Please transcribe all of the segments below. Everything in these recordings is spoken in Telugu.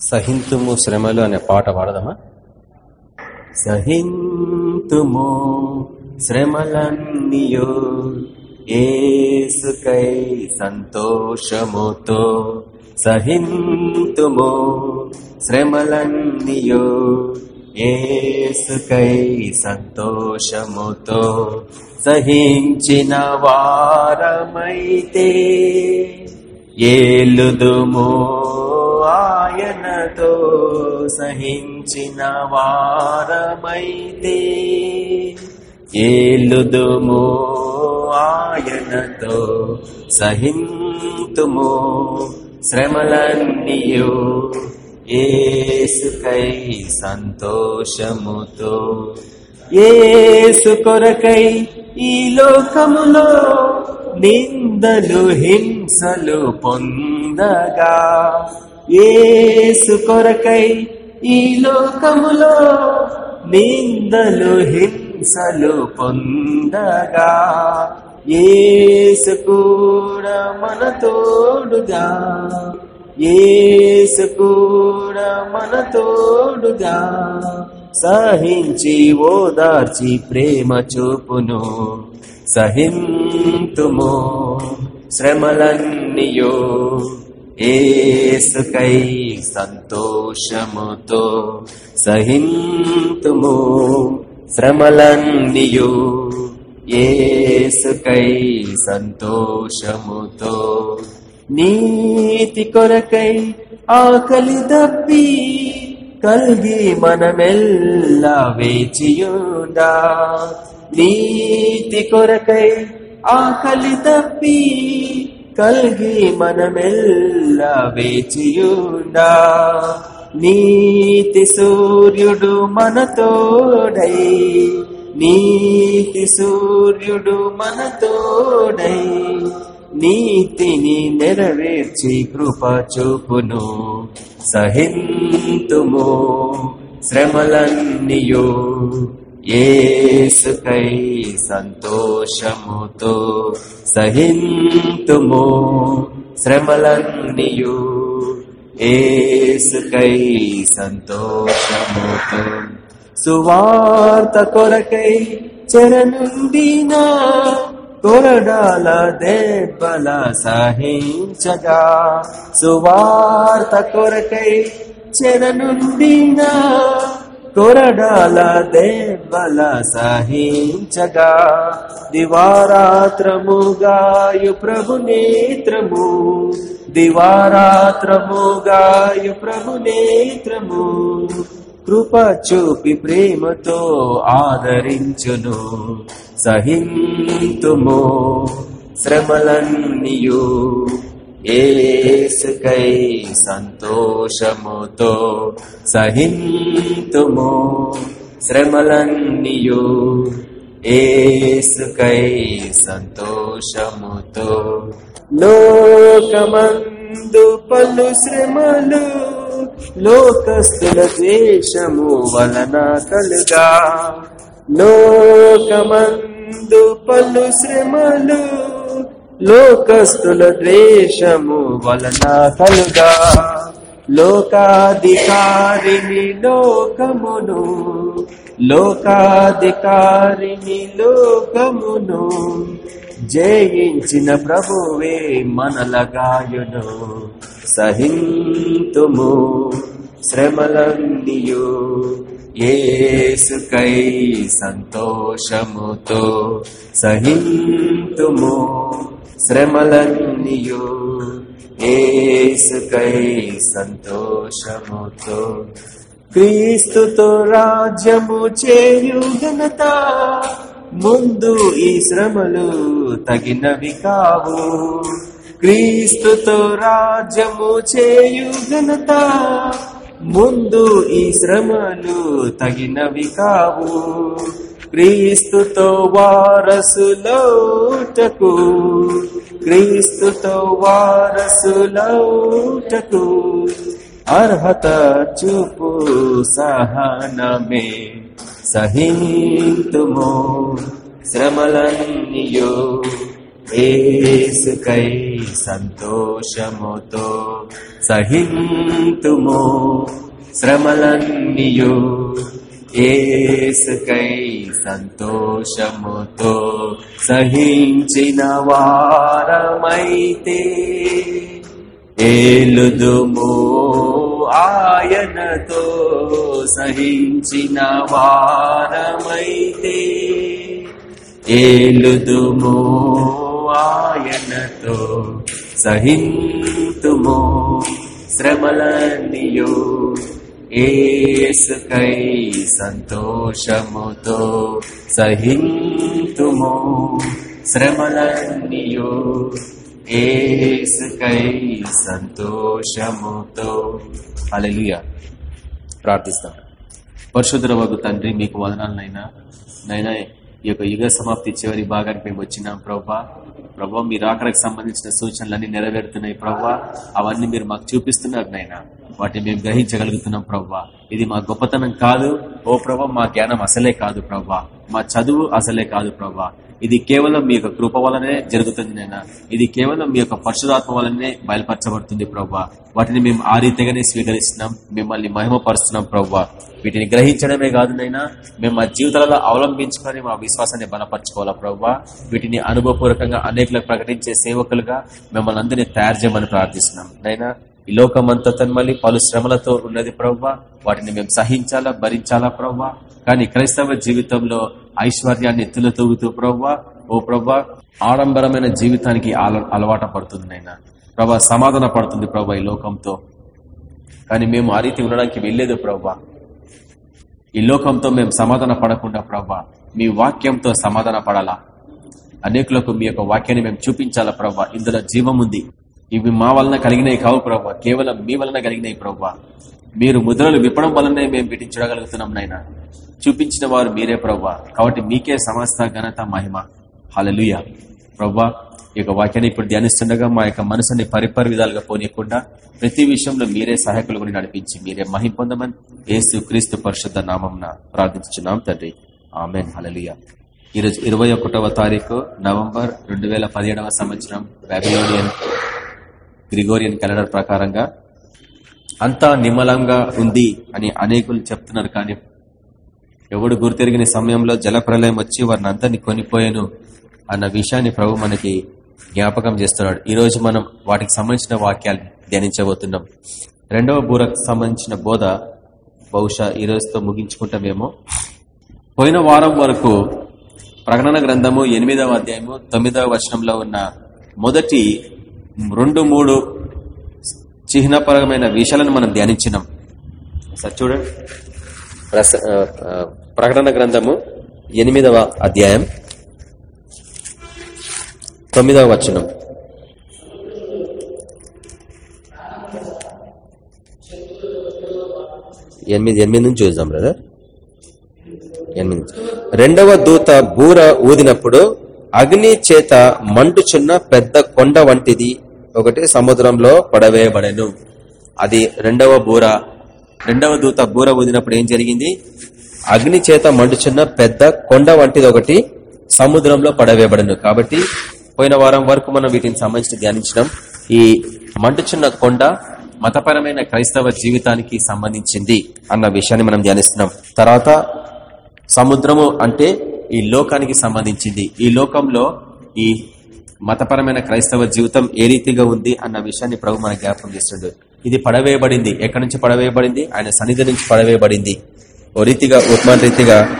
సహింతుము శ్రమలు అనే పాట పాడదామా? సహింతుము శ్రమలన్నీయో ఏసుకై సంతోషముతో సహింతుము శ్రమలన్నీయో ఏసుకై సంతోషముతో సహించిన వారమైతే ఏలుదుము. ఆయనతో సహించిన వారమైతే ఏలుదుము ఆయనతో సహింతుము శ్రమలన్నీయు ఏసుకై సంతోషముతో. ఏసు కొరకై ఈ లోకములో నిందలు హింసలు పొందగా ఏసు కొరకై ఈ లోకములో నిందలు హింసలు పొందగా ఏసు కూడా మన తోడుగా ఏసు కూడా మన తోడుగా సహించి ఓదార్చి ప్రేమ చూపును సహింతుము శ్రమలన్నీయో. ఏసుకై సంతోషముతో సహింతుము శ్రమలన్నియు. ఏసుకై సంతోషముతో నీతి కొరకై ఆకలి దప్పి కల్గి మనమెల్లా వేచియుండా. నీతి కొరకై ఆకలి తప్పి కల్గి మనమెల్ల వేచియుండా. నీతి సూర్యుడు మనతోడై నీతి సూర్యుడు మనతోడై నీతిని నెరవేర్చి కృప చూపును సహింతుము శ్రమలన్నీయో. ఏసుకై సంతోషముతో సహింతుము శ్రమలన్నీయు. ఏసుకై సంతోషముతో సువార్త కొరకై చెరనుండినా కొరడాల దెబ్బల సహించగా సువార్త కొరకై చెరనుండినా కొరడాల దేవల సహించగా దివారాత్రముగాయు ప్రభు నేత్రము దివారాత్రముగాయు ప్రభు నేత్రము కృప చూపి ప్రేమతో ఆదరించును సహింతుము శ్రమలన్నియు. ఏసుకై సంతోషముతో సహింతుము. శ్రమలన్నీయు ఏసుకై సంతోషముతో లోకమందు పలు శ్రమలు లోకస్తుల ద్వేషము వలన కలుగా. లోకమందు పలు శ్రమలు లోకస్తుల ద్వేషము వలన కలుగా. లోకాధికారిని లోకమును లోకాధికారిని లోకమును జయించిన ప్రభువే మనలగాయును సహింతుము శ్రమలన్నీయు ఏసుకై సంతోషముతో సహింతుము. శ్రమలన్నీయు ఏసుకై సంతోషముతో క్రీస్తుతో రాజ్యము చేయు ఘనత. ముందు ఈ శ్రమలు తగినవి కావు. క్రీస్తుతో రాజ్యము చేయు ఘనత. ముందు ఈ శ్రమలు తగినవి కావు. క్రీస్తుతో వారసులౌటకు క్రీస్తుతో వారసులౌటకు అర్హత చూపు సహనమే సహితుము శ్రమలన్నీయో. ఏసుకై సంతోషముతో సహితుము శ్రమలన్నీయు. ఏసుకై సంతోషముతో సహించిన వారమైతే ఏలుదుము ఆయనతో సహించిన వారమైతే ఏలుదుము ఆయనతో సహింతుము శ్రమలనియో ఏసుకై సంతోషముతో సహితుము. శ్రమలన్నీయు ఏసుకై సంతోషముతో. అలెలుయ ప్రార్థిస్తాం. పరిశుద్ధ వగు తండ్రి మీకు వదనాలనైనా నైనా ఈ యొక్క యుగ సమాప్తి చివరి భాగానికి మేము వచ్చినాం ప్రభా. ప్రభా మీ ఆఖరికి సంబంధించిన సూచనలన్నీ నెరవేరుతున్నాయి ప్రభా. అవన్నీ మీరు మాకు చూపిస్తున్నారు నాయన. వాటిని మేము గ్రహించగలుగుతున్నాం ప్రవ్వా ఇది మా గొప్పతనం కాదు. ఓ ప్రభా మా జ్ఞానం అసలే కాదు ప్రవ్వా మా చదువు అసలే కాదు ప్రవ్వా ఇది కేవలం మీ యొక్క కృప వలనే జరుగుతుంది నైనా ఇది కేవలం మీ యొక్క పరిశుధాత్మ వలనే బయలుపరచబడుతుంది ప్రవ్వా వాటిని మేము ఆ రీతిగానే స్వీకరిస్తున్నాం. మిమ్మల్ని మహిమపరుస్తున్నాం ప్రవ్వా వీటిని గ్రహించడమే కాదు నైనా మేము మా జీవితాలలో అవలంబించుకొని మా విశ్వాసాన్ని బలపరచుకోవాలా ప్రవ్వా వీటిని అనుభవపూర్వకంగా అనేకలకు ప్రకటించే సేవకులుగా మిమ్మల్ని అందరినీ తయారు చేయమని ప్రార్థిస్తున్నాం. నైనా ఈ లోకమంతా తన్మలి పలు శ్రమలతో ఉన్నది ప్రవ్వా. వాటిని మేము సహించాలా భరించాలా ప్రవ్వా? కానీ క్రైస్తవ జీవితంలో ఐశ్వర్యాన్ని ఎత్తులు తూగుతూ ప్రవ్వా ఓ ప్రవ్వా ఆడంబరమైన జీవితానికి అలవాట పడుతుంది నైనా ప్రభా సమాధాన పడుతుంది ప్రభా ఈ లోకంతో. కానీ మేము ఆ రీతి ఉండడానికి వెళ్ళలేదు ప్రవ్వా. ఈ లోకంతో మేము సమాధాన పడకుండా ప్రవ్వా మీ వాక్యంతో సమాధాన పడాలా. అనేకులకు మీ యొక్క వాక్యాన్ని మేము చూపించాలా ప్రవ్వా. ఇందులో జీవం ఉంది. ఇవి మా వలన కలిగినాయి కావు ప్రభా. కేవలం మీ వలన కలిగినాయి ప్రభావ మీరు ముద్రలు విప్పడం వలనే మేము వీటిని చూడగలుగుతున్నాం నాయన. చూపించిన వారు మీరే ప్రవ్వా కాబట్టి మీకే సమస్త ఘనత మహిమ. హలలుయ ప్రవ్వా ఈ యొక్క వాక్యాన్ని ఇప్పుడు ధ్యానిస్తుండగా మా యొక్క మనసుని పరిపరి విధాలుగా పోనీయకుండా ప్రతి విషయంలో మీరే సహాయకులు కూడా నడిపించి మీరే మహిం పొందమని ఏసు క్రీస్తు పరిశుద్ధ నామం ప్రార్థించున్నాం తండ్రి. ఆమె హలలుయ ఈరోజు ఇరవై ఒకటవ తారీఖు నవంబర్ రెండు వేల పదిహేడవ సంవత్సరం బ్యాబిలోనియన్ గ్రిగోరియన్ క్యాలెండర్ ప్రకారంగా అంతా నిమ్మలంగా ఉంది అని అనేకులు చెప్తున్నారు. కానీ ఎవడు గుర్తెరిగిన సమయంలో జలప్రలయం వచ్చి వారిని అందరినీ కొనిపోయాను అన్న విషయాన్ని ప్రభు మనకి జ్ఞాపకం చేస్తున్నాడు. ఈ రోజు మనం వాటికి సంబంధించిన వాక్యాలు ధ్యానించబోతున్నాం. రెండవ బూరకు సంబంధించిన బోధ బహుశా ఈ రోజుతో ముగించుకుంటామేమో పోయిన వారం వరకు ప్రకటన గ్రంథము ఎనిమిదవ అధ్యాయము తొమ్మిదవ వచనంలో ఉన్న మొదటి రెండు మూడు చిహ్నపరమైన విషయాలను మనం ధ్యానించినాం. సార్ చూడండి. ప్రకటన గ్రంథము ఎనిమిదవ అధ్యాయం. తొమ్మిదవ వచనం. ఎనిమిది ఎనిమిది నుంచి చూద్దాం బ్రదర్ ఎనిమిది. రెండవ దూత బూర ఊదినప్పుడు అగ్ని చేత మంటుచున్న పెద్ద కొండ వంటిది ఒకటి సముద్రంలో పడవేయబడెను. అది రెండవ బూర. రెండవ దూత బూర ఊదినప్పుడు ఏం జరిగింది? అగ్ని చేత మండుచున్న పెద్ద కొండ వంటిది ఒకటి సముద్రంలో పడవేయబడను. కాబట్టి పోయిన వారం వరకు మనం వీటిని సంబంధించి ధ్యానించడం ఈ మండుచున్న కొండ మతపరమైన క్రైస్తవ జీవితానికి సంబంధించింది అన్న విషయాన్ని మనం ధ్యానిస్తున్నాం. తర్వాత సముద్రము అంటే ఈ లోకానికి సంబంధించింది. ఈ లోకంలో ఈ మతపరమైన క్రైస్తవ జీవితం ఏ రీతిగా ఉంది అన్న విషయాన్ని ప్రభు మన జ్ఞాపకం చేస్తుండే ఇది పడవేయబడింది. ఎక్కడి నుంచి పడవేయబడింది? ఆయన సన్నిధి నుంచి పడవేయబడింది. ఓ రీతిగా ఉత్మాన్ రీతిగా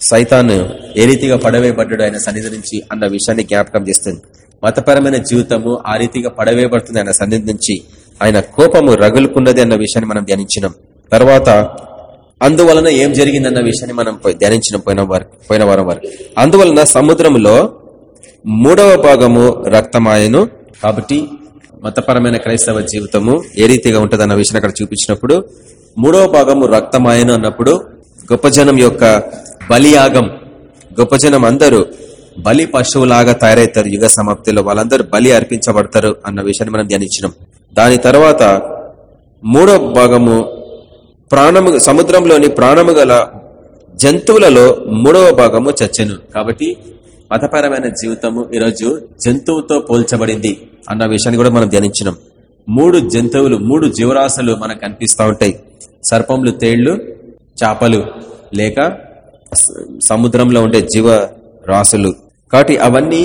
సైతాన్ ఏ రీతిగా పడవేయబడ్డాడు ఆయన సన్నిధి నుంచి అన్న విషయాన్ని జ్ఞాపకం చేస్తుంది. మతపరమైన జీవితము ఆ రీతిగా పడవేయబడుతుంది ఆయన సన్నిధి నుంచి. ఆయన కోపము రగులుకున్నది అన్న విషయాన్ని మనం ధ్యానించినాం. తర్వాత అందువలన ఏం జరిగిందన్న విషయాన్ని మనం ధ్యానించిన పోయిన పోయిన వారం వారు. అందువలన సముద్రంలో మూడవ భాగము రక్తమాయను. కాబట్టి మతపరమైన క్రైస్తవ జీవితము ఏ రీతిగా ఉంటదన్న విషయం అక్కడ చూపించినప్పుడు మూడవ భాగము రక్తమాయను అన్నప్పుడు గొప్ప జనం యొక్క బలియాగం గొప్ప జనం అందరూ బలి పశువులాగా తయారవుతారు యుగ సమాప్తిలో వాళ్ళందరూ బలి అర్పించబడతారు అన్న విషయాన్ని మనం ధ్యానించినాం. దాని తర్వాత మూడవ భాగము ప్రాణము సముద్రంలోని ప్రాణము గల జంతువులలో మూడవ భాగము చచ్చెను. కాబట్టి మతపరమైన జీవితము ఈరోజు జంతువుతో పోల్చబడింది అన్న విషయాన్ని కూడా మనం ధ్యానించినాం. మూడు జంతువులు మూడు జీవరాశులు మనకు కనిపిస్తూ ఉంటాయి. సర్పంలు తేళ్ళు చేపలు లేక సముద్రంలో ఉండే జీవ రాసులు కాబట్టి అవన్నీ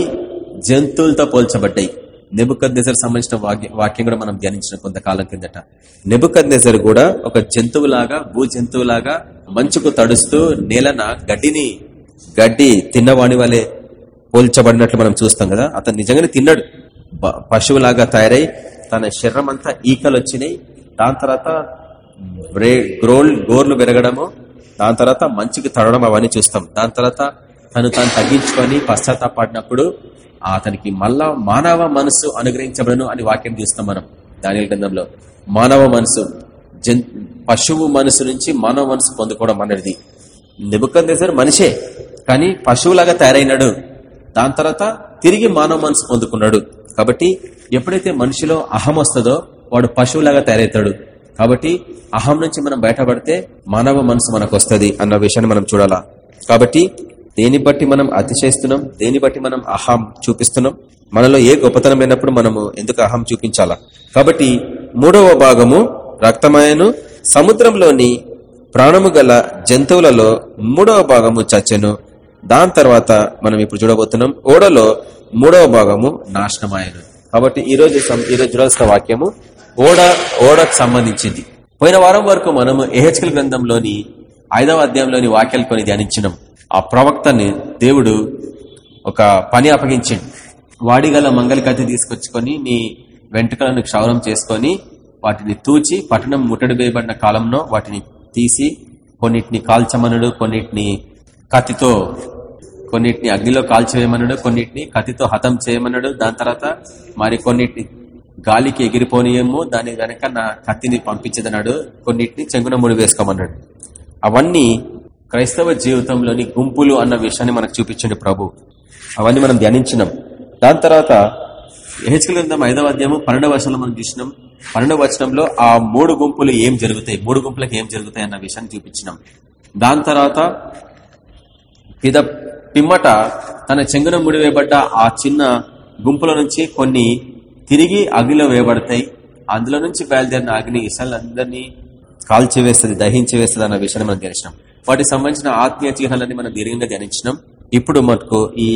జంతువులతో పోల్చబడ్డాయి. నెబుకద్ నెజర్ సంబంధించిన వాక్యం కూడా మనం ధ్యానించిన కొంతకాలం కిందట. నెబుకద్ నెజర్ కూడా ఒక జంతువులాగా భూ జంతువులాగా మంచుకు తడుస్తూ నేలన గడ్డిని గడ్డి తిన్నవాణి వలె పోల్చబడినట్లు మనం చూస్తాం కదా అతను నిజంగానే తిన్నాడు. పశువులాగా తయారై తన శరీరం అంతా ఈకలు వచ్చినాయి. దాని తర్వాత గ్రోల్ గోర్లు పెరగడము దాని తర్వాత మంచికి తడడం అవన్నీ చూస్తాం. దాని తర్వాత తను తాను తగ్గించుకొని పశ్చాత్తాపడినప్పుడు అతనికి మళ్ళా మానవ మనసు అనుగ్రహించబడను అని వాక్యం చూస్తాం మనం దాని గ్రంథంలో. మానవ మనసు పశువు మనసు నుంచి మానవ మనసు పొందుకోవడం అనేది. నిబుకందేశారు మనిషే కానీ పశువులాగా తయారైనాడు. దాని తర్వాత తిరిగి మానవ మనసు పొందుకున్నాడు. కాబట్టి ఎప్పుడైతే మనిషిలో అహం వస్తుందో వాడు పశువులాగా తయారవుతాడు. కాబట్టి అహం నుంచి మనం బయటపడితే మానవ మనసు మనకు వస్తుంది అన్న విషయాన్ని మనం చూడాలా. కాబట్టి దేని బట్టి మనం అతిశయిస్తున్నాం దేని బట్టి మనం అహం చూపిస్తున్నాం మనలో ఏ గొప్పతనమైనప్పుడు మనము ఎందుకు అహం చూపించాలా. కాబట్టి మూడవ భాగము రక్తమాయను సముద్రంలోని ప్రాణము గల జంతువులలో మూడవ భాగము చచ్చెను దాని తర్వాత మనం ఇప్పుడు చూడబోతున్నాం ఓడలో మూడవ భాగము నాశనమాయను. కాబట్టి ఈ రోజు ఈ రోజు చూడాల్సిన వాక్యము ఓడ ఓడకు సంబంధించింది. పోయిన వారం వరకు మనం ఎహెచ్కల్ గ్రంథంలోని ఐదవ అధ్యాయంలోని వాక్యాలు కొన్ని ధ్యానించినాం. ఆ ప్రవక్తని దేవుడు ఒక పని అప్పగించండి. వాడిగల మంగళ కత్తి తీసుకొచ్చుకొని నీ వెంట్రుకలను క్షౌరం చేసుకొని వాటిని తూచి పట్టణం ముట్టడి వేయబడిన కాలంలో వాటిని తీసి కొన్నిటిని కాల్చమనుడు కొన్నిటిని కత్తితో కొన్నిటిని అగ్నిలో కాల్చివేయమన్నాడు కొన్నిటిని కత్తితో హతం చేయమన్నాడు. దాని తర్వాత మరి కొన్నిటిని గాలికి ఎగిరిపోనియేమో దాని గనక నా కత్తిని పంపించదన్నాడు కొన్నిటిని చెంగున ముడి వేసుకోమన్నాడు. అవన్నీ క్రైస్తవ జీవితంలోని గుంపులు అన్న విషయాన్ని మనకు చూపించండి ప్రభు. అవన్నీ మనం ధ్యానించినాం. దాని తర్వాత హెచ్కల్ గ్రంథం ఐదవ అధ్యాయము పన్నెండవ వర్షంలో మనం చూసినాం. పన్నెండవ వచనంలో ఆ మూడు గుంపులు ఏం జరుగుతాయి మూడు గుంపులకు ఏం జరుగుతాయి అన్న విషయాన్ని చూపించినాం. దాని తర్వాత పిద పిమ్మట తన చెంగున ముడివేయబడ్డ ఆ చిన్న గుంపుల నుంచి కొన్ని తిరిగి అగ్నిలో వేయబడతాయి. అందులో నుంచి బయలుదేరిన అగ్ని ఇసలందరినీ కాల్చివేస్తుంది దహించి వేస్తుంది అన్న విషయాన్ని మనం ధ్యానించినాం. వాటికి సంబంధించిన ఆత్మీయ చిహ్నాలన్నీ మనం దీర్ఘంగా ధ్యానించినాం. ఇప్పుడు మనకు ఈ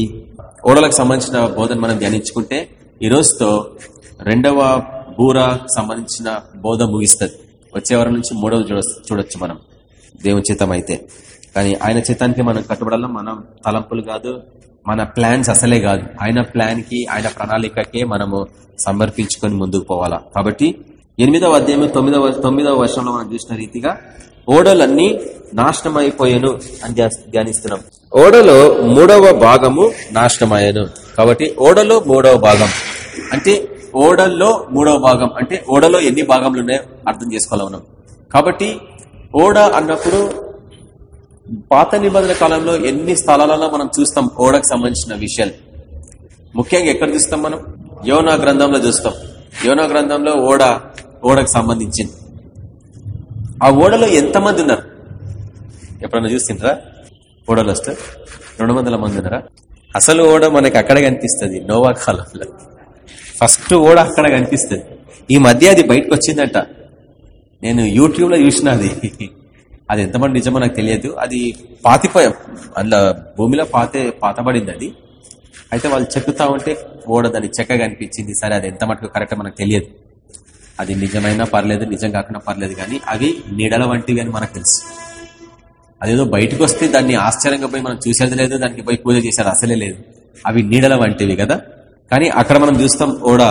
ఓడలకు సంబంధించిన బోధన మనం ధ్యానించుకుంటే ఈ రోజుతో రెండవ బూర సంబంధించిన బోధ ముగిస్తుంది. వచ్చే వారం నుంచి మూడవ చూడొచ్చు మనం. దేవుని అయితే కానీ ఆయన చిత్తానికి మనం కట్టుబడాల? మనం తలంపులు కాదు. మన ప్లాన్స్ అసలే కాదు. ఆయన ప్లాన్కి ఆయన ప్రణాళికకే మనము సమర్పించుకొని ముందుకు పోవాలా. కాబట్టి ఎనిమిదవ అధ్యాయం తొమ్మిదవ తొమ్మిదవ వర్షంలో మనం చూసిన రీతిగా ఓడలన్నీ నాశనం అయిపోయాను అని ధ్యానిస్తున్నాం. ఓడలో మూడవ భాగము నాశనమయ్యాను కాబట్టి ఓడలో మూడవ భాగం. అంటే ఓడల్లో మూడవ భాగం. అంటే ఓడలో ఎన్ని భాగంలు ఉన్నాయో అర్థం చేసుకోవాలి మనం? కాబట్టి ఓడ అన్నప్పుడు పాత నిబంధన కాలంలో ఎన్ని స్థలాలలో మనం చూస్తాం ఓడకు సంబంధించిన విషయాలు. ముఖ్యంగా ఎక్కడ చూస్తాం మనం? యోనా గ్రంథంలో చూస్తాం. యోనా గ్రంథంలో ఓడ ఓడకు సంబంధించింది. ఆ ఓడలో ఎంతమంది ఉన్నారు? ఎప్పుడన్నా చూస్తుంటారా ఓడలు వస్తే రెండు వందల మంది ఉన్నారా? అసలు ఓడ మనకి అక్కడ కనిపిస్తుంది నోవా కాలంలో. ఫస్ట్ ఓడ అక్కడ కనిపిస్తుంది. ఈ మధ్య అది బయటకు వచ్చిందంట. నేను యూట్యూబ్లో చూసిన అది. అది ఎంతమంది నిజమో నాకు తెలియదు. అది పాతిపోయాం. అందులో భూమిలో పాతే పాతబడింది అది అయితే వాళ్ళు చెక్కుతా ఉంటే ఓడ చెక్కగా అనిపించింది. సరే అది ఎంత మటుకు కరెక్ట్ మనకు తెలియదు. అది నిజమైనా పర్లేదు నిజం కాకుండా పర్లేదు కానీ అవి నీడల వంటివి అని మనకు తెలుసు. అదేదో బయటకు వస్తే దాన్ని ఆశ్చర్యంగా పోయి మనం చూసేది లేదు దానికి పోయి పూజ చేసేది అసలే లేదు. అవి నీడల వంటివి కదా. కానీ అక్కడ మనం చూస్తాం ఓడ.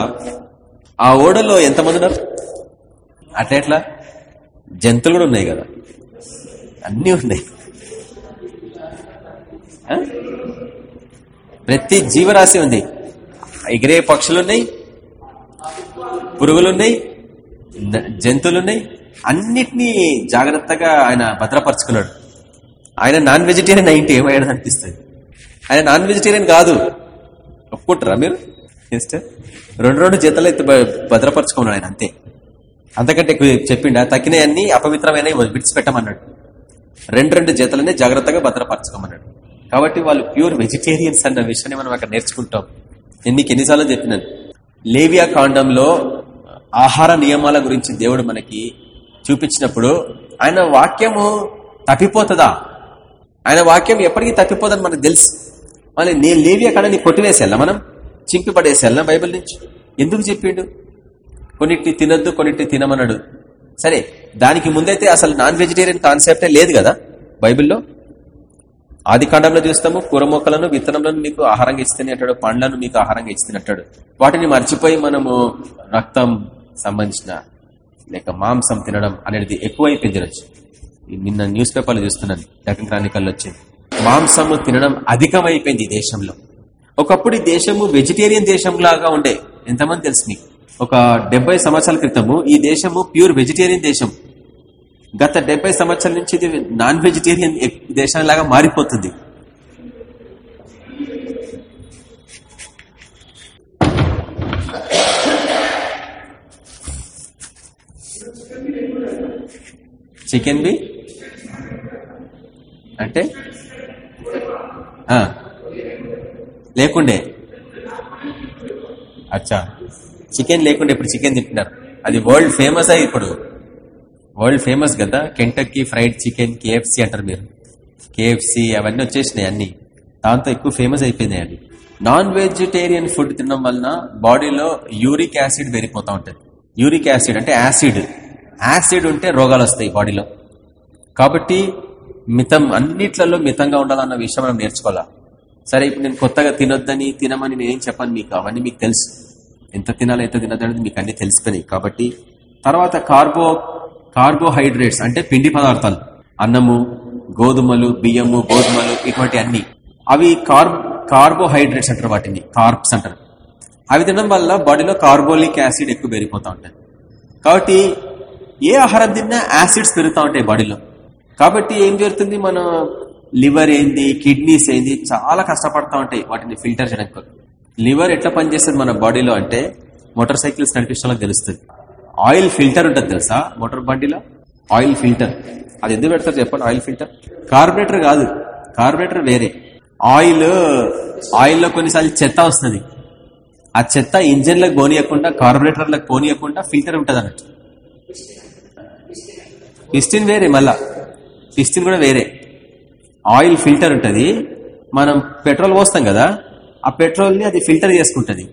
ఆ ఓడలో ఎంతమంది ఉన్నారు? అట్లా ఎట్లా? జంతువులు కూడా ఉన్నాయి కదా. అన్నీ ఉన్నాయి. ప్రతి జీవరాశి ఉంది. ఎగిరే పక్షులున్నాయి పురుగులున్నాయి జంతువులున్నాయి. అన్నిటినీ జాగ్రత్తగా ఆయన భద్రపరుచుకున్నాడు. ఆయన నాన్ వెజిటేరియన్ అయింటే ఏమైనా అనిపిస్తుంది. ఆయన నాన్ వెజిటేరియన్ కాదు. ఒప్పుకుంటారా మీరు? రెండు రెండు జీతాలు అయితే భద్రపరచుకున్నాడు ఆయన అంతే. అంతకంటే చెప్పిండ? తక్కినవన్నీ అపవిత్రమైన విడిచిపెట్టమన్నాడు రెండు రెండు జతలనే జాగ్రత్తగా భద్రపరచుకోమన్నాడు. కాబట్టి వాళ్ళు ప్యూర్ వెజిటేరియన్స్ అన్న విషయాన్ని మనం అక్కడ నేర్చుకుంటాం. నేను మీకు ఎన్నిసార్లు చెప్పినాను. లేవియా కాండంలో ఆహార నియమాల గురించి దేవుడు మనకి చూపించినప్పుడు ఆయన వాక్యము తప్పిపోతుందా? ఆయన వాక్యం ఎప్పటికీ తప్పిపోదని మనకు తెలుసు. మళ్ళీ నేను లేవియా కాండాన్ని కొట్టివేసేలా మనం? చింపి పడేసేలా బైబిల్ నుంచి? ఎందుకు చెప్పిండు? కొన్నిటిని తినొద్దు కొన్నిటిని తినమన్నాడు. సరే దానికి ముందైతే అసలు నాన్ వెజిటేరియన్ కాన్సెప్టే లేదు కదా బైబిల్లో? ఆది కాండంలో చూస్తాము కూర మొక్కలను విత్తనంలను మీకు ఆహారంగా ఇస్తేనే అంటాడు పండ్లను మీకు ఆహారంగా ఇస్తేనే అంటాడు వాటిని మర్చిపోయి మనము రక్తం సంబంధించిన లేక మాంసం తినడం అనేది ఎక్కువైపోయింది ఈరోజు నిన్న న్యూస్ పేపర్లు చూస్తున్నాను డకన్ క్రానికల్లో వచ్చింది. మాంసము తినడం అధికమైపోయింది దేశంలో. ఒకప్పుడు ఈ దేశము వెజిటేరియన్ దేశం లాగా ఉండే. ఎంతమంది తెలుసు మీకు ఒక డెబ్బై సంవత్సరాల క్రితము ఈ దేశము ప్యూర్ వెజిటేరియన్ దేశం. గత డెబ్బై సంవత్సరాల నుంచి ఇది నాన్ వెజిటేరియన్ దేశం లాగా మారిపోతుంది. చికెన్ బి అంటే? లేకుండే. అచ్చా. చికెన్ లేకుండా ఇప్పుడు చికెన్ తింటున్నారు. అది వరల్డ్ ఫేమస్ అయ్యి ఇప్పుడు. వరల్డ్ ఫేమస్ కదా. కెంటక్కీ ఫ్రైడ్ చికెన్ కేఎఫ్సి అంటారు మీరు. కేఎఫ్సి అవన్నీ వచ్చేసినాయి అన్ని. దాంతో ఎక్కువ ఫేమస్ అయిపోయినాయి అవి. నాన్ వెజిటేరియన్ ఫుడ్ తినడం వలన బాడీలో యూరిక్ యాసిడ్ పెరిగిపోతూ ఉంటుంది. యూరిక్ యాసిడ్ అంటే యాసిడ్. యాసిడ్ ఉంటే రోగాలు వస్తాయి బాడీలో. కాబట్టి మితం అన్నిట్లలో మితంగా ఉండాలన్న విషయం మనం నేర్చుకోవాలా? సరే ఇప్పుడు నేను కొత్తగా తినొద్దని తినమని నేనేం చెప్పాను మీకు? అవన్నీ మీకు తెలుసు. ఎంత తినాలో ఎంత తినదనేది మీకు అన్ని తెలిసిపోయినాయి. కాబట్టి తర్వాత కార్బో కార్బోహైడ్రేట్స్ అంటే పిండి పదార్థాలు. అన్నము గోధుమలు బియ్యము గోధుమలు ఇటువంటి అన్ని. అవి కార్బ్ కార్బోహైడ్రేట్స్ అంటారు వాటిని. కార్బ్స్ అంటారు. అవి తినడం వల్ల బాడీలో కార్బోలిక్ యాసిడ్ ఎక్కువ పెరిగిపోతూ ఉంటుంది. కాబట్టి ఏ ఆహారం తిన్నా యాసిడ్స్ పెరుగుతూ ఉంటాయి బాడీలో. కాబట్టి ఏం జరుగుతుంది? మన లివర్ ఏంది కిడ్నీస్ ఏంది చాలా కష్టపడతా ఉంటాయి వాటిని ఫిల్టర్ చేయడానికి. లివర్ ఎట్లా పనిచేస్తుంది మన బాడీలో అంటే మోటార్ సైకిల్స్ నడిపించడానికి తెలుస్తుంది. ఆయిల్ ఫిల్టర్ ఉంటుంది తెలుసా మోటార్ బండిలో? Oil filter. అది ఎందుకు పెడతారు చెప్పండి ఆయిల్ ఫిల్టర్? కార్బొరేటర్ కాదు కార్బొరేటర్ వేరే. ఆయిల్ ఆయిల్లో కొన్నిసార్లు చెత్త వస్తుంది. ఆ చెత్త ఇంజన్లకు పోనీయకుండా కార్బొరేటర్లకు పోనీయకుండా ఫిల్టర్ ఉంటుంది అన్నట్టు పిస్టిన్ వేరే మళ్ళా. పిస్టిన్ కూడా వేరే. ఆయిల్ ఫిల్టర్ ఉంటుంది. మనం పెట్రోల్ పోస్తాం కదా ఆ పెట్రోల్ని అది ఫిల్టర్ చేసుకుంటుంది.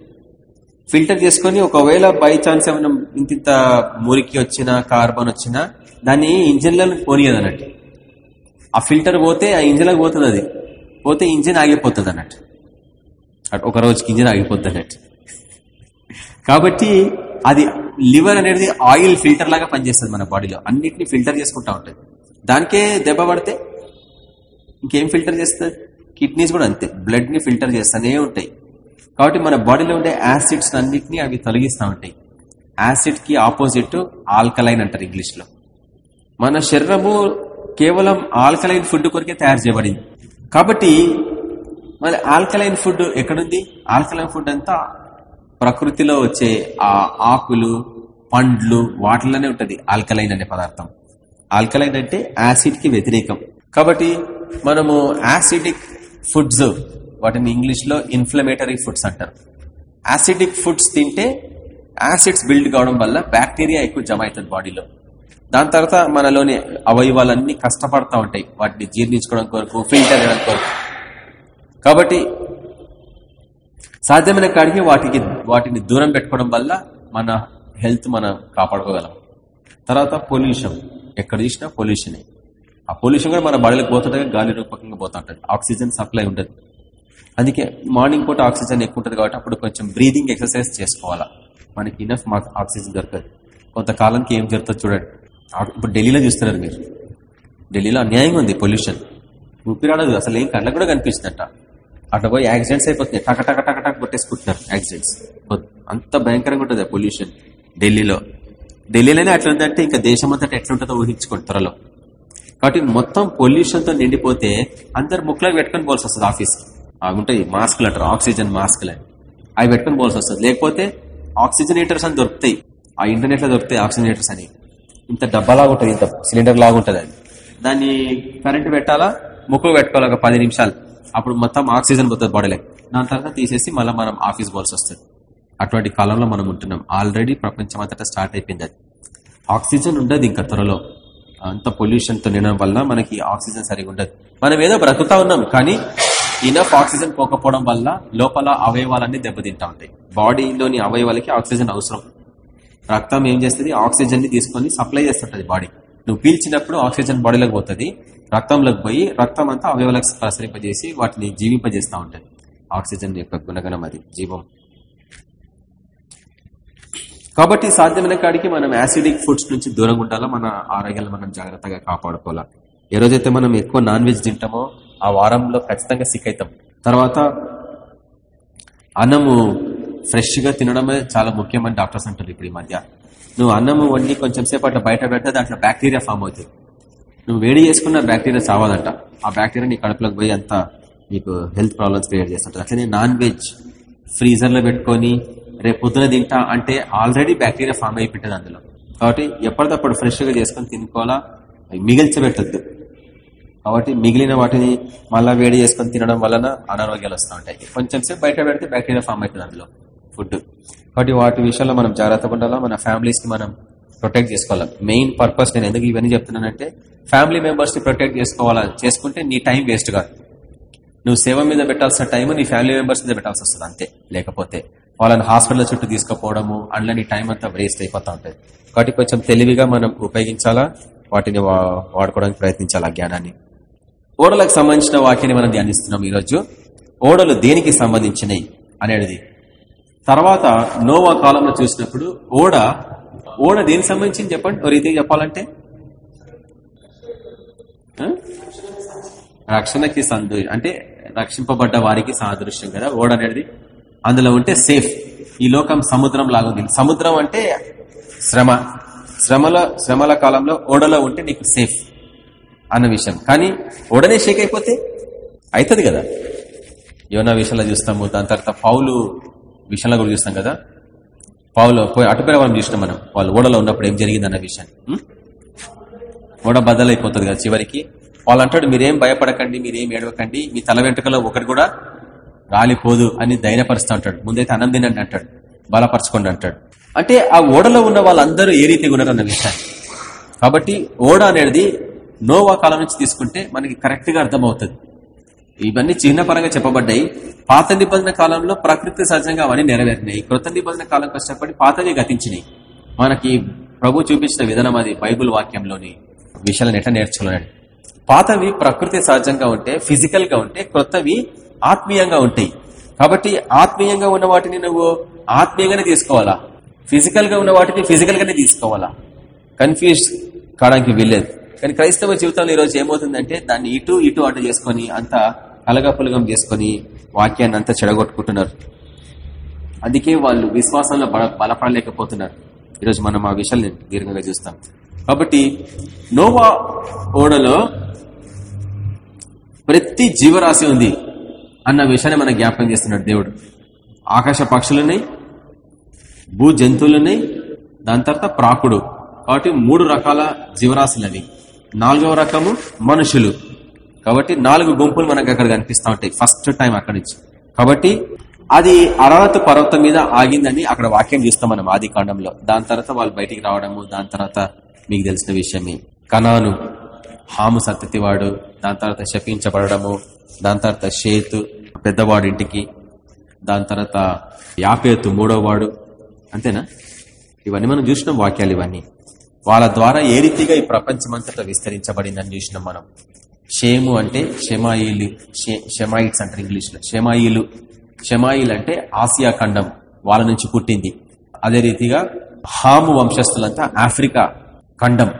ఫిల్టర్ చేసుకొని ఒకవేళ బై ఛాన్స్ ఏమైనా ఇంత మురికి వచ్చినా కార్బన్ వచ్చినా దాన్ని ఇంజిన్లలో పోనీయదు అన్నట్టు ఆ ఫిల్టర్ పోతే ఆ ఇంజిన్లోకి పోతుంది అది. పోతే ఇంజిన్ ఆగిపోతుంది అన్నట్టు అటు ఒక రోజుకి ఇంజిన్ ఆగిపోతుంది అన్నట్టు కాబట్టి అది లివర్ అనేది ఆయిల్ ఫిల్టర్ లాగా పనిచేస్తుంది మన బాడీలో. అన్నిటిని ఫిల్టర్ చేసుకుంటా ఉంటుంది. దానికే దెబ్బ పడితే ఇంకేం ఫిల్టర్ చేస్తుంది? కిడ్నీస్ కూడా అంతే. బ్లడ్ని ఫిల్టర్ చేస్తూనే ఉంటాయి. కాబట్టి మన బాడీలో ఉండే యాసిడ్స్ అన్నింటినీ అవి తొలగిస్తూ ఉంటాయి. యాసిడ్కి ఆపోజిట్ ఆల్కలైన్ అంటారు ఇంగ్లీష్లో మన శరీరము కేవలం ఆల్కలైన్ ఫుడ్ కొరికే తయారు చేయబడింది. కాబట్టి మరి ఆల్కలైన్ ఫుడ్ ఎక్కడుంది? ఆల్కలైన్ ఫుడ్ అంతా ప్రకృతిలో వచ్చే ఆ ఆకులు పండ్లు వాటిలోనే ఉంటుంది ఆల్కలైన్ అనే పదార్థం. ఆల్కలైన్ అంటే యాసిడ్కి వ్యతిరేకం. కాబట్టి మనము యాసిడిక్ ఫుడ్స్. వాటిని ఇంగ్లీష్లో ఇన్ఫ్లమేటరీ ఫుడ్స్ అంటారు. యాసిడిక్ ఫుడ్స్ తింటే యాసిడ్స్ బిల్డ్ కావడం వల్ల బ్యాక్టీరియా ఎక్కువ జమ అవుతుంది బాడీలో. దాని తర్వాత మనలోని అవయవాలన్నీ కష్టపడతా ఉంటాయి. వాటిని జీర్ణించుకోవడం కొరకు ఫిల్టర్ చేయడం కొరకు. కాబట్టి సాధ్యమైన కాడికి వాటికి వాటిని దూరం పెట్టుకోవడం వల్ల మన హెల్త్ మనం కాపాడుకోగలం. తర్వాత పొల్యూషన్. ఎక్కడ చూసినా పొల్యూషనే. ఆ పొల్యూషన్ కూడా మన బాడీలకు పోతుంటే గాలి రూపకంగా పోతా ఉంటుంది ఆక్సిజన్ సప్లై ఉండదు. అందుకే మార్నింగ్ పూట ఆక్సిజన్ ఎక్కువ ఉంటుంది కాబట్టి అప్పుడు కొంచెం బ్రీదింగ్ ఎక్సర్సైజ్ చేసుకోవాలా. మనకి ఇనఫ్ ఆక్సిజన్ దొరకదు. కొంతకాలానికి ఏం జరుగుతుంది చూడండి. ఇప్పుడు ఢిల్లీలో చూస్తున్నారు మీరు. ఢిల్లీలో అన్యాయంగా ఉంది పొల్యూషన్. ఊపిరాడదు అసలు ఏం కళ్ళకు కూడా కనిపిస్తుందట అటు పోయి యాక్సిడెంట్స్ అయిపోతున్నాయి. టక టక టక టక కొట్టేసుకుంటున్నారు యాక్సిడెంట్స్. అంత భయంకరంగా ఉంటుంది పొల్యూషన్ ఢిల్లీలో. ఢిల్లీలోనే అట్లా ఉందంటే ఇంకా దేశం అంతటా ఎట్లుంటుందో ఊహించుకోండి త్వరలో. కాబట్టి మొత్తం పొల్యూషన్తో నిండిపోతే అందరు ముక్కలకు పెట్టుకొని పోవాల్సి వస్తుంది ఆఫీస్కి అవి ఉంటాయి మాస్క్లు అంటారు ఆక్సిజన్ మాస్క్లు అని అవి పెట్టుకొని పోవాల్సి వస్తుంది. లేకపోతే ఆక్సిజనేటర్స్ అని దొరుకుతాయి. ఆ ఇంటర్నెట్లో దొరుకుతాయి ఆక్సిజనేటర్స్ అని. ఇంత డబ్బాలాగా ఉంటుంది ఇంత సిలిండర్ లాగా ఉంటుంది అది. దాన్ని కరెంట్ పెట్టాలా? ముక్కు పెట్టుకోవాలి ఒక పది నిమిషాలు. అప్పుడు మొత్తం ఆక్సిజన్ పోతుంది బాడీలో దాని తర్వాత తీసేసి మళ్ళీ మనం ఆఫీస్ పోవాల్సి వస్తుంది. అటువంటి కాలంలో మనం ఉంటున్నాం. ఆల్రెడీ ప్రపంచం అంతటా స్టార్ట్ అయిపోయింది అది. ఆక్సిజన్ ఉండదు ఇంకా త్వరలో. అంత పొల్యూషన్తో నిండడం వల్ల మనకి ఆక్సిజన్ సరిగా ఉండదు. మనం ఏదో బ్రతుకుతా ఉన్నాం కానీ ఇనఫ్ ఆక్సిజన్ పోకపోవడం వల్ల లోపల అవయవాలన్నీ దెబ్బతింటా ఉంటాయి. బాడీలోని అవయవాలకి ఆక్సిజన్ అవసరం. రక్తం ఏం చేస్తుంది? ఆక్సిజన్ని తీసుకొని సప్లై చేస్తుంటది బాడీ. నువ్వు పీల్చినప్పుడు ఆక్సిజన్ బాడీలోకి పోతుంది రక్తంలోకి పోయి రక్తం అంతా అవయవాలకు ప్రసరింపజేసి వాటిని జీవింపజేస్తూ ఉంటుంది. ఆక్సిజన్ యొక్క గుణగణం అది జీవం. కాబట్టి సాధ్యమైన కాడికి మనం యాసిడిక్ ఫుడ్స్ నుంచి దూరంగా ఉండాలా? మన ఆరోగ్యాలు మనం జాగ్రత్తగా కాపాడుకోవాలా? ఏ రోజైతే మనం ఎక్కువ నాన్ వెజ్ తింటామో ఆ వారంలో ఖచ్చితంగా సిక్ అవుతాం. తర్వాత అన్నము ఫ్రెష్గా తినడమే చాలా ముఖ్యమని డాక్టర్స్ అంటారు ఇప్పుడు ఈ మధ్య. నువ్వు అన్నము వండి కొంచెం సేపు అట్లా బయట పెడితే దాంట్లో బ్యాక్టీరియా ఫామ్ అవుతుంది నువ్వు వేడి చేసుకున్న బ్యాక్టీరియా చావాలంట ఆ బ్యాక్టీరియా నీ కడుపులోకి పోయి అంతా నీకు హెల్త్ ప్రాబ్లమ్స్ క్రియేట్ చేస్తుంటారు అట్లనే నాన్ వెజ్ ఫ్రీజర్లో పెట్టుకొని రేపు పొద్దున తింటా అంటే ఆల్రెడీ బ్యాక్టీరియా ఫామ్ అయిపోతుంది అందులో. కాబట్టి ఎప్పటికప్పుడు ఫ్రెష్గా చేసుకొని తినుకోవాలా? మిగిల్చబెట్టద్దు. కాబట్టి మిగిలిన వాటిని మళ్ళీ వేడి చేసుకొని తినడం వలన అనారోగ్యాలు వస్తూ ఉంటాయి. కొంచెం సేపు బయట పెడితే బ్యాక్టీరియా ఫామ్ అవుతుంది అందులో ఫుడ్ కాబట్టి వాటి విషయంలో మనం జాగ్రత్తగా ఉండాలా? మన ఫ్యామిలీస్ని మనం ప్రొటెక్ట్ చేసుకోవాలి? మెయిన్ పర్పస్ నేను ఎందుకు ఇవన్నీ చెప్తున్నానంటే ఫ్యామిలీ మెంబర్స్ని ప్రొటెక్ట్ చేసుకోవాలా? చేసుకుంటే నీ టైం వేస్ట్ కాదు. నువ్వు సేవ మీద పెట్టాల్సిన టైం నీ ఫ్యామిలీ మెంబర్స్ మీద పెట్టాల్సి వస్తుంది అంతే. లేకపోతే వాళ్ళని హాస్పిటల్ చుట్టూ తీసుకుపోవడము అండ్లని టైం అంతా వేస్ట్ అయిపోతా ఉంటుంది. కాబట్టి కొంచెం తెలివిగా మనం ఉపయోగించాలా? వాటిని వాడుకోవడానికి ప్రయత్నించాలా జ్ఞానాన్ని? ఓడలకు సంబంధించిన వాక్యాన్ని మనం ధ్యానిస్తున్నాం ఈరోజు. ఓడలు దేనికి సంబంధించినవి అనేది. తర్వాత నోవా కాలంలో చూసినప్పుడు ఓడ ఓడ దేనికి సంబంధించింది చెప్పండి? ఓ రీతిగా చెప్పాలంటే? రక్షణకి సందు అంటే రక్షింపబడ్డ వారికి సాదృశ్యం కదా ఓడ అనేది? అందులో ఉంటే సేఫ్. ఈ లోకం సముద్రం లాగుంది సముద్రం అంటే శ్రమ. శ్రమల శ్రమల కాలంలో ఓడలో ఉంటే నీకు సేఫ్ అన్న విషయం. కానీ ఓడనే షేక్ అయిపోతే అవుతుంది కదా. యోనా విషయంలో చూస్తాము దాని తర్వాత పౌలు విషయంలో కూడా చూస్తాం కదా. పావులో పోయి అటుపైన మనం చూసినాం మనం. వాళ్ళు ఓడలో ఉన్నప్పుడు ఏం జరిగింది అన్న విషయాన్ని. ఓడ బద్దలైపోతుంది కదా చివరికి. వాళ్ళు అంటాడు మీరేం భయపడకండి మీరేం ఏడవకండి మీ తల వెంట్రుకలో ఒకటి కూడా రాలిపోదు అని ధైర్యపరుస్తూ అంటాడు. ముందైతే అన్నం తినండి అంటాడు. బలపరచుకోండి అంటాడు. అంటే ఆ ఓడలో ఉన్న వాళ్ళందరూ ఏ రీతిగా ఉన్నారన్న విషయాన్ని కాబట్టి ఓడ అనేది నోవా కాలం నుంచి తీసుకుంటే మనకి కరెక్ట్గా అర్థమవుతుంది. ఇవన్నీ చిన్న పరంగా చెప్పబడ్డాయి. పాత నిబంధన కాలంలో ప్రకృతి సహజంగా అవన్నీ నెరవేరినాయి. కృత నిబంధన కాలం కష్టపడి పాతవి గతించినాయి. మనకి ప్రభు చూపించిన విధానం అది బైబుల్ వాక్యంలోని విషయాలను ఎట్లా నేర్చుకున్నాడు? పాతవి ప్రకృతి సహజంగా ఉంటే ఫిజికల్గా ఉంటే క్రొత్తవి ఆత్మీయంగా ఉంటాయి. కాబట్టి ఆత్మీయంగా ఉన్న వాటిని నువ్వు ఆత్మీయంగానే తీసుకోవాలా? ఫిజికల్గా ఉన్న వాటిని ఫిజికల్ గానే తీసుకోవాలా? కన్ఫ్యూజ్ కావడానికి వీల్లేదు. కానీ క్రైస్తవ జీవితంలో ఈరోజు ఏమవుతుందంటే దాన్ని ఇటు ఇటు అటు చేసుకొని అంత కలగపులగం చేసుకొని వాక్యాన్ని అంతా చెడగొట్టుకుంటున్నారు. అందుకే వాళ్ళు విశ్వాసంలో బలపడలేకపోతున్నారు. ఈరోజు మనం ఆ విషయాలు దీర్ఘంగా చూస్తాం. కాబట్టి నోవా ఓడలో ప్రతి జీవరాశి ఉంది. అన్న విషయాన్ని మనం జ్ఞాపకం చేస్తున్నాడు దేవుడు. ఆకాశ పక్షులున్నాయి భూ జంతువులున్నాయి దాని తర్వాత ప్రాకుడు. కాబట్టి మూడు రకాల జీవరాశులు అవి నాలుగవ రకము మనుషులు. కాబట్టి నాలుగు గుంపులు మనకు అక్కడ కనిపిస్తూ ఉంటాయి. ఫస్ట్ టైం అక్కడి నుంచి. కాబట్టి అది అరారత్ పర్వతం మీద ఆగిందని అక్కడ వాక్యం చూస్తాం మనం ఆది కాండంలో. దాని తర్వాత వాళ్ళు బయటికి రావడము దాని తర్వాత మీకు తెలిసిన విషయమే. కనాను. హాము సత్తతివాడు దాని తర్వాత శపించబడము దాని తర్వాత షేతు పెద్దవాడు ఇంటికి దాని తర్వాత యాపేతు మూడో వాడు అంతేనా? ఇవన్నీ మనం చూసినాం వాక్యాలు ఇవన్నీ. వాళ్ళ ద్వారా ఏ రీతిగా ఈ ప్రపంచమంతటా విస్తరించబడిందని చూసినాం మనం. షేము అంటే షెమాయిలు షెమాయిట్స్ అంటారు ఇంగ్లీష్లో. షెమాయిలు. షెమాయిలు అంటే ఆసియా ఖండం వాళ్ళ నుంచి పుట్టింది. అదే రీతిగా హాము వంశస్థులంతా ఆఫ్రికా ఖండం.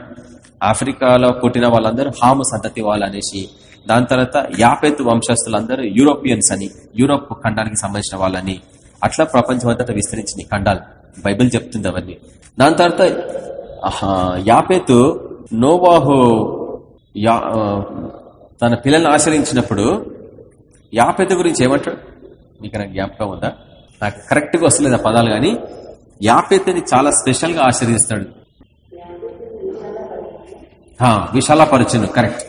ఆఫ్రికాలో పుట్టిన వాళ్ళందరూ హాము సంతతి వాళ్ళు అనేసి దాని తర్వాత యాపెత్ వంశస్థులందరూ యూరోపియన్స్ అని యూరోప్ ఖండానికి సంబంధించిన వాళ్ళని. అట్లా ప్రపంచం అంతటా విస్తరించింది ఖండాలు. బైబిల్ చెప్తుంది అవన్నీ. దాని తర్వాత యాపేతు నోవాహు తన పిల్లల్ని ఆశ్రయించినప్పుడు యాపేతు గురించి ఏమంటాడు? మీకు నాకు జ్ఞాపకం ఉందా? నాకు కరెక్ట్గా వస్తలేదు ఆ పదాలు కానీ యాపేతుని చాలా స్పెషల్గా ఆశ్రయిస్తాడు విశాలపరచును కరెక్ట్.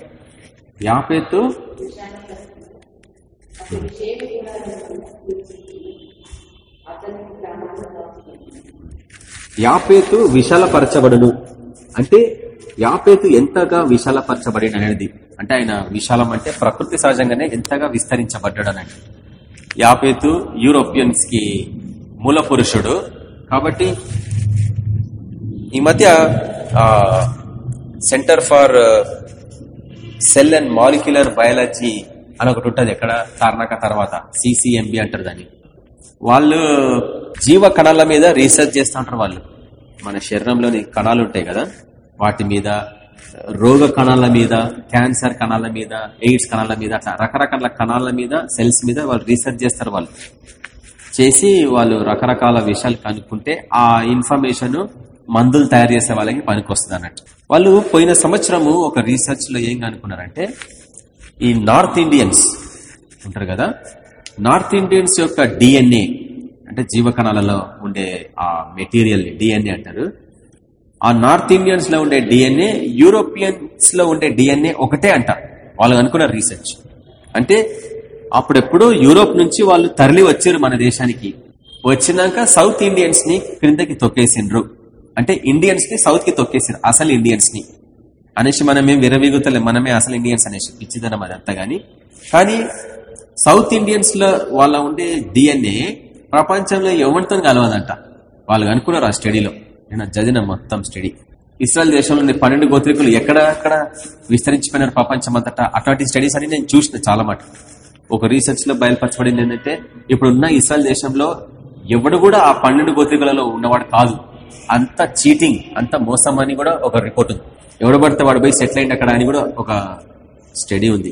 యాపేతు యాపేతు విశాలపరచబడును. అంటే యాపేతు ఎంతగా విశాలపరచబడిన అనేది అంటే ఆయన విశాలం అంటే ప్రకృతి సహజంగానే ఎంతగా విస్తరించబడ్డాడు అనండి యాపేతు యూరోపియన్స్కి మూల పురుషుడు. కాబట్టి ఈ మధ్య centre for cell and molecular biology అని ఒకటి ఉంటుంది ఎక్కడ? తార్నాక తర్వాత. సిసిఎంబి అంటారు దాన్ని. వాళ్ళు జీవ కణాల మీద రీసెర్చ్ చేస్తూ ఉంటారు వాళ్ళు. మన శరీరంలోని కణాలు ఉంటాయి కదా? వాటి మీద రోగ కణాల మీద క్యాన్సర్ కణాల మీద ఎయిడ్స్ కణాల మీద అట్లా రకరకాల కణాల మీద సెల్స్ మీద వాళ్ళు రీసెర్చ్ చేస్తారు వాళ్ళు. చేసి వాళ్ళు రకరకాల విషయాలు కనుక్కుంటే ఆ ఇన్ఫర్మేషన్ మందులు తయారు చేసే వాళ్ళకి పనికొస్తుంది అన్నట్టు. వాళ్ళు పోయిన సంవత్సరము ఒక రీసెర్చ్లో ఏం అనుకున్నారంటే ఈ నార్త్ ఇండియన్స్ ఉంటారు కదా నార్త్ ఇండియన్స్ యొక్క డిఎన్ఏ అంటే జీవకణాలలో ఉండే ఆ మెటీరియల్ డిఎన్ఏ అంటారు. ఆ నార్త్ ఇండియన్స్లో ఉండే డిఎన్ఏ యూరోపియన్స్లో ఉండే డిఎన్ఏ ఒకటే అంట. వాళ్ళు అనుకున్న రీసెర్చ్ అంటే అప్పుడెప్పుడు యూరోప్ నుంచి వాళ్ళు తరలి వచ్చారు మన దేశానికి. వచ్చినాక సౌత్ ఇండియన్స్ని క్రిందకి తొక్కేసిండ్రు. అంటే ఇండియన్స్ని సౌత్కి తొక్కేసారు అసలు ఇండియన్స్ని. అనేసి మనమేం విరవీగుతలే మనమే అసలు ఇండియన్స్ అనేసి. పిచ్చిదనం అదంతా గాని. కానీ సౌత్ ఇండియన్స్లో వాళ్ళ ఉండే డిఎన్ఏ ప్రపంచంలో ఎవరితో కలవదంట? వాళ్ళు అనుకున్నారు ఆ స్టడీలో? నేను చదివిన మొత్తం స్టడీ. ఇస్రాయల్ దేశంలో పన్నెండు గోత్రికులు ఎక్కడెక్కడ విస్తరించిపోయినారు ప్రపంచం అంతటా అట్లాంటి స్టడీస్ అని నేను చూసిన చాలా మాట ఒక రీసెర్చ్లో బయలుపరచబడింది ఏంటంటే ఇప్పుడున్న ఇస్రాయల్ దేశంలో ఎవడు కూడా ఆ పన్నెండు గోత్రికలలో ఉన్నవాడు కాదు. అంత చీటింగ్ అంత మోసం అని కూడా ఒక రిపోర్ట్ ఉంది. ఎవడు పడితే వాడు పోయి సెటిల్ అయింది అక్కడ అని కూడా ఒక స్టడీ ఉంది.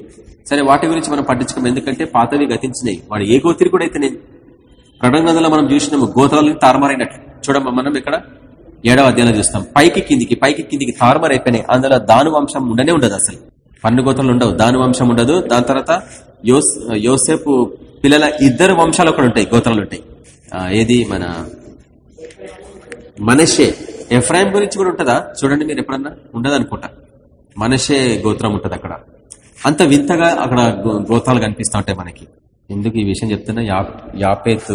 సరే వాటి గురించి మనం పట్టించుకోం ఎందుకంటే పాతవి గతించినాయి. వాడు ఏ గోత్రికుడు అయితే నేను ప్రకటన మనం చూసినాము గోత్రాలను తారుమారైనట్లు చూడమ్మా మనం ఇక్కడ ఏడవ అధ్యాయంలో చూస్తాం. పైకి కిందికి పైకి కిందికి తారుమారు అయిపోయినాయి అందులో దాను వంశం ఉండనే ఉండదు అసలు. పన్ను గోత్రాలు ఉండవు. దాను వంశం ఉండదు. దాని తర్వాత యోసేపు పిల్లల ఇద్దరు వంశాలు అక్కడ ఉంటాయి గోత్రాలు ఉంటాయి. ఏది? మన మనషే. ఎఫ్రాయిం గురించి కూడా ఉంటుందా? చూడండి మీరు ఎప్పుడన్నా ఉండదు అనుకుంటా మనషే గోత్రం ఉంటుంది అక్కడ. అంత వింతగా అక్కడ గో- గోత్రాలు కనిపిస్తూ ఉంటాయి మనకి. ఎందుకు ఈ విషయం చెప్తున్నా? యా- యాపేతు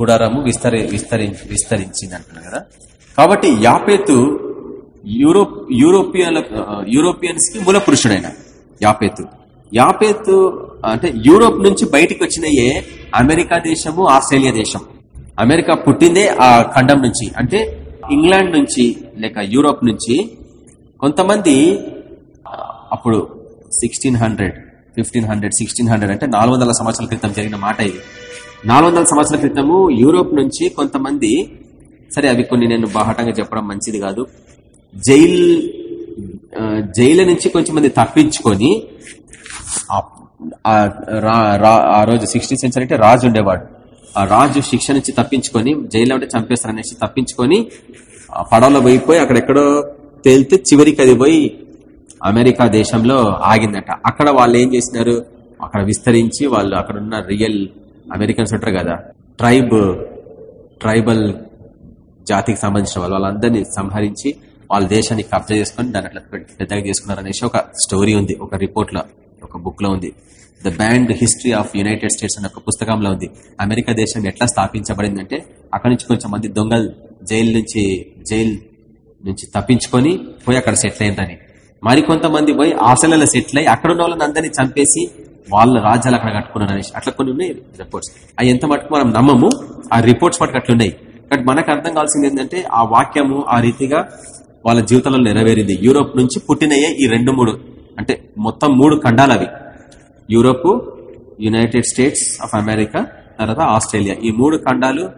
గుడారము విస్తరి విస్తరి విస్తరించింది అంటున్నారు కదా. కాబట్టి యాపేతు యూరోప్ యూరోపియన్ యూరోపియన్స్కి మూల పురుషుడైన యాపేతు. యాపేతు అంటే యూరోప్ నుంచి బయటికి వచ్చినయే అమెరికా దేశము ఆస్ట్రేలియా దేశం. అమెరికా పుట్టిందే ఆ ఖండం నుంచి. అంటే ఇంగ్లాండ్ నుంచి లేక యూరోప్ నుంచి కొంతమంది అప్పుడు sixteen hundred fifteen hundred sixteen hundred అంటే నాలుగు వందల సంవత్సరాల క్రితం జరిగిన మాట ఇది. నాలుగు వందల సంవత్సరాల క్రితము యూరోప్ నుంచి కొంతమంది సరే అవి కొన్ని నేను బాహటంగా చెప్పడం మంచిది కాదు జైల్ జైలు నుంచి కొంచెం మంది తప్పించుకొని ఆ- రా- రా- ఆ రోజు సిక్స్టీన్ సెంచరీ అంటే రాజు ఉండేవాడు. రాజు శిక్ష నుంచి తప్పించుకొని జైల్లో ఉంటే చంపేస్తారనేసి తప్పించుకొని పడవలో పోయిపోయి అక్కడెక్కడో తేలితే చివరికి అది పోయి అమెరికా దేశంలో ఆగిందట. అక్కడ వాళ్ళు ఏం చేసినారు? అక్కడ విస్తరించి వాళ్ళు అక్కడ ఉన్న రియల్ అమెరికన్స్ ఉంటారు కదా ట్రైబ్ ట్రైబల్ జాతికి సంబంధించిన వాళ్ళు వాళ్ళందరినీ సంహరించి వాళ్ళ దేశాన్ని కబ్జా చేసుకొని దాన్ని అట్లా పెద్దగా చేసుకున్నారు అనేసి ఒక స్టోరీ ఉంది ఒక రిపోర్ట్లో ఒక బుక్లో ఉంది. The band history of United States అనే ఒక పుస్తకంలో ఉంది. అమెరికా దేశం ఎట్లా స్థాపించబడిందంటే అక్కడి నుంచి కొంచెం మంది దొంగలు జైలు నుంచి జైలు నుంచి తప్పించుకొని పోయి అక్కడ సెటిల్ అయిందని మరికొంతమంది పోయి ఆశలలో సెటిల్ అయ్యి అక్కడ ఉన్న వాళ్ళని అందరినీ చంపేసి వాళ్ళ రాజ్యాలు అక్కడ కట్టుకున్నారు అనేసి. అట్లా కొన్ని ఉన్నాయి రిపోర్ట్స్ అవి ఎంత మటుకు మనం నమ్మము ఆ రిపోర్ట్స్ మటుకు అట్లున్నాయి బట్ మనకు అర్థం కావాల్సింది ఏంటంటే ఆ వాక్యము ఆ రీతిగా వాళ్ళ జీవితంలో నెరవేరింది. యూరోప్ నుంచి పుట్టినయే ఈ రెండు మూడు అంటే మొత్తం మూడు ఖండాలు అవి. Europe United States of America తర్వాత ఆస్ట్రేలియా. ఈ మూడు ఖండాలు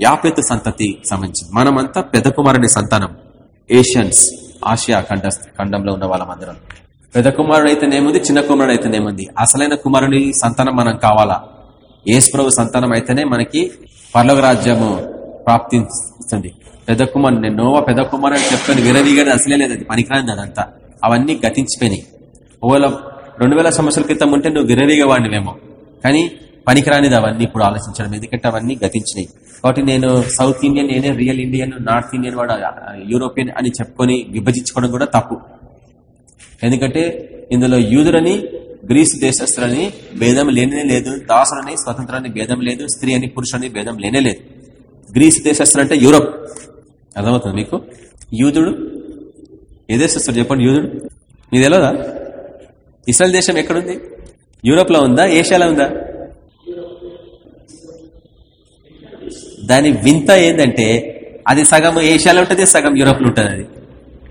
యాపెత్తు సంతతి సంబంధించింది. మనమంతా పెద్ద కుమారుని సంతానం. ఏషియన్స్ ఆసియా ఖండ ఖండంలో ఉన్న వాళ్ళమందరం. పెద్ద కుమారుడు అయితేనేముంది చిన్న కుమారుడు అయితేనేముంది అసలైన కుమారుని సంతానం మనం కావాలా? ఏసుప్రభు సంతానం అయితేనే మనకి పర్లోక రాజ్యము ప్రాప్తిస్తుంది. పెద్ద కుమారుడు నేను నోవా పెద్ద కుమారుడు అని చెప్తాను విరవీగానే అసలే లేదు అది పనికిరాని అదంతా. అవన్నీ గతించిపోయినాయి. ఓల రెండు వేల సంవత్సరాల క్రితం ఉంటే నువ్వు విరవీగా వాడివేమో కానీ పనికిరానిది అవన్నీ ఇప్పుడు ఆలోచించడం. ఎందుకంటే అవన్నీ గతించినాయి. కాబట్టి నేను సౌత్ ఇండియన్ నేనే రియల్ ఇండియన్ నార్త్ ఇండియన్ వాడు యూరోపియన్ అని చెప్పుకొని విభజించుకోవడం కూడా తప్పు. ఎందుకంటే ఇందులో యూదులని గ్రీసు దేశస్తులని భేదం లేనే లేదు. దాసులని స్వతంత్రాన్ని భేదం లేదు. స్త్రీ అని పురుషుని భేదం లేనే లేదు. గ్రీసు దేశస్తులు అంటే యూరోప్. అర్థమవుతుంది మీకు? యూదుడు ఏ దేశస్తుడు చెప్పండి? యూదుడు? మీకు తెలియదా ఇస్రాయల్ దేశం ఎక్కడుంది? యూరోప్లో ఉందా? ఏషియాలో ఉందా? దాని వింత ఏంటంటే అది సగం ఏషియాలో ఉంటుంది సగం యూరోప్లో ఉంటుంది అది.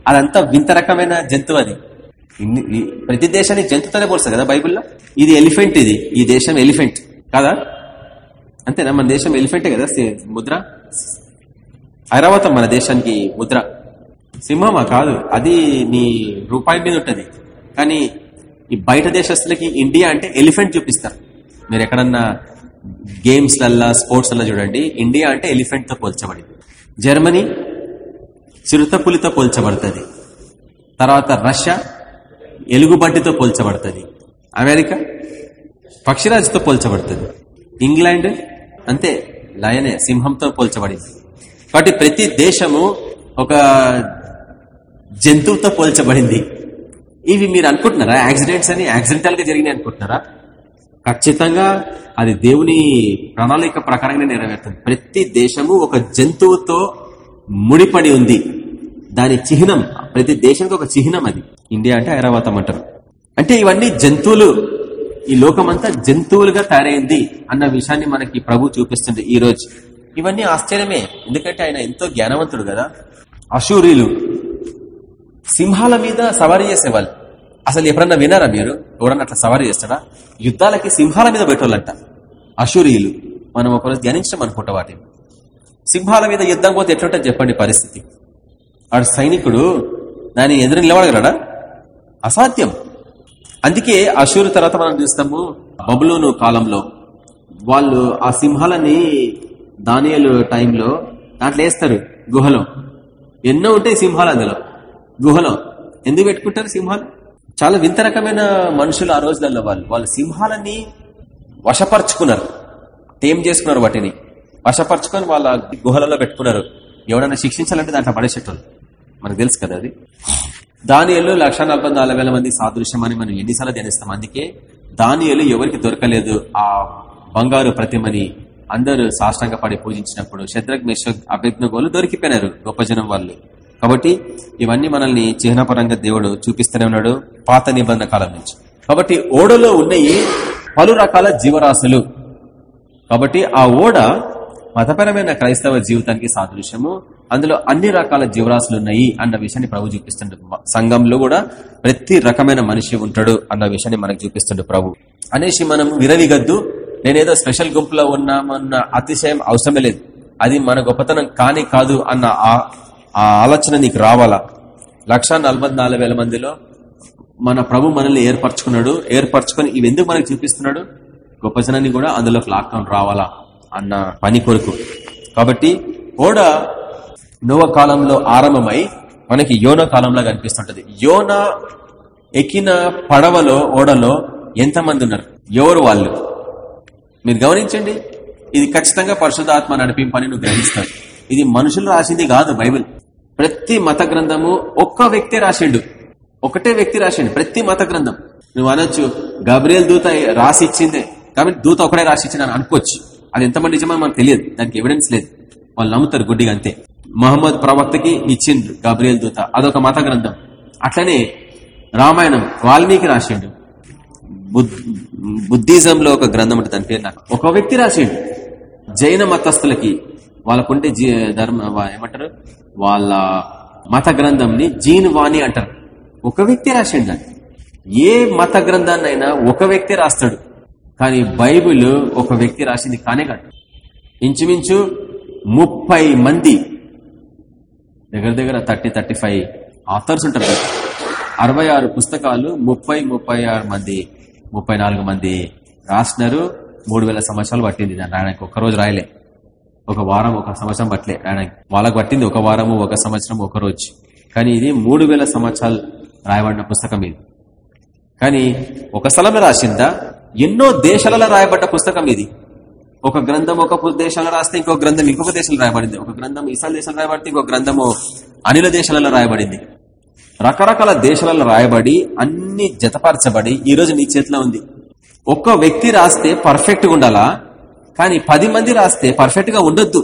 అదంతా వింత రకమైన జంతువు అది. ప్రతి దేశాన్ని జంతుతోనే పోలుస్తారు కదా బైబిల్లో? ఇది ఎలిఫెంట్ ఇది. ఈ దేశం ఎలిఫెంట్. కదా? అంతేనా? మన దేశం ఎలిఫెంటే కదా ముద్ర? ఐరావతం మన దేశానికి ముద్ర. సింహమా? కాదు. అది నీ రూపాయి మీద ఉంటుంది. కానీ ఈ బయట దేశస్తులకి ఇండియా అంటే ఎలిఫెంట్ చూపిస్తారు. మీరు ఎక్కడన్నా గేమ్స్లల్లా స్పోర్ట్స్లల్లా చూడండి ఇండియా అంటే ఎలిఫెంట్తో పోల్చబడింది. జర్మనీ చిరుతపులితో పోల్చబడుతుంది. తర్వాత రష్యా ఎలుగుబంటితో పోల్చబడుతుంది. అమెరికా పక్షిరాజుతో పోల్చబడుతుంది. ఇంగ్లాండ్ అంతే లయనే సింహంతో పోల్చబడింది. కాబట్టి ప్రతి దేశము ఒక జంతువుతో పోల్చబడింది. ఇవి మీరు అనుకుంటున్నారా? యాక్సిడెంట్స్ అని యాక్సిడెంటల్గా జరిగినాయి అనుకుంటున్నారా? ఖచ్చితంగా అది దేవుని ప్రణాళిక ప్రకారంగా నెరవేరుతుంది. ప్రతి దేశము ఒక జంతువుతో ముడిపడి ఉంది. దాని చిహ్నం ప్రతి దేశానికి ఒక చిహ్నం అది. ఇండియా అంటే ఐరావతం అంటారు. అంటే ఇవన్నీ జంతువులు. ఈ లోకమంతా జంతువులుగా తయారైంది అన్న విషయాన్ని మనకి ప్రభు చూపిస్తుంది ఈ రోజు ఇవన్నీ ఆశ్చర్యమే. ఎందుకంటే ఆయన ఎంతో జ్ఞానవంతుడు కదా. అశూరిలు. సింహాల మీద సవారీ చేసేవాళ్ళు. అసలు ఎప్పుడన్నా వినారా మీరు? ఎవరన్నా అట్లా సవారీ చేస్తారా? యుద్ధాలకి సింహాల మీద పెట్టోళ్ళంట అశూరియులు. మనం ఒకరోజు ధ్యానించడం అనుకుంటా వాటిని. సింహాల మీద యుద్ధం పోతే ఎట్లుంటుంది చెప్పండి పరిస్థితి. వాడు సైనికుడు దాని ఎదురు నిలబడగలడా? అసాధ్యం. అందుకే అశూరు తర్వాత మనం చూస్తాము బబులోను కాలంలో వాళ్ళు ఆ సింహాలని దానియలు టైంలో దాంట్లో వేస్తారు గుహలో. ఎన్నో ఉంటాయి సింహాలు అందులో. గుహలో. ఎందుకు పెట్టుకుంటారు సింహాలు? చాలా వింత రకమైన మనుషులు ఆ రోజులలో వాళ్ళు. వాళ్ళు సింహాలని వశపరుచుకున్నారు. టేం చేసుకున్నారు వాటిని? వశపరుచుకొని వాళ్ళ గుహలలో పెట్టుకున్నారు. ఎవడన్నా శిక్షించాలంటే దాంట్లో పడేసేటోళ్ళు. మనకు తెలుసు కదా అది. దానియలు లక్ష మంది సాదృశ్యం అని మనం ఎన్నిసార్లు ధ్యానిస్తాం. అందుకే దానియలు ఎవరికి దొరకలేదు ఆ బంగారు ప్రతిమని అందరూ సాష్టంగా పడి పూజించినప్పుడు శత్రక్ మేషక్ అభిజ్ఞగోలు దొరికిపోయినారు గొప్ప జనం వాళ్ళు. కాబట్టి ఇవన్నీ మనల్ని చిహ్నపరంగా దేవుడు చూపిస్తూనే ఉన్నాడు పాత నిబంధన కాలం నుంచి. కాబట్టి ఓడలో ఉన్నాయి పలు రకాల జీవరాశులు. కాబట్టి ఆ ఓడ మతపరమైన క్రైస్తవ జీవితానికి సాదృశ్యము. అందులో అన్ని రకాల జీవరాశులు ఉన్నాయి అన్న విషయాన్ని ప్రభు చూపిస్తుండు. సంఘంలో కూడా ప్రతి రకమైన మనిషి ఉంటాడు అన్న విషయాన్ని మనకు చూపిస్తుండు ప్రభు. అనేసి మనం విరవిగద్దు. నేనేదో స్పెషల్ గుంపులో ఉన్నామన్న అతిశయం అవసరమే లేదు. అది మన గొప్పతనం కాని కాదు అన్న ఆ- ఆ ఆలోచన నీకు రావాలా? లక్ష మందిలో మన ప్రభు మనల్ని ఏర్పరచుకున్నాడు. ఏర్పరచుకొని ఇవి ఎందుకు మనకు చూపిస్తున్నాడు? గొప్ప జనాన్ని కూడా అందులోకి లాక్డౌన్ రావాలా అన్న పని కొరకు. కాబట్టి ఓడ నోవ కాలంలో ఆరంభమై మనకి యోన కాలంలో కనిపిస్తుంటది యోన ఎక్కిన పడవలో ఓడలో ఎంతమంది ఉన్నారు? ఎవరు వాళ్ళు? మీరు గమనించండి. ఇది ఖచ్చితంగా పరిశుధాత్మ నడిపింపని నువ్వు గ్రహిస్తావు. ఇది మనుషులు రాసింది కాదు బైబిల్. ప్రతి మత గ్రంథము ఒక్క వ్యక్తి రాసిండు. ఒకటే వ్యక్తి రాసిండు. ప్రతి మత గ్రంథం. నువ్వు అనొచ్చు గబ్రియల్ దూత రాసిచ్చిందే. కాబట్టి దూత ఒకటే రాసిచ్చింది అని అనుకోవచ్చు. అది ఎంతమంది నిజమో మనకు తెలియదు. దానికి ఎవిడెన్స్ లేదు. వాళ్ళు నమ్ముతారు గుడ్డిగా అంతే. మహమ్మద్ ప్రవక్తకి ఇచ్చిండ్రు గబ్రియల్ దూత. అదొక మత గ్రంథం. అట్లనే రామాయణం వాల్మీకి రాసిండు. బుద్- బుద్ధిజంలో ఒక గ్రంథం అంటే దాని పేరు నాకు. ఒక వ్యక్తి రాసిండు. జైన మతస్థులకి వాళ్ళకుంటే జీ ధర్మ వా- ఏమంటారు? వాళ్ళ మత గ్రంథంని జీన్ వాణి అంటారు. ఒక వ్యక్తి రాసిండు దాన్ని ఏ మత గ్రంథాన్నైనా ఒక వ్యక్తి రాస్తాడు. కానీ బైబిల్ ఒక వ్యక్తి రాసింది కానే కాదు. ఇంచుమించు ముప్పై మంది దగ్గర దగ్గర థర్టీ థర్టీ ఫైవ్ ఆథర్స్ ఉంటారు అరవై ఆరు పుస్తకాలు ముప్పై ముప్పై ఆరు మంది ముప్పై నాలుగు మంది రాసినారు. మూడు వేల సంవత్సరాలు పట్టింది. దాన్ని రాయడానికి ఒక్కరోజు రాయలే. ఒక వారం ఒక సంవత్సరం పట్టలే రాయడానికి వాళ్ళకు పట్టింది ఒక వారము ఒక సంవత్సరం ఒక రోజు. కానీ ఇది మూడు వేల సంవత్సరాలు రాయబడిన పుస్తకం ఇది. కానీ ఒక స్థలంలో రాసిందా? ఎన్నో దేశాలలో రాయబడ్డ పుస్తకం ఇది. ఒక గ్రంథం ఒక పు- దేశంలో రాస్తే ఇంకో గ్రంథం ఇంకొక దేశంలో రాయబడింది. ఒక గ్రంథం ఇసాల్ దేశంలో రాయబడితే ఇంకో గ్రంథము అనిల దేశాలలో రాయబడింది. రకరకాల దేశాలలో రాయబడి అన్ని జతపరచబడి ఈ రోజు నీ చేతిలో ఉంది. ఒక్క వ్యక్తి రాస్తే పర్ఫెక్ట్గా ఉండాలా? కానీ పది మంది రాస్తే పర్ఫెక్ట్గా ఉండొద్దు.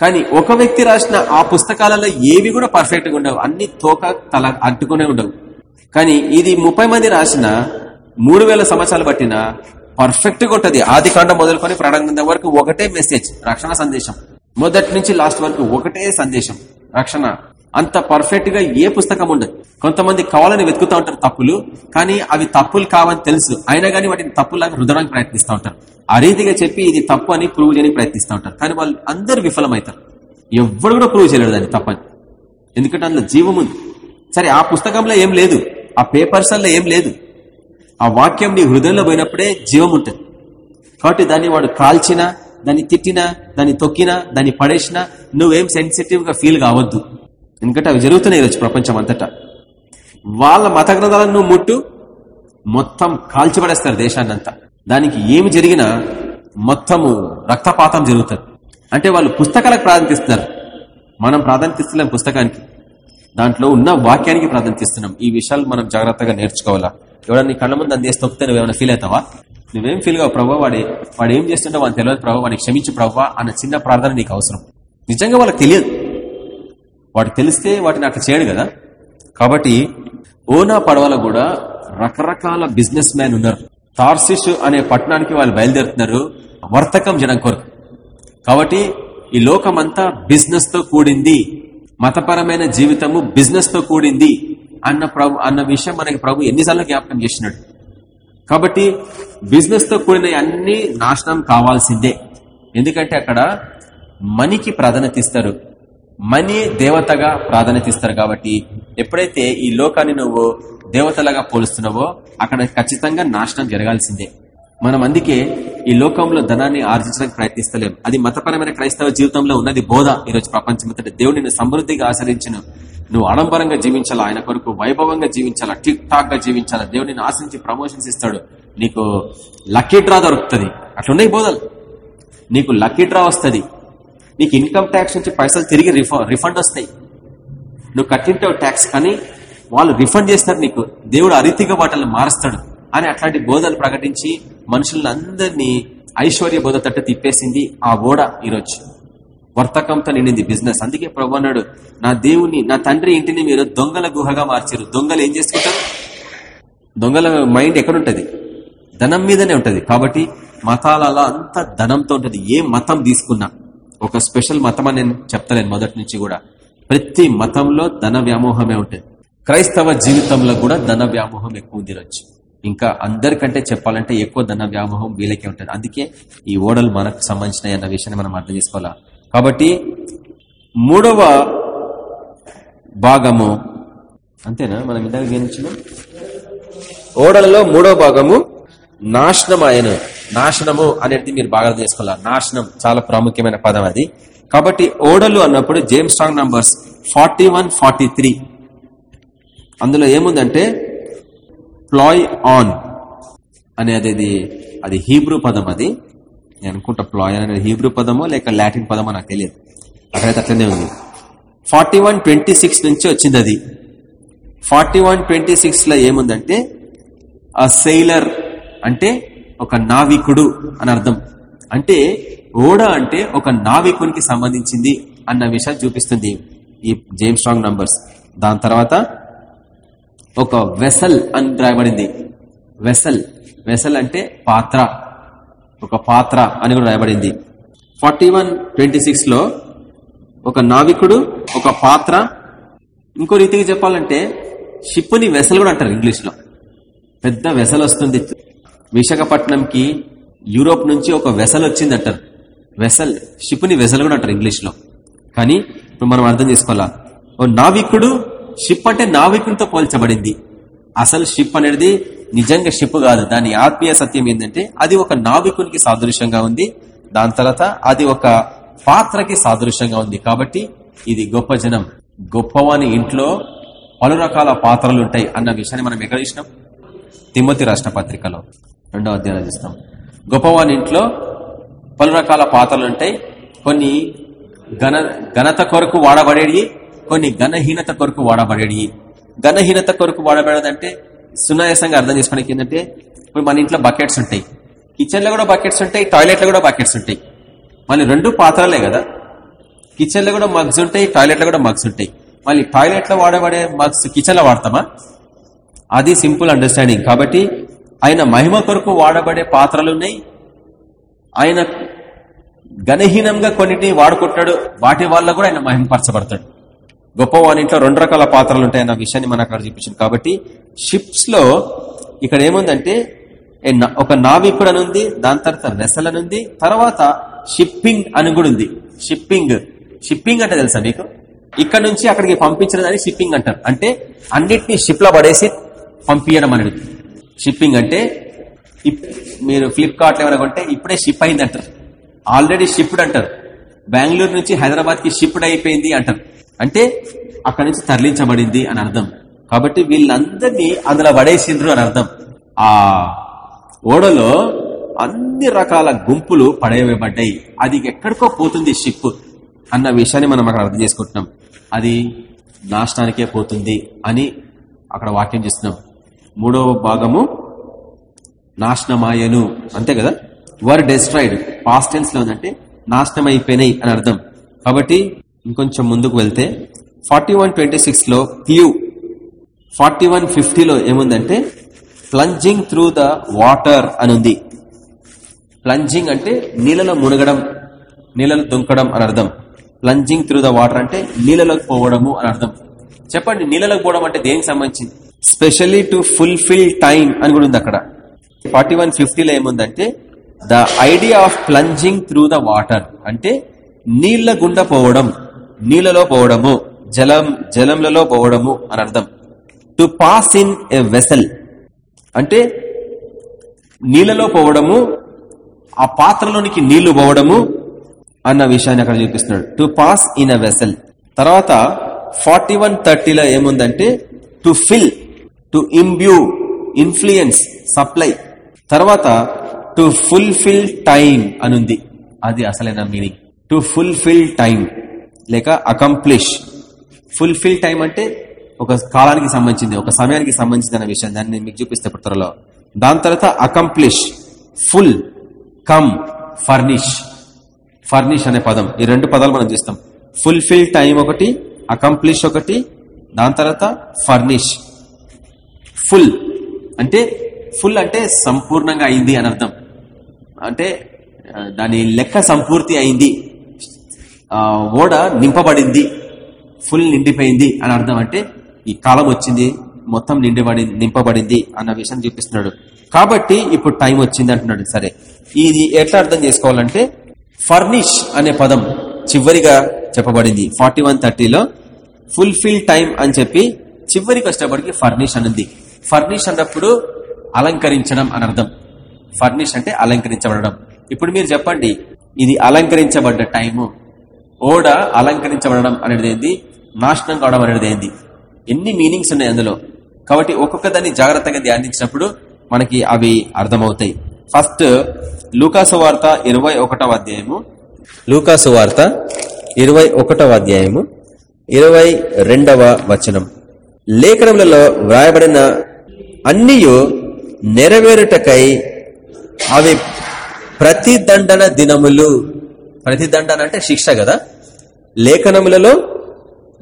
కానీ ఒక వ్యక్తి రాసిన ఆ పుస్తకాలలో ఏవి కూడా పర్ఫెక్ట్గా ఉండవు. అన్ని తోక తల అంటుకునే ఉండవు. కానీ ఇది ముప్పై మంది రాసిన మూడు వేల సంవత్సరాలు పట్టిన పర్ఫెక్ట్గా ఉంటది. ఆది కాండం మొదలుకొని ప్రాణాంగం వరకు ఒకటే మెసేజ్ రక్షణ సందేశం. మొదటి నుంచి లాస్ట్ వరకు ఒకటే సందేశం రక్షణ. అంత పర్ఫెక్ట్గా ఏ పుస్తకం ఉండదు. కొంతమంది కావాలని వెతుకుతా ఉంటారు తప్పులు కానీ అవి తప్పులు కావని తెలుసు. అయినా కానీ వాటిని తప్పులాగా రుదడానికి ప్రయత్నిస్తూ ఉంటారు. ఆ రీతిగా చెప్పి ఇది తప్పు అని ప్రూవ్ చేయడానికి ప్రయత్నిస్తూ ఉంటారు. కానీ వాళ్ళు అందరు విఫలమవుతారు. ఎవ్వరు కూడా ప్రూవ్ చేయలేడు దాన్ని తప్పని ఎందుకంటే అందులో జీవం ఉంది. సరే ఆ పుస్తకంలో ఏం లేదు. ఆ పేపర్స్లో ఏం లేదు. ఆ వాక్యం నీ హృదయంలో పోయినప్పుడే జీవం ఉంటుంది. కాబట్టి దాన్ని వాడు కాల్చినా దాన్ని తిట్టినా దాన్ని తొక్కినా దాన్ని పడేసినా నువ్వేం సెన్సిటివ్గా ఫీల్ కావద్దు. ఎందుకంటే అవి జరుగుతున్నాయి ఈరోజు ప్రపంచం అంతటా వాళ్ళ మత గ్రంథాలను ముట్టు మొత్తం కాల్చిపడేస్తారు దేశాన్నంతా. దానికి ఏమి జరిగినా మొత్తము రక్తపాతం జరుగుతుంది. అంటే వాళ్ళు పుస్తకాలకు ప్రాధాన్యత ఇస్తున్నారు మనం ప్రాధాన్యత ఇస్తున్నాం పుస్తకానికి. దాంట్లో ఉన్న వాక్యానికి ప్రాధాన్యత ఇస్తున్నాం ఈ విషయాలు మనం జాగ్రత్తగా నేర్చుకోవాలా? ఎవడన్నా కళ్ళ ముందు అందేసి తొక్కితే నువ్వేమైనా ఫీల్ అవుతావా? నువ్వేం ఫీల్ కావు. ప్రభావ వాడే వాడు ఏం చేస్తుంటే వాళ్ళని తెలియదు. ప్రభావ వాడిని క్షమించు ప్రభావ అన్న చిన్న ప్రార్థన నీకు అవసరం. నిజంగా వాళ్ళకి తెలియదు. వాటి తెలిస్తే వాటిని అట్లా చేయడు కదా. కాబట్టి ఓనా పడవలో కూడా రకరకాల బిజినెస్ మ్యాన్ ఉన్నారు. తార్సిష్ అనే పట్టణానికి వాళ్ళు బయలుదేరుతున్నారు. వర్తకం జనం కొరకు. కాబట్టి ఈ లోకమంతా బిజినెస్తో కూడింది. మతపరమైన జీవితము బిజినెస్తో కూడింది అన్న ప్రభు అన్న విషయం మనకి ప్రభు ఎన్నిసార్లు జ్ఞాపకం చేసినాడు. కాబట్టి బిజినెస్తో కూడిన అన్ని నాశనం కావాల్సిందే. ఎందుకంటే అక్కడ మనీకి ప్రాధాన్యత ఇస్తారు. మనీ దేవతగా ప్రాధాన్యత ఇస్తారు కాబట్టి ఎప్పుడైతే ఈ లోకాన్ని నువ్వు దేవతలాగా పోలుస్తున్నావో అక్కడ ఖచ్చితంగా నాశనం జరగాల్సిందే. మనం అందుకే ఈ లోకంలో ధనాన్ని ఆర్జించడానికి ప్రయత్నిస్తలేం. అది మతపరమైన క్రైస్తవ జీవితంలో ఉన్నది బోధ. ఈరోజు ప్రపంచమంతటి దేవుడిని సమృద్ధిగా ఆచరించిన నువ్వు ఆడంబరంగా జీవించాలా? ఆయన కొరకు వైభవంగా జీవించాలా? టిక్ టాక్గా జీవించాలా? దేవుడిని ఆశ్రయించి ప్రమోషన్స్ ఇస్తాడు. నీకు లక్కీ డ్రా దొరుకుతుంది. అట్లున్నాయి బోధలు. నీకు లక్కీ డ్రా వస్తుంది. నీకు ఇన్కమ్ ట్యాక్స్ నుంచి పైసలు తిరిగి రిఫండ్ వస్తాయి. నువ్వు కట్టింటావు ట్యాక్స్ కానీ వాళ్ళు రిఫండ్ చేస్తారు నీకు. దేవుడు అరీతిగా వాటిని మారుస్తాడు అని అట్లాంటి బోధలు ప్రకటించి మనుషులందరినీ ఐశ్వర్య బోధ తట్టు తిప్పేసింది ఆ ఓడ ఈరోజు. వర్తకంతో నిండింది బిజినెస్ అందుకే ప్రభు అన్నాడు నా దేవుని నా తండ్రి ఇంటిని మీరు దొంగల గుహగా మార్చారు దొంగలు ఏం చేసుకుంటారు? దొంగల మైండ్ ఎక్కడుంటది? ధనం మీదనే ఉంటది. కాబట్టి మతాలలో అంతా ధనంతో ఉంటది. ఏ మతం తీసుకున్నా. ఒక స్పెషల్ మతం అని నేను చెప్తలేను మొదటి నుంచి కూడా. ప్రతి మతంలో ధన వ్యామోహమే ఉంటుంది. క్రైస్తవ జీవితంలో కూడా ధన వ్యామోహం ఎక్కువ ఉంది ఇంకా అందరికంటే చెప్పాలంటే ఎక్కువ ధన వ్యామోహం వీళ్ళకే ఉంటుంది. అందుకే ఈ ఓడలు మనకు సంబంధించినవి అన్న విషయాన్ని మనం అర్థం చేసుకోవాలా? కాబట్టి మూడవ భాగము అంతేనా? మనం ఇందాక గమనించిన ఓడలలో మూడవ భాగము నాశనం నాశనము అనేది మీరు బాగా చేసుకోవాలి నాశనం చాలా ప్రాముఖ్యమైన పదం అది. కాబట్టి ఓడలు అన్నప్పుడు James Strong numbers forty one forty three అందులో ఏముందంటే ప్లాయ్ ఆన్ అనేది అది అది హీబ్రూ పదం అది. నేను అనుకుంటా ప్లాయ్ అనేది హీబ్రూ పదమో లేక లాటిన్ పదమో నాకు తెలియదు. అక్కడైతే అట్లనే ఉంది. ఫార్టీ వన్ ట్వంటీ సిక్స్ నుంచి వచ్చింది అది. ఫార్టీ వన్ ట్వంటీ సిక్స్లో ఏముందంటే ఆ సెయిలర్ అంటే ఒక నావికుడు అని అర్థం. అంటే ఓడ అంటే ఒక నావికునికి సంబంధించింది అన్న విషయం చూపిస్తుంది ఈ జేమ్స్ స్ట్రాంగ్ నంబర్స్. దాని తర్వాత ఒక వెసల్ అని రాయబడింది వెసల్ వెసల్ అంటే పాత్ర ఒక పాత్ర అని కూడా రాయబడింది ఫార్టీ వన్ ట్వంటీ లో ఒక నావికుడు ఒక పాత్ర. ఇంకో రీతిగా చెప్పాలంటే షిప్పుని వెసల్ కూడా అంటారు ఇంగ్లీష్లో. పెద్ద వెసల్ వస్తుంది. విశాఖపట్నంకి యూరోప్ నుంచి ఒక వెసల్ వచ్చింది అంటారు వెసల్ షిప్ని వెసల్ కూడా అంటారు ఇంగ్లీష్లో. కానీ ఇప్పుడు మనం అర్థం చేసుకోవాలా? ఓ నావికుడు షిప్ అంటే నావికునితో పోల్చబడింది. అసలు షిప్ అనేది నిజంగా షిప్ కాదు. దాని ఆత్మీయ సత్యం ఏంటంటే అది ఒక నావికునికి సాదృశ్యంగా ఉంది. దాని తర్వాత అది ఒక పాత్రకి సాదృశ్యంగా ఉంది. కాబట్టి ఇది గొప్ప జనం. గొప్పవాని ఇంట్లో పలు రకాల పాత్రలు ఉంటాయి అన్న విషయాన్ని మనం ఎక్కడ ఇచ్చినాం తిమ్మతి రాష్ట్ర పత్రికలో. రెండవ అధ్యాయం చూస్తాం. గొప్పవాని ఇంట్లో పలు రకాల పాత్రలు ఉంటాయి. కొన్ని ఘన ఘనత కొరకు వాడబడేవి కొన్ని ఘనహీనత కొరకు వాడబడేవి ఘనహీనత కొరకు వాడబడదంటే సునాయాసంగా అర్థం చేసుకోవడానికి ఏంటంటే ఇప్పుడు మన ఇంట్లో బకెట్స్ ఉంటాయి. కిచెన్లో కూడా బకెట్స్ ఉంటాయి టాయిలెట్లో కూడా బకెట్స్ ఉంటాయి. మళ్ళీ రెండు పాత్రలే కదా. కిచెన్లో కూడా మగ్స్ ఉంటాయి టాయిలెట్లో కూడా మగ్స్ ఉంటాయి. మళ్ళీ టాయిలెట్లో వాడబడే మగ్స్ కిచెన్లో వాడతామా? అది సింపుల్ అండర్స్టాండింగ్. కాబట్టి ఆయన మహిమ కొరకు వాడబడే పాత్రలు ఉన్నాయి ఆయన ఘనహీనంగా కొన్నిటిని వాడుకుంటాడు. వాటి వల్ల కూడా ఆయన మహిమపరచబడతాడు. గొప్ప వానింట్లో రెండు రకాల పాత్రలు ఉంటాయి అన్న విషయాన్ని మనకు అక్కడ చూపించింది. కాబట్టి షిప్స్లో ఇక్కడ ఏముందంటే ఒక నావికుడు అని ఉంది దాని తర్వాత వెసల్ అని ఉంది తర్వాత షిప్పింగ్ అని కూడా ఉంది. షిప్పింగ్ షిప్పింగ్ అంటే తెలుసా మీకు? ఇక్కడ నుంచి అక్కడికి పంపించడం అని షిప్పింగ్ అంటారు. అంటే అన్నిటినీ షిప్లో పడేసి పంపించడం అనేది. షిప్పింగ్ అంటే ఇప్- మీరు ఫ్లిప్కార్ట్లో ఏమైనా కొంటే ఇప్పుడే షిప్ అయింది అంటారు ఆల్రెడీ షిప్డ్ అంటారు. బెంగళూరు నుంచి హైదరాబాద్కి షిప్డ్ అయిపోయింది అంటారు. అంటే అక్కడ నుంచి తరలించబడింది అని అర్థం. కాబట్టి వీళ్ళందరినీ అందులో పడేసిండ్రు అని అర్థం. ఆ ఓడలో అన్ని రకాల గుంపులు పడేయబడ్డాయి. అది ఎక్కడికో పోతుంది షిప్ అన్న విషయాన్ని మనం అక్కడ అర్థం చేసుకుంటున్నాం. అది నాశనానికే పోతుంది అని అక్కడ వాక్యం చేస్తున్నాం. మూడవ భాగము నాశనమాయను. అంతే కదా? వర్ డెస్ట్రాయిడ్ పాస్ట్ టెన్స్లో ఉందంటే నాశనం అయిపోయినాయి అని అర్థం. కాబట్టి ఇంకొంచెం ముందుకు వెళ్తే ఫార్టీ వన్ ట్వంటీ సిక్స్లో క్లూ ఫార్టీ వన్ ఫిఫ్టీలో ఏముందంటే ప్లంజింగ్ త్రూ ద వాటర్ అని ఉంది ప్లంజింగ్ అంటే నీళ్ళలో మునగడం నీళ్ళలో దుంకడం అని అర్థం. ప్లంజింగ్ త్రూ ద వాటర్ అంటే నీళ్ళలోకి పోవడము అని అర్థం. చెప్పండి నీళ్ళలోకి పోవడం అంటే దేనికి సంబంధించింది? స్పెషల్లీ టు ఫుల్ఫిల్ టైం అని కూడా ఉంది అక్కడ. ఫార్టీ వన్ ఫిఫ్టీలో ఏముందంటే the idea of plunging through the water అంటే నీళ్ళ గుండా పోవడం నీళ్ళలో పోవడము జలం జలంలలో పోవడము అని అర్థం. To pass in a vessel అంటే నీళ్ళలో పోవడము ఆ పాత్రలోనికి నీళ్ళు పోవడము అన్న విషయాన్ని అక్కడ చూపిస్తున్నాడు. To pass in a vessel. తర్వాత ఫార్టీ వన్ థర్టీలో ఏముందంటే to fill to imbue influence supply తర్వాత టు ఫుల్ఫిల్ టైం అనుంది. అది అసలైన మీనింగ్ టు ఫుల్ఫిల్ టైం లేక అకంప్లిష్ ఫుల్ఫిల్ టైం అంటే ఒక కాలానికి సంబంధించింది ఒక సమయానికి సంబంధించిన అనే విషయం. దాన్ని మీకు చూపిస్తే ఇప్పుడు త్వరలో. దాని తర్వాత accomplish full come furnish furnish అనే పదం. ఈ రెండు పదాలు మనం చూస్తాం. ఫుల్ఫిల్ టైం ఒకటి అకంప్లిష్ ఒకటి దాని తర్వాత ఫర్నిష్ ఫుల్ అంటే ఫుల్ అంటే సంపూర్ణంగా అయింది అని అర్థం. అంటే దాని లెక్క సంపూర్తి అయింది. ఓడ నింపబడింది. ఫుల్ నిండిపోయింది అని అర్థం అంటే ఈ కాలం వచ్చింది మొత్తం నిండిబడి నింపబడింది అన్న విషయం చూపిస్తున్నాడు. కాబట్టి ఇప్పుడు టైం వచ్చింది అంటున్నాడు. సరే. ఇది ఎట్లా అర్థం చేసుకోవాలంటే ఫర్నిష్ అనే పదం చివరిగా చెప్పబడింది. ఫార్టీ వన్ థర్టీలో ఫుల్ఫిల్ టైం అని చెప్పి చివరికి వచ్చేటప్పటికి ఫర్నిష్ అనుంది ఫర్నిష్ అన్నప్పుడు అలంకరించడం అని అర్థం. ఫర్నిష్ అంటే అలంకరించబడడం. ఇప్పుడు మీరు చెప్పండి ఇది అలంకరించబడ్డ టైము. ఓడ అలంకరించబడడం అనేది ఏంది? నాశనం కావడం అనేది ఏంది? ఎన్ని మీనింగ్స్ ఉన్నాయి అందులో? కాబట్టి ఒక్కొక్క దాన్ని జాగ్రత్తగా ధ్యానించినప్పుడు మనకి అవి అర్థమవుతాయి. ఫస్ట్ లూకాసు వార్త ఇరవై ఒకటవ అధ్యాయము. లూకాసు వార్త ఇరవై ఒకటవ అధ్యాయము ఇరవై రెండవ వచనం. లేఖనములలో వ్రాయబడిన అన్నియు నెరవేరుటకై అవి ప్రతిదండన దినములు. ప్రతిదండన అంటే శిక్ష కదా? లేఖనములలో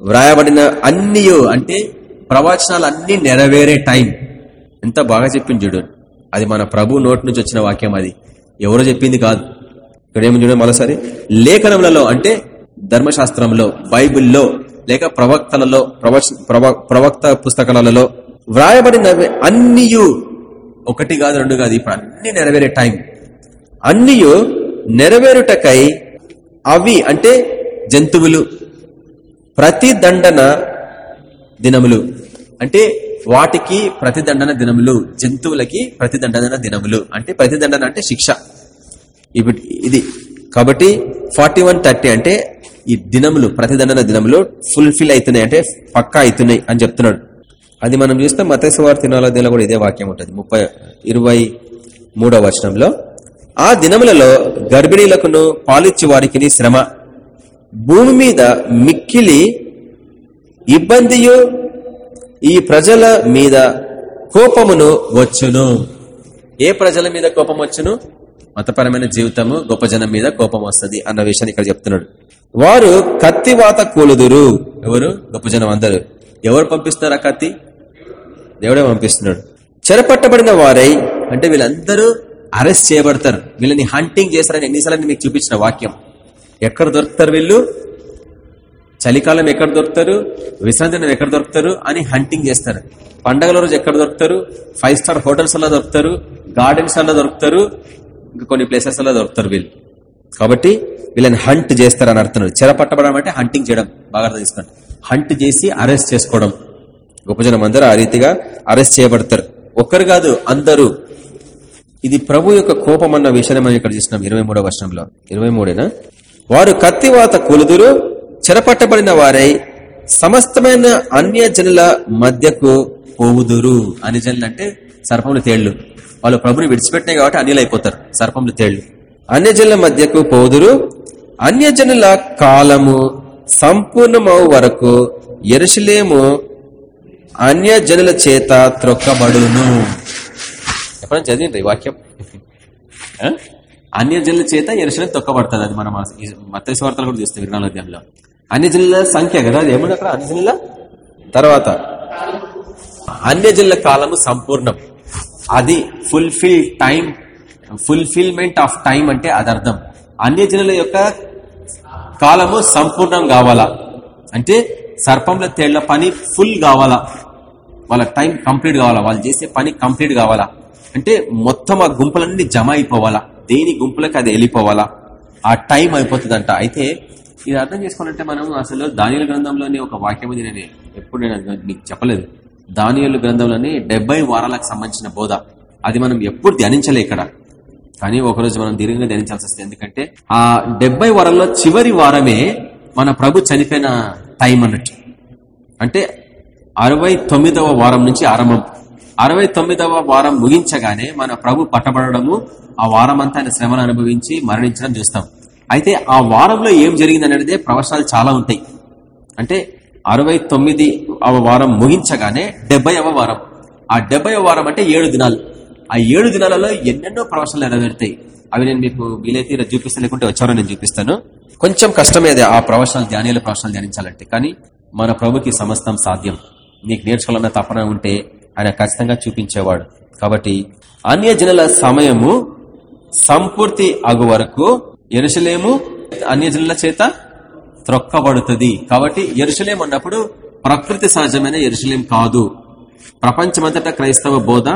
వ్రాయబడిన అన్నియు అంటే ప్రవచనాలు అన్ని నెరవేరే టైం. ఎంత బాగా చెప్పింది చూడు. అది మన ప్రభు నోటి నుంచి వచ్చిన వాక్యం అది. ఎవరో చెప్పింది కాదు. ఇక్కడ ఏమి చూడండి మరోసారి లేఖనములలో అంటే ధర్మశాస్త్రంలో బైబిల్లో లేక ప్రవక్తలలో ప్రవచ ప్రవ- ప్రవక్త పుస్తకాలలో వ్రాయబడిన అన్నియు. ఒకటి కాదు రెండు కాదు ఇప్పుడు అన్ని నెరవేరే టైం. అన్నియు నెరవేరుటకై అవి అంటే జంతువులు ప్రతిదండన దినములు. అంటే వాటికి ప్రతిదండన దినములు జంతువులకి ప్రతిదండన దినములు. అంటే ప్రతిదండన అంటే శిక్ష. ఇప్పుడు ఇది. కాబట్టి ఫార్టీ వన్ థర్టీ అంటే ఈ దినములు ప్రతిదండన దినములు ఫుల్ఫిల్ అవుతున్నాయి అంటే పక్కా అవుతున్నాయి అని చెప్తున్నాడు. అది మనం చూస్తే మతేశ్వార్ తినాలో దీనిలో కూడా ఇదే వాక్యం ఉంటుంది. ముప్పై ఇరవై మూడవ వచనంలో ఆ దినములలో గర్భిణీలకును పాలిచ్చి వారికి శ్రమ. భూమి మీద మిక్కిలి ఇబ్బందియు ఈ ప్రజల మీద కోపమును వచ్చును. ఏ ప్రజల మీద కోపం వచ్చును? మతపరమైన జీవితము గొప్ప జనం మీద కోపం వస్తుంది అన్న విషయాన్ని ఇక్కడ చెప్తున్నాడు. వారు కత్తివాత కూలుదురు. ఎవరు? గొప్ప జనం అందరు. ఎవరు పంపిస్తారు ఆ కత్తి? దేవుడే పంపిస్తున్నాడు. చెరపట్టబడిన వారై అంటే వీళ్ళందరూ అరెస్ట్ చేయబడతారు. వీళ్ళని హంటింగ్ చేస్తారని ఎన్నిసార్లు మీకు చూపించిన వాక్యం. ఎక్కడ దొరుకుతారు వీళ్ళు? చలికాలం ఎక్కడ దొరుకుతారు? విశ్రాంతి దినం ఎక్కడ దొరుకుతారు? అని హంటింగ్ చేస్తారు. పండగల రోజు ఎక్కడ దొరుకుతారు? ఫైవ్ స్టార్ హోటల్స్ అలా దొరుకుతారు. గార్డెన్స్ అలా దొరుకుతారు. ఇంకా కొన్ని ప్లేసెస్ అలా దొరుకుతారు వీళ్ళు. కాబట్టి వీళ్ళని హంట్ చేస్తారని అర్థం చెరపట్టబడడం అంటే హంటింగ్ చేయడం. బాగా అర్థం చేసుకోండి. హంట్ చేసి అరెస్ట్ చేసుకోవడం. గొప్ప జనం అందరూ ఆ రీతిగా అరెస్ట్ చేయబడతారు. ఒక్కరు కాదు అందరూ. ఇది ప్రభు యొక్క కోపం అన్న విషయాన్ని మనం ఇక్కడ చూసినాం ఇరవై మూడవ వర్షంలో ఇరవై మూడేనా వారు కత్తివాత కొలుదురు చెరపట్టబడిన వారై సమస్తమైన అన్య జనుల మధ్యకు పోవుదురు. అన్ని జనులు అంటే సర్పములు తేళ్ళు. వాళ్ళు ప్రభుని విడిచిపెట్టినాయి కాబట్టి అన్యులు అయిపోతారు సర్పములు తేళ్ళు. అన్య జనుల మధ్యకు పోదురు అన్య జనుల కాలము సంపూర్ణమవు వరకు ఎరుసలేము అన్య జనుల చేత త్రొక్కబడును. ఎప్పుడైనా చదివింది వాక్యం? అన్య అన్యజనుల చేత ఎరుసలేం తొక్కబడుతుంది అది మనం మత్స్య వార్తలు కూడా చూస్తాం ఇరవై నాలుగు అధ్యాయంలో. అన్యజనుల సంఖ్య కదా అది ఏముంది అక్కడ? అన్యజనుల? తర్వాత అన్యజనుల కాలము సంపూర్ణం. అది fulfil time fulfilment of time అంటే అది అర్థం. అన్యజనుల యొక్క కాలము సంపూర్ణం కావాలా? అంటే సర్పంల తేళ్ళ పని ఫుల్ కావాలా? వాళ్ళ టైం కంప్లీట్ కావాలా? వాళ్ళు చేసే పని కంప్లీట్ కావాలా? అంటే మొత్తం ఆ గుంపులన్నీ జమ అయిపోవాలా? దేని గుంపులకి అది వెళ్ళిపోవాలా? ఆ టైం అయిపోతుందంట. అయితే ఇది అర్థం చేసుకోవాలంటే మనం అసలు దానియల గ్రంథంలోని ఒక వాక్యం ఉంది. నేను ఎప్పుడు నేను మీకు చెప్పలేదు. దానియలు గ్రంథంలోని డెబ్బై వారాలకు సంబంధించిన బోధ. అది మనం ఎప్పుడు ధ్యానించలే ఇక్కడ. కానీ ఒకరోజు మనం దీర్ఘంగా ధ్యానించాల్సి వస్తుంది. ఎందుకంటే ఆ డెబ్బై వారాల్లో చివరి వారమే మన ప్రభు చనిపోయిన టైం అన్నట్టు. అంటే అరవై తొమ్మిదవ వారం నుంచి ఆరంభం. అరవై తొమ్మిదవ వారం ముగించగానే మన ప్రభు పట్టబడము ఆ వారం అంతా ఆయన శ్రమను అనుభవించి మరణించడం చూస్తాం. అయితే ఆ వారంలో ఏం జరిగింది ప్రవచనాలు చాలా ఉంటాయి. అంటే అరవై తొమ్మిది వారం ముగించగానే డెబ్బైవ వారం. ఆ డెబ్బైవ వారం అంటే ఏడు దినాలు. ఆ ఏడు దినాలలో ఎన్నెన్నో ప్రవచనాలు నెరవేరుతాయి. అవి నేను మీకు వీలైతే ఈరోజు చూపిస్తాను లేకుంటే వచ్చారో నేను చూపిస్తాను. కొంచెం కష్టమే అది ఆ ప్రవచనాలు ధ్యానీయుల ప్రవచనాలు ధ్యానించాలంటే. కానీ మన ప్రభుకి సమస్తం సాధ్యం. నీకు నేర్చుకోవాలన్న తపన ఉంటే ఆయన ఖచ్చితంగా చూపించేవాడు. కాబట్టి అన్య జనుల సమయము సంపూర్తి అగు వరకు ఎరుసలేము అన్య జనుల చేత త్రొక్కబడుతుంది. కాబట్టి ఎరుసలేం అన్నప్పుడు ప్రకృతి సహజమైన ఎరుసలేం కాదు. ప్రపంచమంతటా క్రైస్తవ బోధ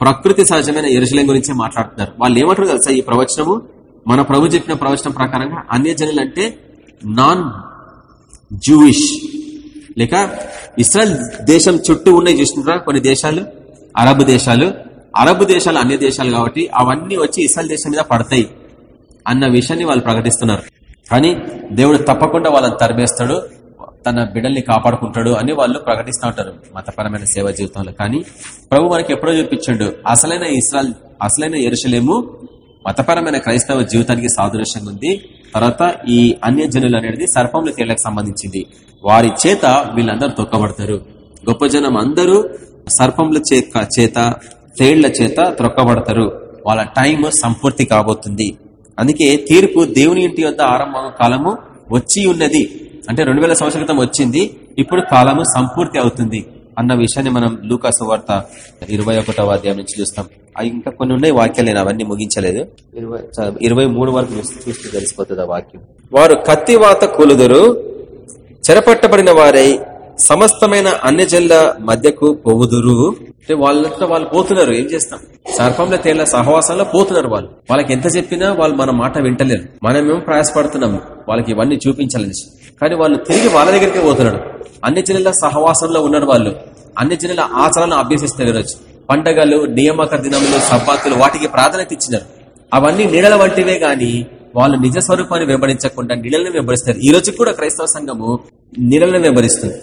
ప్రకృతి సహజమైన ఎరుసలేం గురించి మాట్లాడుతున్నారు. వాళ్ళు ఏమంటారు తెలుసా ఈ ప్రవచనము? మన ప్రభు చెప్పిన ప్రవచనం ప్రకారంగా అన్యజనులు అంటే నాన్ జూయిష్ లేక ఇస్రాయల్ దేశం చుట్టూ ఉన్నాయి చూసినారా కొన్ని దేశాలు అరబ్ దేశాలు అరబ్ దేశాలు అన్ని దేశాలు కాబట్టి అవన్నీ వచ్చి ఇస్రాయల్ దేశం మీద పడతాయి అన్న విషయాన్ని వాళ్ళు ప్రకటిస్తున్నారు. కానీ దేవుడు తప్పకుండా వాళ్ళని తరిమేస్తాడు తన బిడ్డల్ని కాపాడుకుంటాడు అని వాళ్ళు ప్రకటిస్తూ ఉంటారు మతపరమైన సేవ జీవితంలో. కానీ ప్రభు మనకి ఎప్పుడో చూపించాడు అసలైన ఇస్రాయల్ అసలైన ఎరుసలేము మతపరమైన క్రైస్తవ జీవితానికి సాదృశ్యంగా ఉంది. తర్వాత ఈ అన్య జనులు అనేది సర్పంలో తేళ్ళకు సంబంధించింది. వారి చేత వీళ్ళందరూ తొక్కబడతారు. గొప్ప జనం అందరూ సర్పంల చేత తేళ్ళ చేత త్రొక్కబడతారు వాళ్ళ టైం సంపూర్తి కాబోతుంది. అందుకే తీర్పు దేవుని ఇంటి వద్ద ఆరంభ కాలము వచ్చి ఉన్నది. అంటే రెండు వేల సంవత్సరాల క్రితం వచ్చింది. ఇప్పుడు కాలము సంపూర్తి అవుతుంది. అన్న విషయాన్ని మనం లూకాసు వార్త ఇరవై ఒకటవ అధ్యాయం నుంచి చూస్తాం. అవి ఇంకా కొన్ని ఉన్నాయి వాక్యాలు నేను అవన్నీ ముగించలేదు. ఇరవై ఇరవై మూడు వరకు చూస్తే తెలిసిపోతుంది ఆ వాక్యం. వారు కత్తివాత కూలుదురు చెరపట్టబడిన వారై సమస్తమైన అన్ని జల్ల మధ్యకు పోవుదురు. అంటే వాళ్ళంతా వాళ్ళు పోతున్నారు ఏం చేస్తాం? సర్పంలో తేళ్ళ సహవాసంలో పోతున్నారు వాళ్ళు. వాళ్ళకి ఎంత చెప్పినా వాళ్ళు మన మాట వింటలేరు. మనమేమో ప్రయాసపడుతున్నాము వాళ్ళకి ఇవన్నీ చూపించాలని కానీ వాళ్ళు తిరిగి వాళ్ళ దగ్గరికి పోతున్నాడు అన్ని జిల్లాల సహవాసంలో ఉన్నారు వాళ్ళు. అన్ని జిల్లాల ఆచరణను అభ్యసిస్తారు పండగలు నియామక దినములు సబ్బాతులు వాటికి ప్రాధాన్యత ఇచ్చినారు. అవన్నీ నీడల వంటివే గాని వాళ్ళు నిజ స్వరూపాన్ని వెంబడించకుండా నీళ్ళని వెంబడిస్తారు. ఈ రోజు కూడా క్రైస్తవ సంఘము నీళ్ళని వెంబడిస్తుంది.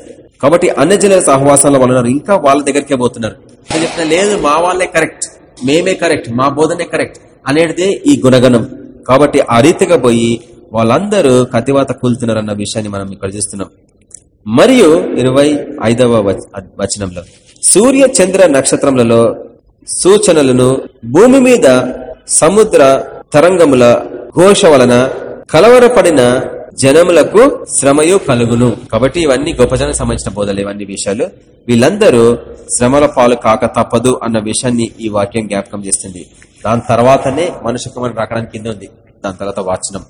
కాబట్టి అన్ని జిల్లాల సహవాసంలో వాళ్ళు ఇంకా వాళ్ళ దగ్గరికే పోతున్నారు. నేను చెప్తున్నా లేదు మా వాళ్ళే కరెక్ట్ మేమే కరెక్ట్ మా బోధనే కరెక్ట్ అనేటిదే ఈ గుణగణం. కాబట్టి ఆ రీతిగా పోయి వాళ్ళందరూ కతివాత కూలుతున్నారు అన్న విషయాన్ని మనం ఇక్కడ చూస్తున్నాం. మరియు ఇరవై ఐదవ వచనంలో సూర్య చంద్ర నక్షత్రములలో సూచనలను భూమి మీద సముద్ర తరంగముల ఘోష వలన కలవరపడిన జనములకు శ్రమయు కలుగును. కాబట్టి ఇవన్నీ గొప్ప జనం సంబంధించిన బోధలు ఇవన్నీ విషయాలు. వీళ్ళందరూ శ్రమల పాలు కాక తప్పదు అన్న విషయాన్ని ఈ వాక్యం జ్ఞాపకం చేస్తుంది. దాని తర్వాతనే మనుషు కుమారు రాకడానికి కింద ఉంది. దాని తర్వాత వాచనం.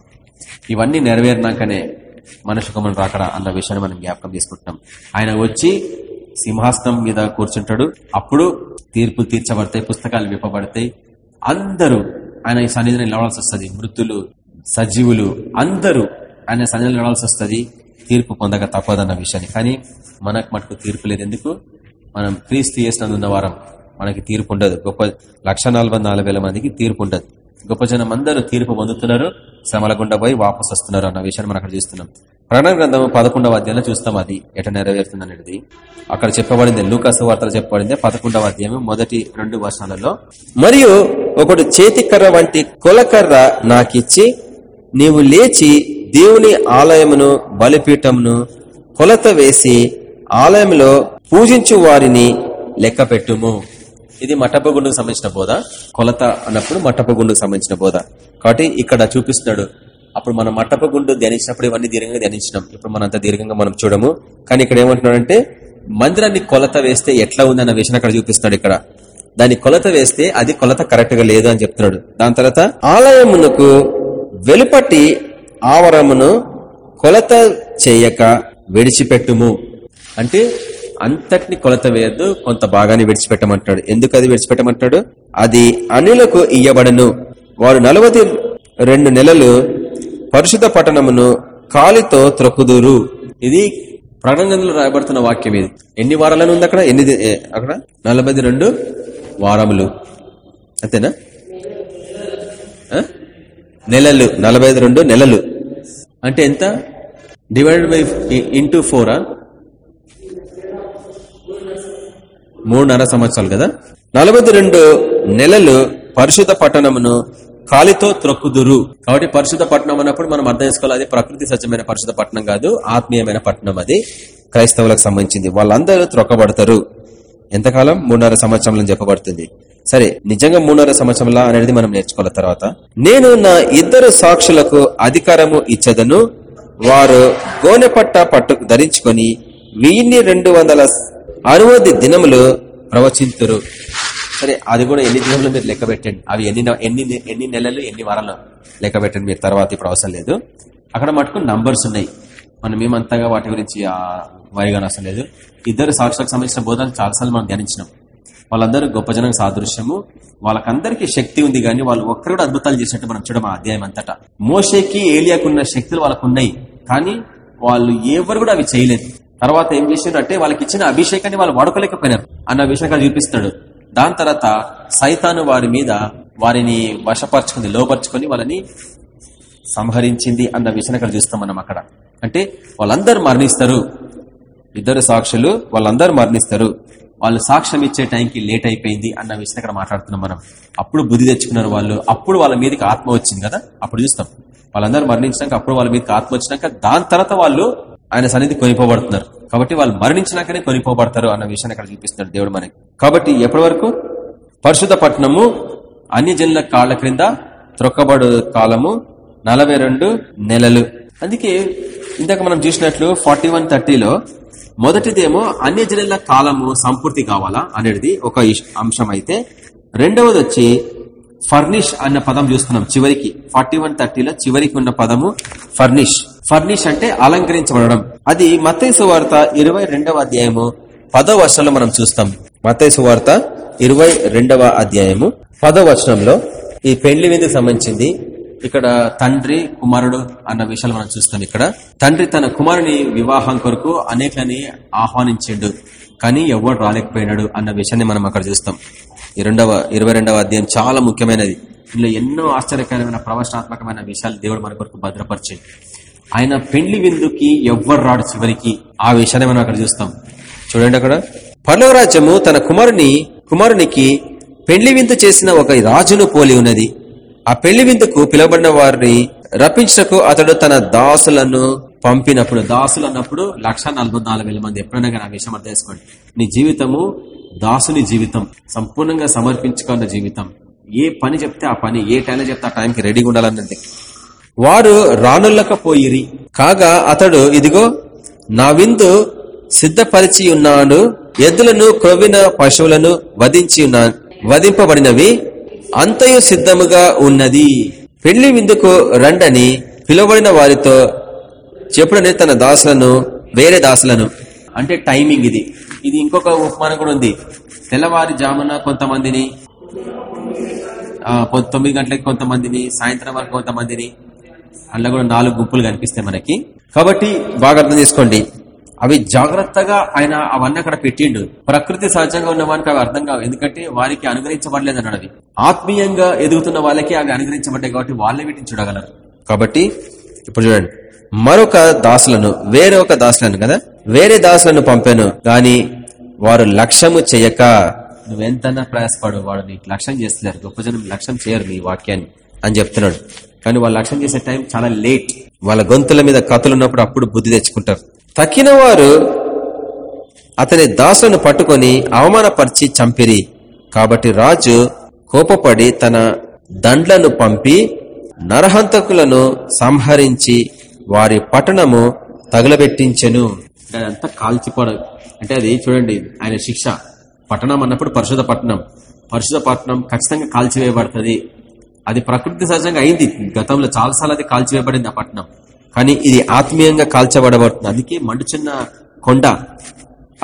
ఇవన్నీ నెరవేరినాకనే మనుషు కుమారు రాకడా అన్న విషయాన్ని మనం జ్ఞాపకం చేసుకుంటున్నాం. ఆయన వచ్చి సింహాసనం మీద కూర్చుంటాడు. అప్పుడు తీర్పులు తీర్చబడతాయి పుస్తకాలు విప్పబడతాయి. అందరూ ఆయన ఈ సన్నిధిని నిలవాల్సి వస్తుంది. మృతులు సజీవులు అందరూ ఆయన సన్నిధిలో నడవాల్సి వస్తుంది. తీర్పు పొందక తప్పదన్న విషయాన్ని. కానీ మనకు మటుకు తీర్పు లేదు. ఎందుకు? మనం క్రీస్తు చేసినందున్న వారం మనకి తీర్పు ఉండదు. గొప్ప లక్ష మందికి తీర్పు ఉండదు. గొప్ప జనం అందరూ తీర్పు పొందుతున్నారు. శ్రమల గుండా పోయి వాపసు వస్తున్నారు అన్న విషయాన్ని మనం అక్కడ చూస్తున్నాం. ప్రకటన గ్రంథం పదకొండవ అధ్యాయంలో చూస్తాం అది. ఎట నెరవేరుతుంది అనేది. అక్కడ చెప్పబడింది లూకాసు వార్తలు చెప్పబడింది పదకొండవ అధ్యాయం మొదటి రెండు వర్షాలలో మరియు ఒకడు చేతికర్ర వంటి కొలకర్ర నాకిచ్చి నీవు లేచి దేవుని ఆలయమును బలిపీఠమును కొలత వేసి ఆలయంలో పూజించు వారిని లెక్క పెట్టుము. ఇది మట్టపగుండుకు సంబంధించిన బోధ. కొలత అన్నప్పుడు మట్టపగుండుకు సంబంధించిన బోధ. కాబట్టి ఇక్కడ చూపిస్తున్నాడు. అప్పుడు మనం మట్టపగుండు ధ్యానించినప్పుడు ఇవన్నీ దీర్ఘంగా ధ్యానించినాం. ఇప్పుడు మనం అంత దీర్ఘంగా మనం చూడము. కానీ ఇక్కడ ఏమంటున్నాడంటే మందిరాన్ని కొలత వేస్తే ఎట్లా ఉందన్న విషయం అక్కడ చూపిస్తున్నాడు ఇక్కడ. దాన్ని కొలత వేస్తే అది కొలత కరెక్ట్గా లేదు అని చెప్తున్నాడు. దాని తర్వాత ఆలయమునకు వెలుపటి ఆవరమును కొలత చేయక విడిచిపెట్టుము. అంటే అంతటిని కొలత వేయద్దు కొంత భాగాన్ని విడిచిపెట్టమంటాడు. ఎందుకు అది విడిచిపెట్టమంటాడు? అది అనిలకు ఇయ్యబడను. వారు నలభై రెండు నెలలు పరిశుద్ధ పట్టణమును కాలితో త్రొక్కుదురు. ఇది ప్రణంగంలో రాయబడుతున్న వాక్యం ఇది. ఎన్ని వారాలను ఉంది అక్కడ? ఎన్ని అక్కడ? నలభై రెండు వారములు. అంతేనా? నెలలు నలభై రెండు నెలలు. అంటే ఎంత? డివైడెడ్ బై ఇంటూ ఫోరా మూడున్నర సంవత్సరాలు కదా? నలభై రెండు నెలలు పరిశుద్ధ పట్టణమును కాలితో త్రొక్కుదురు. కాబట్టి పరిశుద్ధ పట్టణం అన్నప్పుడు మనం అర్థం చేసుకోవాలి అది ప్రకృతి సజ్జమైన పరిశుద్ధ పట్టణం కాదు ఆత్మీయమైన పట్టణం అది. క్రైస్తవులకు సంబంధించింది. వాళ్ళందరూ త్రొక్కబడతారు. ఎంతకాలం? మూడున్నర సంవత్సరంలో చెప్పబడుతుంది. సరే నిజంగా మూడున్నర సంవత్సరంలా అనేది మనం నేర్చుకోవాలి తర్వాత. నేను నా ఇద్దరు సాక్షులకు అధికారము ఇచ్చదను. వారు గోనెపట్ట పట్టు ధరించుకొని వీన్ని రెండు వందల అరవది దినములు ప్రవచింతురు. సరే అది కూడా ఎన్ని దినములు మీరు లెక్క పెట్టండి. అవి ఎన్ని ఎన్ని ఎన్ని నెలలు ఎన్ని వారాలు లెక్క పెట్టండి మీరు తర్వాత ఇప్పుడు అవసరం లేదు. అక్కడ మటుకు నంబర్స్ ఉన్నాయి. మనం ఏమంతగా వాటి గురించి వైగా అవసరం లేదు. ఇద్దరు సాక్షులకు సంబంధించిన బోధన చాలాసార్లు మనం ధ్యానించినాం. వాళ్ళందరూ గొప్ప జనం సాదృశ్యము. వాళ్ళకందరికీ శక్తి ఉంది కానీ వాళ్ళు ఒక్కరు కూడా అద్భుతాలు చేసినట్టు మనం చూడడం అధ్యాయం అంతటా. మోసేకి ఏలియాకున్న శక్తులు వాళ్ళకున్నాయి కానీ వాళ్ళు ఎవరు కూడా అవి చేయలేదు. తర్వాత ఏం చేశారు అంటే వాళ్ళకి ఇచ్చిన అభిషేకాన్ని వాళ్ళు వాడుకోలేకపోయినారు. అన్న విషయంగా చూపిస్తున్నాడు. దాని తర్వాత సైతాను వారి మీద వారిని వశపరచుకుని లోపరుచుకొని వాళ్ళని సంహరించింది అన్న విషయం చూస్తాం మనం అక్కడ. అంటే వాళ్ళందరూ మరణిస్తారు. ఇద్దరు సాక్షులు వాళ్ళందరూ మరణిస్తారు. వాళ్ళు సాక్ష్యం ఇచ్చే టైంకి లేట్ అయిపోయింది అన్న విషయం అక్కడ మాట్లాడుతున్నాం మనం. అప్పుడు బుద్ధి తెచ్చుకున్నారు వాళ్ళు. అప్పుడు వాళ్ళ మీదకి ఆత్మ వచ్చింది కదా? అప్పుడు చూస్తాం. వాళ్ళందరూ మరణించినాక అప్పుడు వాళ్ళ మీదకి ఆత్మ వచ్చినాక దాని తర్వాత వాళ్ళు ఆయన సన్నిధి కొనిపోబడుతున్నారు. కాబట్టి వాళ్ళు మరణించినాకనే కొనిపోబడతారు అన్న విషయాన్ని అక్కడ చూపిస్తున్నాడు దేవుడు మనకి. కాబట్టి ఎప్పటి వరకు? పరిశుద్ధ పట్టణము అన్ని జనుల కాళ్ళ క్రింద త్రొక్కబడు కాలము నలభై నెలలు. అందుకే ఇందాక మనం చూసినట్లు ఫార్టీ వన్ థర్టీలో మొదటిదేమో అన్ని జనుల కాలము సంపూర్తి కావాలా అనేది ఒక అంశం అయితే రెండవది వచ్చి ఫర్నిష్ అన్న పదం చూస్తున్నాం చివరికి. ఫార్టీ వన్ థర్టీలో చివరికి ఉన్న పదము ఫర్నిష్. ఫర్నిష్ అంటే అలంకరించబడడం. అది మతేసు వార్త ఇరవై రెండవ అధ్యాయము పదో వర్షంలో మనం చూస్తాం. మతేసు వార్త ఇరవై రెండవ అధ్యాయము పదో వర్షంలో ఈ పెళ్ళి విందుకు సంబంధించింది. ఇక్కడ తండ్రి కుమారుడు అన్న విషయాలు మనం చూస్తాం ఇక్కడ. తండ్రి తన కుమారుని వివాహం కొరకు అనేకని ఆహ్వానించిండు కానీ ఎవరు రాలేకపోయినాడు అన్న విషయాన్ని మనం అక్కడ చూస్తాం. ఈ రెండవ ఇరవై రెండవ అధ్యాయం చాలా ముఖ్యమైనది. ఇందులో ఎన్నో ఆశ్చర్యకరమైన ప్రవచనాత్మకమైన విషయాలు దేవుడు మన కొరకు భద్రపరిచింది ఆయన పెండ్లి విందుకి ఎవ్వరు రాడు చివరికి. ఆ విషయాన్ని మనం అక్కడ చూస్తాం. చూడండి అక్కడ. పర్లవ రాజ్యము తన కుమారుని కుమారునికి పెండ్లి విందు చేసిన ఒక రాజును పోలి ఉన్నది. ఆ పెళ్ళి విందుకు పిలువబడిన వారిని రప్పించకు అతడు తన దాసులను పంపినప్పుడు దాసులు అన్నప్పుడు లక్ష మంది. ఎప్పుడైనా కానీ ఆ విషయం అర్థం చేసుకోండి. నీ జీవితము దాసుని జీవితం. సంపూర్ణంగా సమర్పించుకున్న జీవితం. ఏ పని చెప్తే ఆ పని ఏ టైంలో చెప్తే ఆ టైంకి రెడీగా ఉండాలన్నది. వారు రానుల్లకపోయిరి కాగా అతడు ఇదిగో నా విందు సిద్ధపరిచి ఉన్నాడు ఎద్దులను కొవ్విన పశువులను వధించి ఉన్నా వధింపబడినవి. అంతయు సిద్ధముగా ఉన్నది. పెళ్ళి విందుకు రండని పిలువబడిన వారితో చెప్పుడని తన దాసులను వేరే దాసులను. అంటే టైమింగ్ ఇది. ఇది ఇంకొక ఉపమానం కూడా ఉంది. తెల్లవారి జామున కొంతమందిని తొమ్మిది గంటలకి కొంతమందిని సాయంత్రం వరకు కొంతమందిని అందులో కూడా నాలుగు గుంపులు కనిపిస్తాయి మనకి. కాబట్టి బాగా అర్థం చేసుకోండి. అవి జాగ్రత్తగా ఆయన అవన్నీ అక్కడ పెట్టిండు. ప్రకృతి సహజంగా ఉన్న వారికి అవి అర్థం కావు. ఎందుకంటే వారికి అనుగ్రహించబడలేదు అన్నది ఆత్మీయంగా ఎదుగుతున్న వాళ్ళకి అవి అనుగ్రహించబడ్డాయి కాబట్టి వాళ్ళే వీటిని చూడగలరు. కాబట్టి ఇప్పుడు చూడండి. మరొక దాసులను వేరే ఒక దాసులను కదా? వేరే దాసులను పంపాను గాని వారు లక్ష్యము చేయక నువ్వెంతన్నా ప్రయాసపడు వాడు నీకు లక్ష్యం చేస్తున్నారు గొప్ప జనం లక్ష్యం చేయరు నీ వాక్యాన్ని అని చెప్తున్నాడు. కానీ వాళ్ళు లక్ష్యం చేసే టైం చాలా లేట్. వాళ్ళ గొంతుల మీద కథలు ఉన్నప్పుడు అప్పుడు బుద్ధి తెచ్చుకుంటారు. తక్కిన వారు అతని దాసులను పట్టుకొని అవమానపరిచి చంపిరి. కాబట్టి రాజు కోపపడి తన దండ్లను పంపి నరహంతకులను సంహరించి వారి పట్టణము తగులబెట్టించెను. అంటే అదంతా కాల్చిపోవడం అంటే అది చూడండి ఆయన శిక్ష. పట్టణం అన్నప్పుడు పరిశుధ పట్టణం. పరిశుధ పట్టణం ఖచ్చితంగా కాల్చివేయబడుతుంది. అది ప్రకృతి సహజంగా అయింది. గతంలో చాలాసార్లు అది కాల్చివేయబడింది ఆ పట్టణం. కానీ ఇది ఆత్మీయంగా కాల్చబడబడుతుంది. అందుకే మండుచున్న కొండ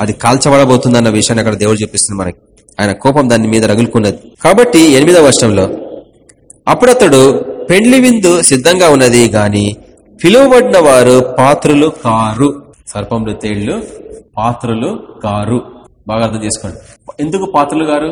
అది కాల్చబడబోతుంది అన్న విషయాన్ని అక్కడ దేవుడు చూపిస్తుంది మనకి. ఆయన కోపం దాని మీద రగులుకున్నది. కాబట్టి ఎనిమిదవ వర్షంలో అప్పుడతడు పెండ్లి విందు సిద్ధంగా ఉన్నది గాని పిలువబడిన వారు పాత్రులు కారు. సర్పంలు తేళ్ళు పాత్రులు కారు. బాగా అర్థం చేసుకోండి. ఎందుకు పాత్రలు గారు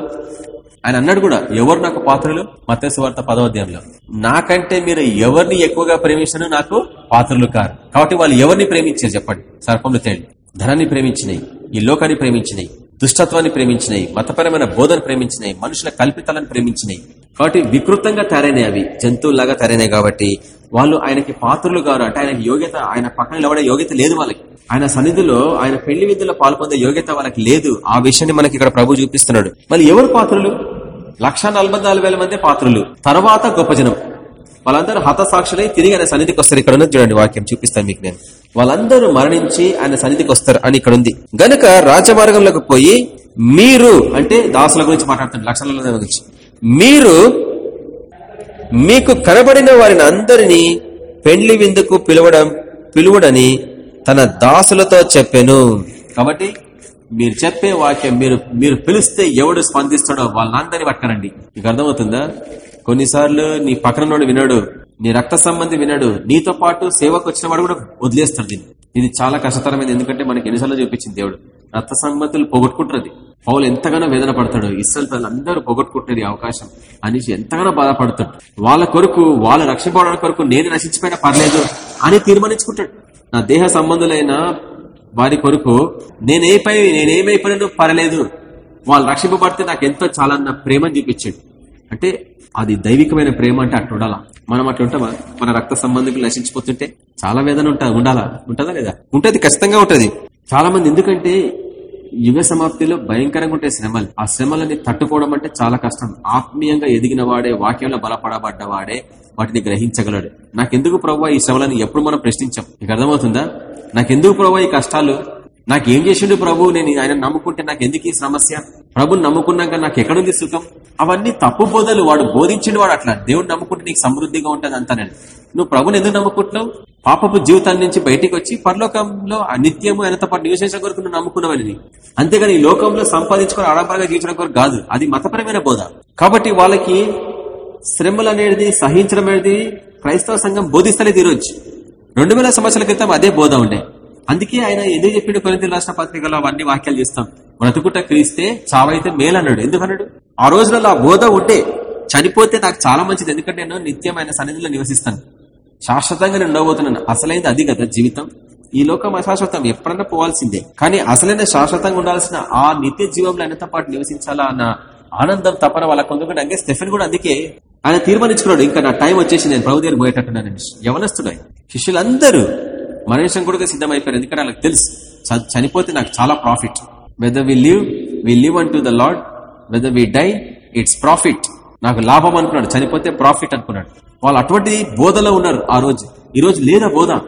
ఆయన అన్నాడు కూడా ఎవరు నాకు పాత్రలు? మత్స్యవార్త వార్త నాకంటే మీరు ఎవరిని ఎక్కువగా ప్రేమించను నాకు పాత్రలు కారు. కాబట్టి వాళ్ళు ఎవరిని ప్రేమించారు చెప్పండి. సర్పంలు తేళ్ళు ధనాన్ని ప్రేమించినాయి ఈ లోకాన్ని ప్రేమించినాయి దుష్టత్వాన్ని ప్రేమించినాయి మతపరమైన బోధన ప్రేమించినాయి మనుషుల కల్పితాలను ప్రేమించినాయి కాబట్టి వికృతంగా తయారైనాయి అవి జంతువులాగా తయారైనాయి కాబట్టి వాళ్ళు ఆయనకి పాత్రలు కారు అంటే ఆయనకి యోగ్యత ఆయన పక్కన నిలబడే యోగ్యత లేదు వాళ్ళకి. ఆయన సన్నిధిలో ఆయన పెళ్ళి విధుల్లో పాల్పొందే యోగ్యత వాళ్ళకి లేదు. ఆ విషయాన్ని మనకి ఇక్కడ ప్రభు చూపిస్తున్నాడు. మళ్ళీ ఎవరు పాత్రలు? లక్ష మంది పాత్రలు. తర్వాత గొప్ప జనం. వాళ్ళందరూ హతసాక్షులై తిరిగి ఆయన సన్నిధికి వస్తారు. ఇక్కడ ఉన్నది చూడండి వాక్యం చూపిస్తాను మీకు నేను. వాళ్ళందరూ మరణించి ఆయన సన్నిధికి వస్తారు అని ఇక్కడ ఉంది. గనుక రాజమార్గంలోకి పోయి మీరు అంటే దాసుల గురించి మాట్లాడుతున్నారు లక్షల గురించి. మీరు మీకు కనబడిన వారిని అందరినీ పెండ్లి విందుకు పిలవడం పిలువడని తన దాసులతో చెప్పాను. కాబట్టి మీరు చెప్పే వాక్యం మీరు మీరు పిలిస్తే ఎవడు స్పందిస్తాడో వాళ్ళందరినీ పట్టుకరండి మీకు అర్థమవుతుందా? కొన్నిసార్లు నీ పక్కన వినడు నీ రక్త సంబంధి వినడు నీతో పాటు సేవకు వచ్చిన వాడు కూడా వదిలేస్తాడు దీన్ని. ఇది చాలా కష్టతరమైనది ఎందుకంటే మనకి ఎన్నిసార్లు చూపించింది దేవుడు. రక్త సంబంధులు పోగొట్టుకుంటున్నది. పౌలు ఎంతగానో వేదన పడతాడు ఇస్రాయల్ అందరూ పోగొట్టుకుంటున్నారు ఈ అవకాశం. అనేసి ఎంతగానో బాధపడతాడు. వాళ్ళ కొరకు వాళ్ళ రక్షింపడానికి కొరకు నేను నశించిపోయినా పర్లేదు అని తీర్మానించుకుంటాడు. నా దేహ సంబంధులైన వారి కొరకు నేనేపై నేనేమైపోయినా పర్లేదు వాళ్ళు రక్షింపబడితే నాకు ఎంతో చాలా నా ప్రేమని చూపించాడు. అంటే అది దైవికమైన ప్రేమ అంటే అట్టు ఉండాలా? మనం అట్లా ఉంటామా? మన రక్త సంబంధికులు నశించిపోతుంటే చాలా వేదన ఉంటుంది ఉండాలా? ఉంటుందా లేదా? ఉంటుంది ఖచ్చితంగా ఉంటుంది. చాలా మంది ఎందుకంటే యుగ సమాప్తిలో భయంకరంగా ఉంటాయి శ్రమలు. ఆ శ్రమలని తట్టుకోవడం అంటే చాలా కష్టం. ఆత్మీయంగా ఎదిగిన వాడే వాక్యంలో బలపడబడ్డవాడే వాటిని గ్రహించగలడు. నాకెందుకు ప్రవ్వా ఈ శ్రమలను ఎప్పుడు మనం ప్రశ్నించాం? నీకు అర్థమవుతుందా? నాకెందుకు ప్రవ్వా ఈ కష్టాలు? నాకేం చేసిండు ప్రభు? నేను ఆయన నమ్ముకుంటే నాకు ఎందుకు ఈ సమస్య? ప్రభుని నమ్ముకున్నాక నాకు ఎక్కడుంది సుఖం? అవన్నీ తప్పు బోధలు. వాడు బోధించిండు వాడు అట్లా. దేవుడు నమ్ముకుంటే నీకు సమృద్ధిగా ఉంటుంది అంతా నువ్వు ప్రభుని ఎందుకు నమ్ముకుంటున్నావు? పాపపు జీవితాన్ని నుంచి బయటికి వచ్చి పరలోకంలో ఆ నిత్యము ఆయనతో పాటు నివసించడం కొరకు నువ్వు నమ్ముకున్నావని అంతేగాని ఈ లోకంలో సంపాదించుకొని ఆడంబరంగా జీవించడం కొరకు కాదు. అది మతపరమైన బోధ. కాబట్టి వాళ్ళకి శ్రమలు అనేది సహించడం అనేది క్రైస్తవ సంఘం బోధిస్తలేదు ఈరోజు. రెండు వేల సంవత్సరాల క్రితం అదే బోధ ఉండే. అందుకే ఆయన ఎందుకు చెప్పిండు కొరింత రాష్ట్ర పత్రికలో అవన్నీ వాక్యాలు చేస్తాం. బ్రతుకుట క్రీస్తే చావైతే మేలన్నాడు. ఎందుకన్నాడు ఆ రోజులలో ఆ బోధ ఉంటే చనిపోతే నాకు చాలా మంచిది. ఎందుకంటే నేను నిత్యమైన సన్నిధిలో నివసిస్తాను. శాశ్వతంగా నేను ఉండబోతున్నాను. అసలైంది అది కదా జీవితం. ఈ లోకం అశాశ్వతం. ఎప్పుడన్నా పోవాల్సిందే. కానీ అసలైన శాశ్వతంగా ఉండాల్సిన ఆ నిత్య జీవంలో ఆయనతో పాటు నివసించాలా అన్న ఆనందం తపన వాళ్ళ కొందుకంటే అంగే స్టెఫెన్ కూడా అందుకే ఆయన తీర్మానించుకున్నాడు. ఇంకా నా టైం వచ్చేసి నేను ప్రభు దగ్గర పోయేటట్టున్నాను. యవనస్తుడు. శిష్యులందరూ మరణించడం కూడా సిద్ధమైపోయారు. ఎందుకంటే వాళ్ళకి తెలుసు. చనిపోతే నాకు చాలా profit. Whether we live we live unto the Lord whether we die it's profit నాకు లాభం అనుకున్నాడు. చనిపోతే ప్రాఫిట్ అనుకున్నాడు. వాళ్ళు అటువంటి బోధలో ఉన్నారు ఆ రోజు. ఈ రోజు లేదా బోధ.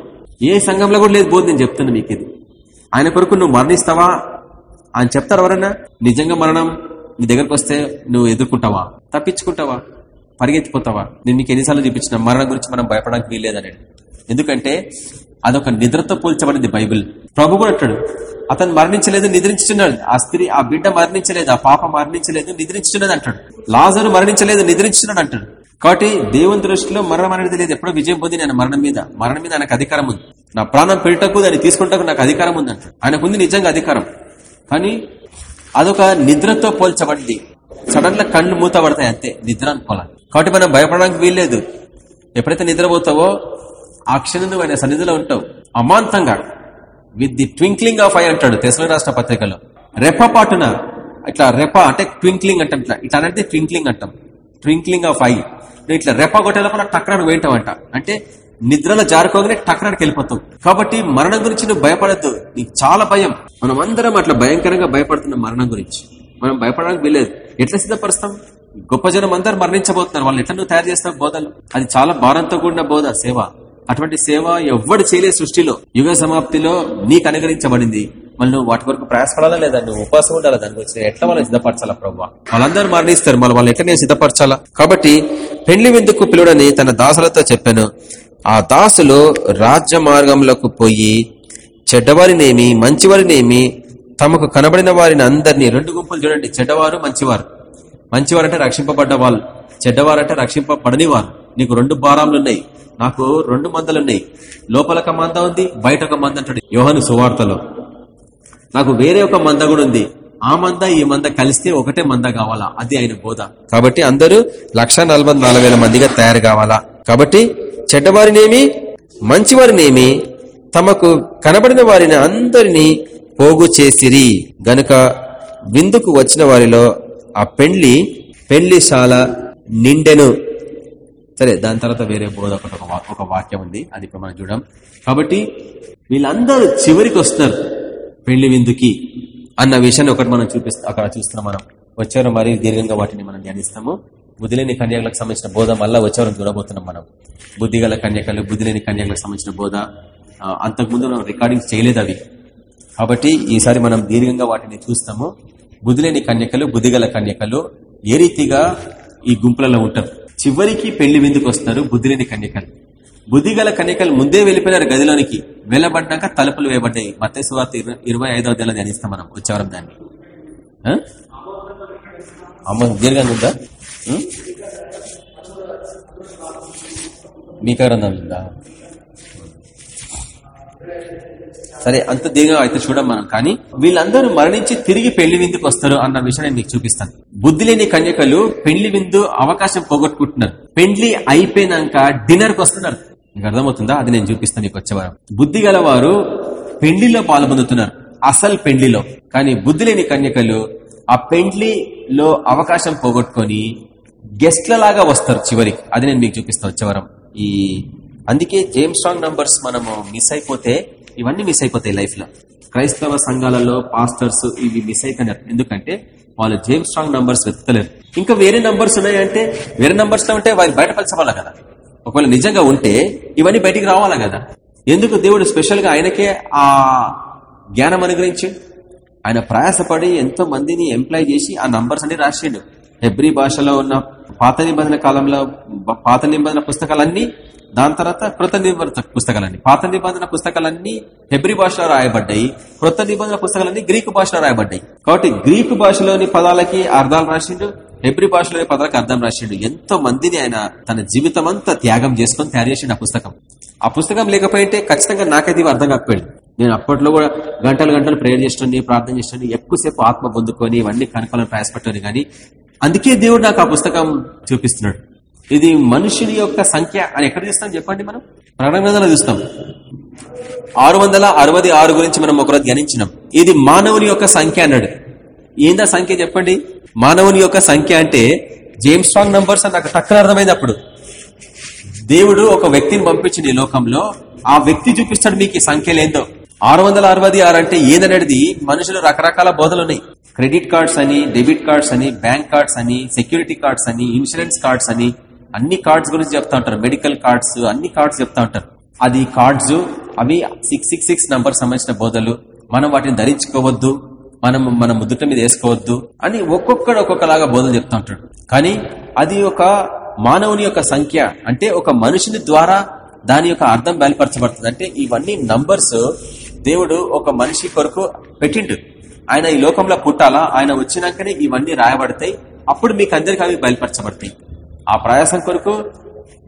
ఏ సంఘంలో కూడా లేదు బోధ. నేను చెప్తున్నా మీకు ఇది. ఆయన కొరకు నువ్వు మరణిస్తావా? ఆయన చెప్తారు ఎవరన్నా? నిజంగా మరణం? నీ దగ్గరకు వస్తే నువ్వు ఎదుర్కొంటావా? తప్పించుకుంటావా? పరిగెత్తిపోతావా? నేను మీకు ఎన్నిసార్లు చూపించిన మరణం గురించి మనం భయపడడానికి వీల్లేదని ఎందుకంటే అదొక నిద్రతో పోల్చబడింది బైబిల్. ప్రభు కూడా అంటాడు అతను మరణించలేదు నిద్రించున్నాడు ఆ స్త్రీ ఆ బిడ్డ మరణించలేదు ఆ పాప మరణించలేదు నిద్రించున్నది అంటాడు. లాజరు మరణించలేదు నిద్రించున్నాడు అంటాడు. కాబట్టి దేవుని దృష్టిలో మరణం అనేది లేదు ఎప్పుడో విజయం పొంది నేను మరణం మీద మరణం మీద నాకు అధికారం ఉంది. నా ప్రాణం పెట్టుటకు దాన్ని తీసుకుంటాకు నాకు అధికారం ఉంది అంటాడు. ఆయనకు ఉంది నిజంగా అధికారం. కానీ అదొక నిద్రతో పోల్చబడింది. సడన్గా కళ్ళు మూతబడతాయి అంతే నిద్ర అనుకోవాలి. కాబట్టి మనం భయపడడానికి వీల్లేదు. ఎప్పుడైతే నిద్రపోతావో ఆ క్షణం నువ్వు ఆయన సన్నిధిలో ఉంటావు. అమాంతంగా. With the twinkling of eye అంటాడు తెసల రాష్ట్ర పత్రికలో. రెప్పపాటున ఇట్లా రెప్ప అంటే ట్వింక్లింగ్ అంటే ఇట్లా. ఇట్లా అనేది ట్వింక్లింగ్ అంటాం. ట్వింక్లింగ్ ఆఫ్ ఐ నువ్వు ఇట్లా రెప్ప కొట్టేలోపల టక్రాను వేయటం అంటే నిద్రలో జారుకోగానే టక్రానికి వెళ్ళిపోతావు. కాబట్టి మరణం గురించి నువ్వు భయపడద్దు. నీకు చాలా భయం. మనం అందరం అట్లా భయంకరంగా భయపడుతున్నాం మరణం గురించి. మనం భయపడడానికి వీలేదు ఎట్లా సిద్ధపరుస్తాం? గొప్ప జనం అందరు మరణించబోతున్నారు. వాళ్ళు ఎట్లా నువ్వు తయారు చేస్తావు బోధలు? అది చాలా భారంతో కూడిన బోధ సేవ. అటువంటి సేవ ఎవ్వడు చేయలేదు సృష్టిలో. యుగ సమాప్తిలో నీకు అనుగ్రహించబడింది. మళ్ళీ నువ్వు వాటి వరకు ప్రయాసపడాలా లేదా? నువ్వు ఉపాసం ఉండాలా? దాని గురించి ఎట్లా వాళ్ళని సిద్ధపరచాలా ప్రభావ వాళ్ళందరూ మరణిస్తారు. మళ్ళీ వాళ్ళు ఎట్లా నేను సిద్ధపరచాలా? కాబట్టి పెళ్ళి విందుకు పిలుడని తన దాసులతో చెప్పాను. ఆ దాసులు రాజ్య మార్గంలోకి పోయి చెడ్డవారినేమి మంచివారినేమి తమకు కనబడిన వారిని అందరినీ రెండు గుంపులు చూడండి. చెడ్డవారు మంచివారు. మంచివారంటే రక్షింపబడ్డ వాళ్ళు చెడ్డవారంటే రక్షింపబడని వారు నీకు రెండు భారాలు ఉన్నాయి నాకు రెండు మందలున్నాయి. లోపల ఒక మంద ఉంది బయట ఒక మంద అంటాడు యోహను సువార్తలో. నాకు వేరే ఒక మంద కూడా ఉంది. ఆ మంద ఈ మంద కలిస్తే ఒకటే మంద కావాలా? అది ఆయన బోధ. కాబట్టి అందరూ లక్ష మందిగా తయారు కావాలా? కాబట్టి చెడ్డవారినేమి మంచివారినేమి తమకు కనబడిన వారిని అందరినీ పోగు చేసిరి. గనుక విందుకు వచ్చిన వారిలో ఆ పెండ్లి పెళ్ళిశాల నిండెను. సరే దాని తర్వాత వేరే బోధ ఒకటి ఒక ఒక వాక్యం ఉంది. అది ఇప్పుడు మనం చూడం. కాబట్టి వీళ్ళందరూ చివరికి వస్తున్నారు పెళ్ళి విందుకి అన్న విషయాన్ని ఒకటి మనం చూపిస్తాం అక్కడ చూస్తున్నాం మనం. వచ్చారు మరి దీర్ఘంగా వాటిని మనం ధ్యానిస్తాము. బుద్ధిలేని కన్యకలకు సంబంధించిన బోధ మళ్ళీ వచ్చేవారం చూడబోతున్నాం మనం. బుద్ధిగల కన్యకలు బుద్ధిలేని కన్యకలకు సంబంధించిన బోధ అంతకుముందు మనం రికార్డింగ్ చేయలేదు అవి. కాబట్టి ఈసారి మనం దీర్ఘంగా వాటిని చూస్తాము. బుద్ధిలేని కన్యకలు బుద్ధిగల కన్యకలు ఏ రీతిగా ఈ గుంపులలో ఉంటారు? చివరికి పెళ్ళి విందుకు వస్తారు బుద్ధిలేని కన్యకలు. బుద్ధిగల కన్యకలు ముందే వెళ్ళిపోయినారు గదిలోనికి. వెళ్ళబడ్డాక తలుపులు వేయబడ్డాయి. మత్స్య సువార్త ఇరవై- ఇరవై ఐదవ నెల ధ్యానిస్తాం మనం వచ్చేవారం దాన్ని. అమ్మ దీర్ఘంగా ఉందా? మీకారందా సరే అంత దీగా అయితే చూడం మనం కానీ వీళ్ళందరూ మరణించి తిరిగి పెళ్ళి విందుకు వస్తారు అన్న విషయం నేను మీకు చూపిస్తాను. బుద్ధి లేని కన్యకలు పెళ్ళి విందు అవకాశం పోగొట్టుకుంటున్నారు. పెళ్ళి అయిపోయినాక డిన్నర్కి వస్తున్నారు. మీకు అర్థమవుతుందా? అది నేను చూపిస్తాను మీకు వచ్చేవారం బుద్ధి గలవారు పెళ్ళిలో పాల్పొందుతున్నారు. అసలు పెండ్లిలో. కానీ బుద్ధి లేని కన్యకలు ఆ పెండ్లిలో అవకాశం పోగొట్టుకొని గెస్ట్ల లాగా వస్తారు చివరికి అది నేను మీకు చూపిస్తాను చివరం ఈ అందుకే జేమ్స్ స్ట్రాంగ్ నంబర్స్ మనము మిస్ అయిపోతే ఇవన్నీ మిస్ అయిపోతాయి లైఫ్లో క్రైస్తవ సంఘాలలో పాస్టర్స్ ఇవి మిస్ అయిపోయినారు. ఎందుకంటే వాళ్ళు జేమ్స్ స్ట్రాంగ్ నంబర్స్ వెతకలేరు ఇంకా వేరే నంబర్స్ ఉన్నాయంటే వేరే నంబర్స్లో ఉంటే వారిని బయటపరచవాలా కదా. ఒకవేళ నిజంగా ఉంటే ఇవన్నీ బయటికి రావాలా కదా. ఎందుకు దేవుడు స్పెషల్గా ఆయనకే ఆ జ్ఞానం అనుగ్రహించి? ఆయన ప్రయాసపడి ఎంతో మందిని ఎంప్లాయ్ చేసి ఆ నంబర్స్ అన్ని రాసిండు. హెబ్రి భాషలో ఉన్న పాత నిబంధన కాలంలో పాత నిబంధన పుస్తకాలన్నీ దాని తర్వాత కృత నిబంధన పుస్తకాలన్నీ పాత నిబంధన పుస్తకాలన్నీ హెబ్రి భాషలో రాయబడ్డాయి కృత నిబంధన పుస్తకాలన్నీ గ్రీకు భాషలో రాయబడ్డాయి. కాబట్టి గ్రీకు భాషలోని పదాలకి అర్థాలు రాసిండు హెబ్రి భాషలోని పదాలకు అర్థం రాసిండు. ఎంతో మందిని ఆయన తన జీవితం అంతా త్యాగం చేసుకొని తయారు చేసిండు ఆ పుస్తకం. ఆ పుస్తకం లేకపోయింటే ఖచ్చితంగా నాకైతే ఇవి అర్థం కాకపోయింది. నేను అప్పట్లో కూడా గంటలు గంటలు ప్రేయర్ చేస్తుండే ప్రార్థన చేస్తుండే ఎక్కువసేపు ఆత్మ పొందుకొని ఇవన్నీ కనుక్కోవాలని ప్రయాసపట్టాను కానీ అందుకే దేవుడు నాకు ఆ పుస్తకం చూపిస్తున్నాడు. ఇది మనుషుని యొక్క సంఖ్య అని ఎక్కడ చూస్తాం? చెప్పండి మనం. ప్రాణగ్రంథంలో చూస్తాం. ఆరు వందల అరవై ఆరు గురించి మనం ఒకరోజు ధ్యానించినాం. ఇది మానవుని యొక్క సంఖ్య అన్నాడు. ఏందా సంఖ్య చెప్పండి? మానవుని యొక్క సంఖ్య అంటే జేమ్స్ స్ట్రాంగ్ నంబర్స్ అని నాకు టక్కన అర్థమైంది అప్పుడు. దేవుడు ఒక వ్యక్తిని పంపించింది ఈ లోకంలో. ఆ వ్యక్తి చూపిస్తాడు మీకు ఈ సంఖ్యలేందో ఆరు వందల అరవై ఆరు అంటే ఏదనేది మనుషులు రకరకాల బోధలు ఉన్నాయి. క్రెడిట్ కార్డ్స్ అని డెబిట్ కార్డ్స్ అని బ్యాంక్ కార్డ్స్ అని సెక్యూరిటీ కార్డ్స్ అని ఇన్సూరెన్స్ కార్డ్స్ అని అన్ని కార్డ్స్ గురించి చెప్తా ఉంటారు. మెడికల్ కార్డ్స్ అన్ని కార్డ్స్ చెప్తా ఉంటారు. అది కార్డ్స్ అవి సిక్స్ సిక్స్ సిక్స్ నంబర్ సంబంధించిన బోధలు. మనం వాటిని ధరించుకోవద్దు. మనం మన ముద్దుట మీద వేసుకోవద్దు అని ఒక్కొక్కడు ఒక్కొక్కలాగా బోధలు చెప్తా ఉంటాడు. కానీ అది ఒక మానవుని యొక్క సంఖ్య. అంటే ఒక మనుషుని ద్వారా దాని యొక్క అర్థం బయలుపరచబడుతుంది. అంటే ఇవన్నీ నంబర్స్ దేవుడు ఒక మనిషి కొరకు పెట్టిండు. ఆయన ఈ లోకంలో పుట్టాలా? ఆయన వచ్చినాకనే ఇవన్నీ రాయబడతాయి. అప్పుడు మీకు అందరికి అవి బయలుపరచబడతాయి. ఆ ప్రయాసం కొరకు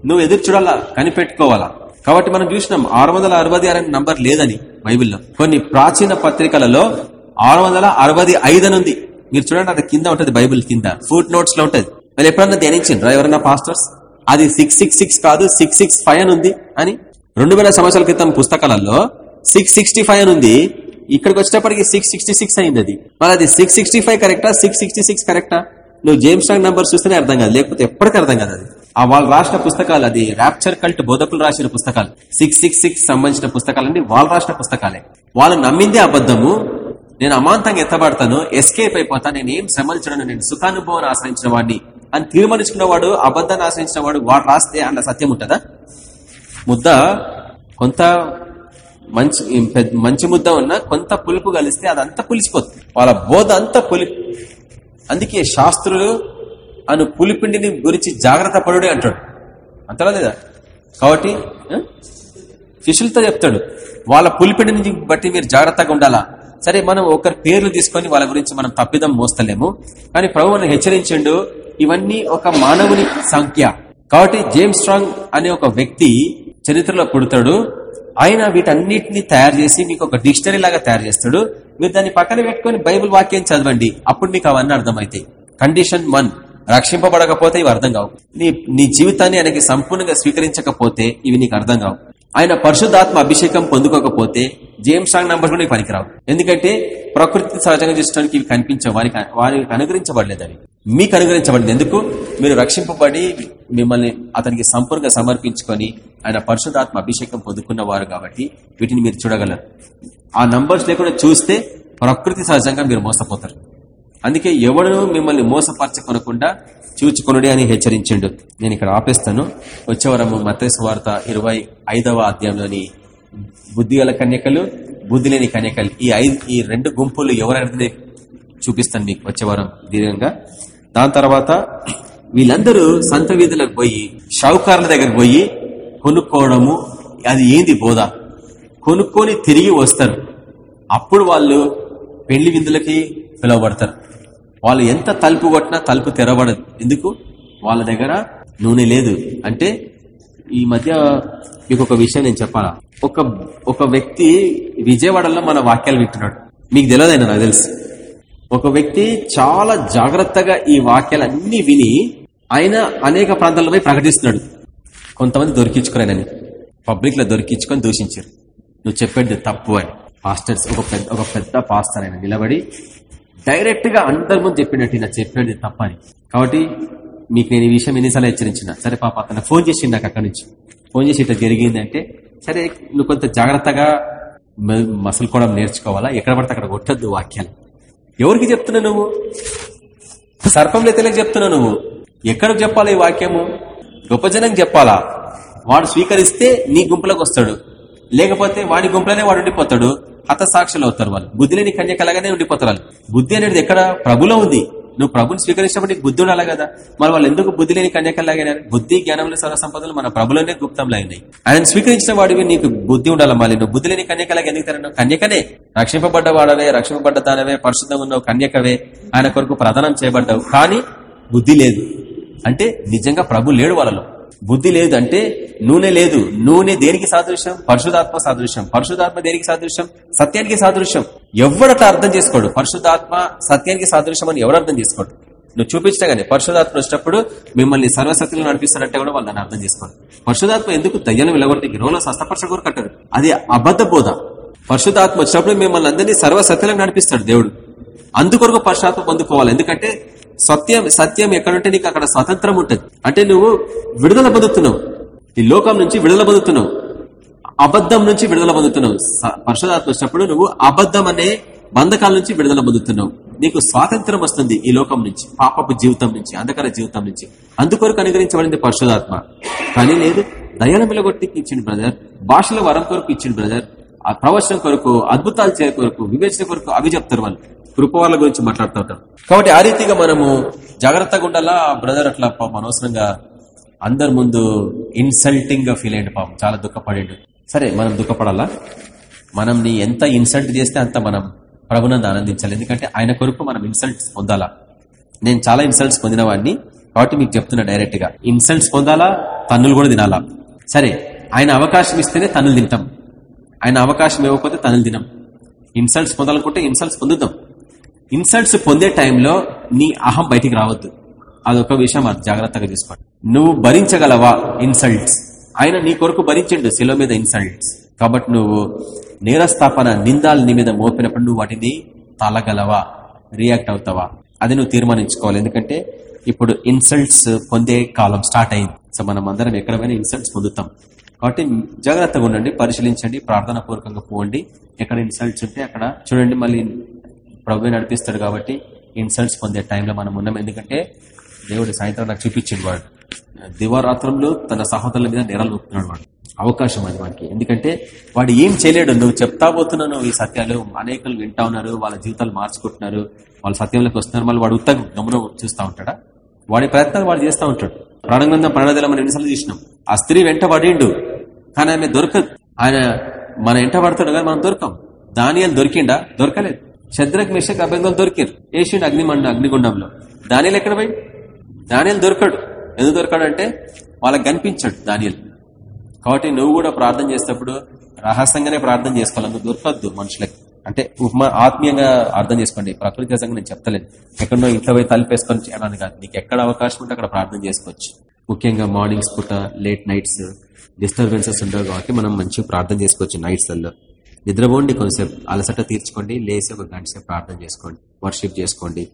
నువ్వు ఎదురు చూడాలా? కనిపెట్టుకోవాలా? కాబట్టి మనం చూసినాం ఆరు వందల అరవై ఆరు నంబర్ లేదని బైబిల్లో. కొన్ని ప్రాచీన పత్రికలలో ఆరు వందల అరవై ఐదు అని ఉంది మీరు చూడండి అది కింద ఉంటుంది బైబిల్ కింద. ఫుట్ నోట్స్లో ఉంటుంది. మీరు ఎప్పుడన్నా ధ్యానించారు ఎవరన్నా పాస్టర్స్? అది సిక్స్ సిక్స్ సిక్స్ కాదు సిక్స్ సిక్స్ ఫైవ్ అని ఉంది అని. రెండు వేల సంవత్సరాల క్రితం పుస్తకాలలో సిక్స్ సిక్స్టీ ఫైవ్ అని ఉంది ఇక్కడికి వచ్చేటప్పటికి సిక్స్ సిక్స్టీ సిక్స్ అయింది అది. మరి అది సిక్స్ సిక్స్టీ ఫైవ్ కరెక్టా సిక్స్ సిక్స్టీ సిక్స్ కరెక్టా నువ్వు జేమ్స్ స్ట్రాంగ్ నంబర్ చూస్తేనే అర్థం కాదు. లేకపోతే ఎప్పటికీ అర్థం కాదు అది. ఆ వాళ్ళు రాసిన పుస్తకాలు అది ర్యాప్చర్ కల్ట్ బోధకులు రాసిన పుస్తకాలు. సిక్స్ సిక్స్ సిక్స్ సంబంధించిన పుస్తకాలన్నీ వాళ్ళు రాసిన పుస్తకాలే. వాళ్ళు నమ్మిందే అబద్ధము. నేను అమాంతంగా ఎత్తబడతాను. ఎస్కేప్ అయిపోతా. నేను ఏం శ్రమలు చూడను నేను సుఖానుభవాన్ని ఆశ్రయించిన వాడిని. అని తీర్మానించుకున్నవాడు అబద్ధాన్ని ఆశ్రయించిన వాడు వాడు రాస్తే అన్న సత్యం ఉంటుందా? ముద్ద కొంత మంచి పెద్ద- మంచి ముద్ద ఉన్న కొంత పులుపు కలిస్తే అదంతా పులిసిపోతుంది. వాళ్ళ బోధ అంతా పులి అందుకే శాస్త్రులు అను పులిపిండిని గురించి జాగ్రత్త పడుడే అంటాడు. అంతలా లేదా? కాబట్టి శిష్యులతో చెప్తాడు వాళ్ళ పులిపిండిని బట్టి మీరు జాగ్రత్తగా ఉండాలా? సరే మనం ఒకరి పేర్లు తీసుకొని వాళ్ళ గురించి మనం తప్పిదం మోస్తలేము. కానీ ప్రభు మనం హెచ్చరించిండు ఇవన్నీ ఒక మానవుని సంఖ్య. కాబట్టి జేమ్స్ స్ట్రాంగ్ అనే ఒక వ్యక్తి చరిత్రలో పుడతాడు. ఆయన వీటన్నిటిని తయారు చేసి మీకు ఒక డిక్షనరీ లాగా తయారు చేస్తాడు. మీరు దాన్ని పక్కన పెట్టుకొని బైబిల్ వాక్యం చదవండి. అప్పుడు మీకు అవన్నీ అర్థమవుతాయి కండిషన్ వన్ రక్షింపబడకపోతే ఇవి అర్థం కావు. నీ నీ జీవితాన్ని ఆయనకి సంపూర్ణంగా స్వీకరించకపోతే ఇవి నీకు అర్థం కావు. ఆయన పరిశుద్ధాత్మ అభిషేకం పొందుకోకపోతే జేమ్స్ సాంగ్ నంబర్ కూడా నీకు పనికిరావు. ఎందుకంటే ప్రకృతి సహజంగా చూసడానికి ఇవి కనిపించవు. వారికి వారికి అనుగ్రహించబడలేదు అవి మీకు అనుగ్రహించబడింది. ఎందుకు? మీరు రక్షింపబడి మిమ్మల్ని అతనికి సంపూర్ణంగా సమర్పించుకొని ఆయన పరిశుధాత్మ అభిషేకం పొందుకున్న వారు కాబట్టి వీటిని మీరు చూడగలరు. ఆ నంబర్స్ లేకుండా చూస్తే ప్రకృతి సహజంగా మీరు మోసపోతారు. అందుకే ఎవడను మిమ్మల్ని మోసపరచకొనకుండా చూచుకొనుడి అని హెచ్చరించిండు. నేను ఇక్కడ ఆపేస్తాను. వచ్చేవరము మతేసు వార్త ఇరవై ఐదవ అధ్యాయంలోని బుద్ధి గల కన్యకలు బుద్ధి లేని కన్యకలు. ఈ ఐదు ఈ రెండు గుంపులు ఎవరైనా చూపిస్తాను మీకు వచ్చేవారం దీర్ఘంగా. దాని తర్వాత వీళ్ళందరూ సంత వీధులకు పోయి షావుకారుల దగ్గరకు పోయి కొనుక్కోవడము అది ఏంది బోధ? కొనుక్కొని తిరిగి వస్తారు. అప్పుడు వాళ్ళు పెళ్ళి విందులకి పిలువబడతారు. వాళ్ళు ఎంత తలుపు కొట్టినా తలుపు తెరబడదు ఎందుకు? వాళ్ళ దగ్గర నూనె లేదు. అంటే ఈ మధ్య మీకు ఒక విషయం నేను చెప్పాలా? ఒక ఒక వ్యక్తి విజయవాడలో మన వాక్యాలు వింటున్నాడు. మీకు తెలియదైనా? నాకు తెలుసు. ఒక వ్యక్తి చాలా జాగ్రత్తగా ఈ వాక్యాలన్నీ విని ఆయన అనేక ప్రాంతాలపై ప్రకటిస్తున్నాడు. కొంతమంది దొరికించుకున్నానని పబ్లిక్లో దొరికించుకొని దూషించారు. నువ్వు చెప్పేది తప్పు అని. పాస్టర్స్ ఒక పెద్ద ఒక పెద్ద పాస్టర్ ఆయన నిలబడి డైరెక్ట్గా అందరి ముందు చెప్పినట్టు నా చెప్పేది తప్పని కాబట్టి మీకు నేను ఈ విషయం ఎన్నిసార్లు హెచ్చరించిన సరే పాప అతను ఫోన్ చేసిండు నాకు అక్కడి నుంచి. ఫోన్ చేసి ఇట్లా జరిగిందంటే సరే నువ్వు కొంత జాగ్రత్తగా మసలుకోవడం నేర్చుకోవాలా? ఎక్కడ పడితే అక్కడ కొట్టద్దు వాక్యాలు. ఎవరికి చెప్తున్నా నువ్వు? సర్పం లెత్తలకు చెప్తున్నావు నువ్వు. ఎక్కడికి చెప్పాలి ఈ వాక్యము? గొప్ప చెప్పాలా? వాడు స్వీకరిస్తే నీ గుంపులోకి వస్తాడు. లేకపోతే వాడి గుంపులోనే వాడు ఉండిపోతాడు. హతసాక్షులు అవుతారు వాళ్ళు. బుద్ధి లేని కన్యకలాగానే ఉండిపోతారు వాళ్ళు. బుద్ధి అనేది ఎక్కడ ప్రభులో ఉంది. నువ్వు ప్రభుని స్వీకరించినప్పుడు నీకు బుద్ధి ఉండాలి కదా. మరి వాళ్ళు ఎందుకు బుద్ధి లేని కన్యకలాగా బుద్ధి జ్ఞానంలో సర్వ సంపదలు మన ప్రభులోనే గుప్తంలో అయినాయి. ఆయన స్వీకరించిన వాడివి నీకు బుద్ధి ఉండాలి మళ్ళీ? నువ్వు బుద్ధి లేని కన్యకలాగా ఎందుకు తరను కన్యకనే. రక్షింపబడ్డ వాడవే రక్షింపబడ్డ తానవే పరిశుద్ధంగా ఉన్నావు కన్యకవే. ఆయన కొరకు ప్రధానం చేయబడ్డావు. కానీ బుద్ధి లేదు. అంటే నిజంగా ప్రభు లేడు వాళ్ళలో. బుద్ధి లేదు అంటే నూనె లేదు. నూనె దేనికి సాదృశ్యం? పరిశుధాత్మ సాదృశ్యం. పరిశుధాత్మ దేనికి సాదృశ్యం? సత్యానికి సాదృశ్యం. ఎవడట అర్థం చేసుకోడు? పరిశుధాత్మ సత్యానికి సాదృశ్యం అని ఎవరు అర్థం చేసుకోడు? నువ్వు చూపించినా గానీ పరిశుధాత్మ వచ్చినప్పుడు మిమ్మల్ని సర్వశక్తులు నడిపిస్తారంటే కూడా వాళ్ళు అర్థం చేసుకోరు. పరిశుధాత్మ ఎందుకు దయ్యాన్ని వెలగొట్టి రోజులో స్వస్థపరచకూరు కట్టారు. అది అబద్ధ బోధ. పరిశుధాత్మ వచ్చినప్పుడు మిమ్మల్ని అందరినీ సర్వసత్యులకు నడిపిస్తాడు దేవుడు. అందుకొరకు పరిశుధాత్మ పొందుకోవాలి. ఎందుకంటే సత్యం సత్యం ఎక్కడుంటే నీకు అక్కడ స్వతంత్రం ఉంటుంది. అంటే నువ్వు విడుదల పొందుతున్నావు. ఈ లోకం నుంచి విడుదల పొందుతున్నావు. అబద్ధం నుంచి విడుదల పొందుతున్నావు. పరిశుధాత్మ వచ్చినప్పుడు నువ్వు అబద్ధం అనే బంధకాల నుంచి విడుదల పొందుతున్నావు. నీకు స్వాతంత్రం వస్తుంది ఈ లోకం నుంచి పాపపు జీవితం నుంచి అంధకార జీవితం నుంచి. అందుకొరకు అనుగ్రహించబడింది పరిశుధాత్మ కానీ లేదు దయాల మిలగొట్టికి ఇచ్చింది బ్రదర్ భాషల వరం కొరకు ఇచ్చింది బ్రదర్ ఆ ప్రవచనం కొరకు అద్భుతాలు చేయ కొరకు వివేచన కొరకు అవి చెప్తారు వాళ్ళు. కృప వాళ్ళ గురించి మాట్లాడుతూ ఉంటాం. కాబట్టి ఆ రీతిగా మనము జాగ్రత్తగా ఉండాలా? బ్రదర్ అట్లా పాపం అనవసరంగా అందరి ముందు ఇన్సల్టింగ్గా ఫీల్ అయ్యండి పాపం. చాలా దుఃఖపడిండు. సరే మనం దుఃఖపడాలా? మనం ఎంత ఇన్సల్ట్ చేస్తే అంత మనం ప్రభునందు ఆనందించాలి. ఎందుకంటే ఆయన కొరకు మనం ఇన్సల్ట్స్ పొందాలా? నేను చాలా ఇన్సల్ట్స్ పొందిన వాడిని కాబట్టి మీకు చెప్తున్నా డైరెక్ట్గా. ఇన్సల్ట్స్ పొందాలా? తన్నులు కూడా తినాలా? సరే ఆయన అవకాశం ఇస్తేనే తన్నులు తింటాం. ఆయన అవకాశం ఇవ్వకపోతే తన్నులు తినం. ఇన్సల్ట్స్ పొందాలనుకుంటే ఇన్సల్ట్స్ పొందుతాం. ఇన్సల్ట్స్ పొందే టైంలో నీ అహం బయటికి రావద్దు. అదొక విషయం అది జాగ్రత్తగా తీసుకోండి నువ్వు భరించగలవా ఇన్సల్ట్స్ ఆయన నీ కొరకు భరించండు శిలో మీద ఇన్సల్ట్స్ కాబట్టి నువ్వు నేరస్థాపన నిందాలు నీ మీద మోపినప్పుడు నువ్వు వాటిని తాళగలవా రియాక్ట్ అవుతావా? అది నువ్వు తీర్మానించుకోవాలి. ఎందుకంటే ఇప్పుడు ఇన్సల్ట్స్ పొందే కాలం స్టార్ట్ అయింది. సో మనం అందరం ఎక్కడైనా ఇన్సల్ట్స్ పొందుతాం. కాబట్టి జాగ్రత్తగా ఉండండి పరిశీలించండి ప్రార్థన పూర్వకంగా పోండి. ఎక్కడ ఇన్సల్ట్స్ ఉంటే అక్కడ చూడండి మళ్ళీ ప్రభు నడిపిస్తాడు కాబట్టి ఇన్సల్ట్స్ పొందే టైంలో మనం ఉన్నాం. ఎందుకంటే దేవుడు సాయంత్రం నాకు చూపించింది వాడు. దివారాత్రంలో తన సహోదరుల మీద నేరాలు నొప్పుతున్నాడు వాడు. అవకాశం అది వాడికి. ఎందుకంటే వాడు ఏం చేయలేడు. నువ్వు చెప్తా పోతున్నావు ఈ సత్యాలు అనేకలు వింటా ఉన్నారు వాళ్ళ జీవితాలు మార్చుకుంటున్నారు వాళ్ళ సత్యంలోకి వస్తున్నారు. మళ్ళీ వాడు ఉత్తగ గమనం చూస్తూ ఉంటాడా? వాడి ప్రయత్నాలు వాడు చేస్తూ ఉంటాడు. ప్రాణగంధం ప్రణాదాలు మనం ఎన్నిసార్లు చూసినాం. ఆ స్త్రీ వెంట పడిండు. కానీ ఆమె దొరకదు. ఆయన మన వెంట పడతాడు కానీ మనం దొరకం. దానియాలు దొరికిండా? దొరకలేదు. శద్రక్ మిషక్ అభ్యంగం దొరికారు. ఏషియన్ అగ్నిమండ అగ్నిగుండంలో. దానియాలు ఎక్కడ పోయి? దానియాలు దొరకడు. ఎందుకు దొరకడు అంటే వాళ్ళకి కనిపించాడు దానియాలు. కాబట్టి నువ్వు కూడా ప్రార్థన చేసేటప్పుడు రహస్యంగానే ప్రార్థన చేసుకోవాలి. దొరకద్దు మనుషులకి. అంటే ఉపమా ఆత్మీయంగా అర్థం చేసుకోండి. ప్రకృతి నేను చెప్తలేను ఎక్కడో ఇంట్లో పోయి తలుపేసుకొని చేయడానికి కాదు. నీకు ఎక్కడ అవకాశం ఉంటే అక్కడ ప్రార్థన చేసుకోవచ్చు. ముఖ్యంగా మార్నింగ్స్ పూట లేట్ నైట్స్ డిస్టర్బెన్సెస్ ఉండవు కాబట్టి మనం మంచిగా ప్రార్థన చేసుకోవచ్చు నైట్స్లలో నిద్రపోండి కొంతసేపు అలసట తీర్చుకోండి లేచి ఒక గంట సేపు ప్రార్థన చేసుకోండి వర్షిప్ చేసుకోండి.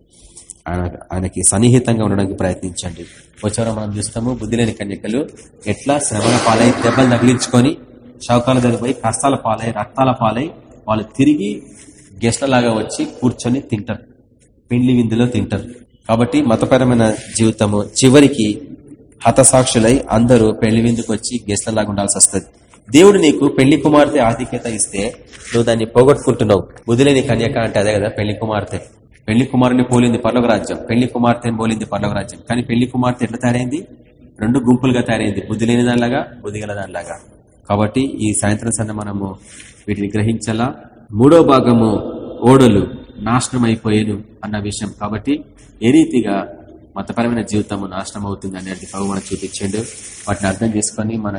ఆయన ఆయనకి సన్నిహితంగా ఉండడానికి ప్రయత్నించండి. వచ్చారో మనం చూస్తాము బుద్ధి లేని కన్యకలు ఎట్లా శ్రమల పాలై దెబ్బలు తగిలించుకొని శవకాల దగ్గర కష్టాల పాలై రక్తాల పాలై వాళ్ళు తిరిగి గెస్ట్ల లాగా వచ్చి కూర్చొని తింటారు. పెండ్లి విందులో తింటారు. కాబట్టి మతపరమైన జీవితము చివరికి హతసాక్షులై అందరూ పెళ్ళి విందుకు వచ్చి గెస్ట్ల లాగా ఉండాల్సి వస్తుంది. దేవుడు నీకు పెళ్ళి కుమార్తె ఆధిక్యత ఇస్తే నువ్వు దాన్ని పోగొట్టుకుంటున్నావు. బుద్ధిలేని కన్యక అంటే అదే కదా పెళ్ళి కుమార్తె. పెళ్ళి కుమారుని పోలింది పర్లోక రాజ్యం పెళ్ళి కుమార్తెని పోలింది పర్లోక రాజ్యం. కానీ పెళ్ళి కుమార్తె ఎట్లా తయారైంది? రెండు గుంపులుగా తయారైంది బుద్ధిలేని దానిలాగా బుద్ధిగల దానిలాగా. కాబట్టి ఈ సాయంత్రం సన్న మనము వీటిని గ్రహించాలా? మూడో భాగము ఓడలు నాశనం అయిపోయాను అన్న విషయం. కాబట్టి ఏ రీతిగా మతపరమైన జీవితము నాశనం అవుతుంది అనేది ప్రభు మనం చూపించండు. వాటిని అర్థం చేసుకొని మన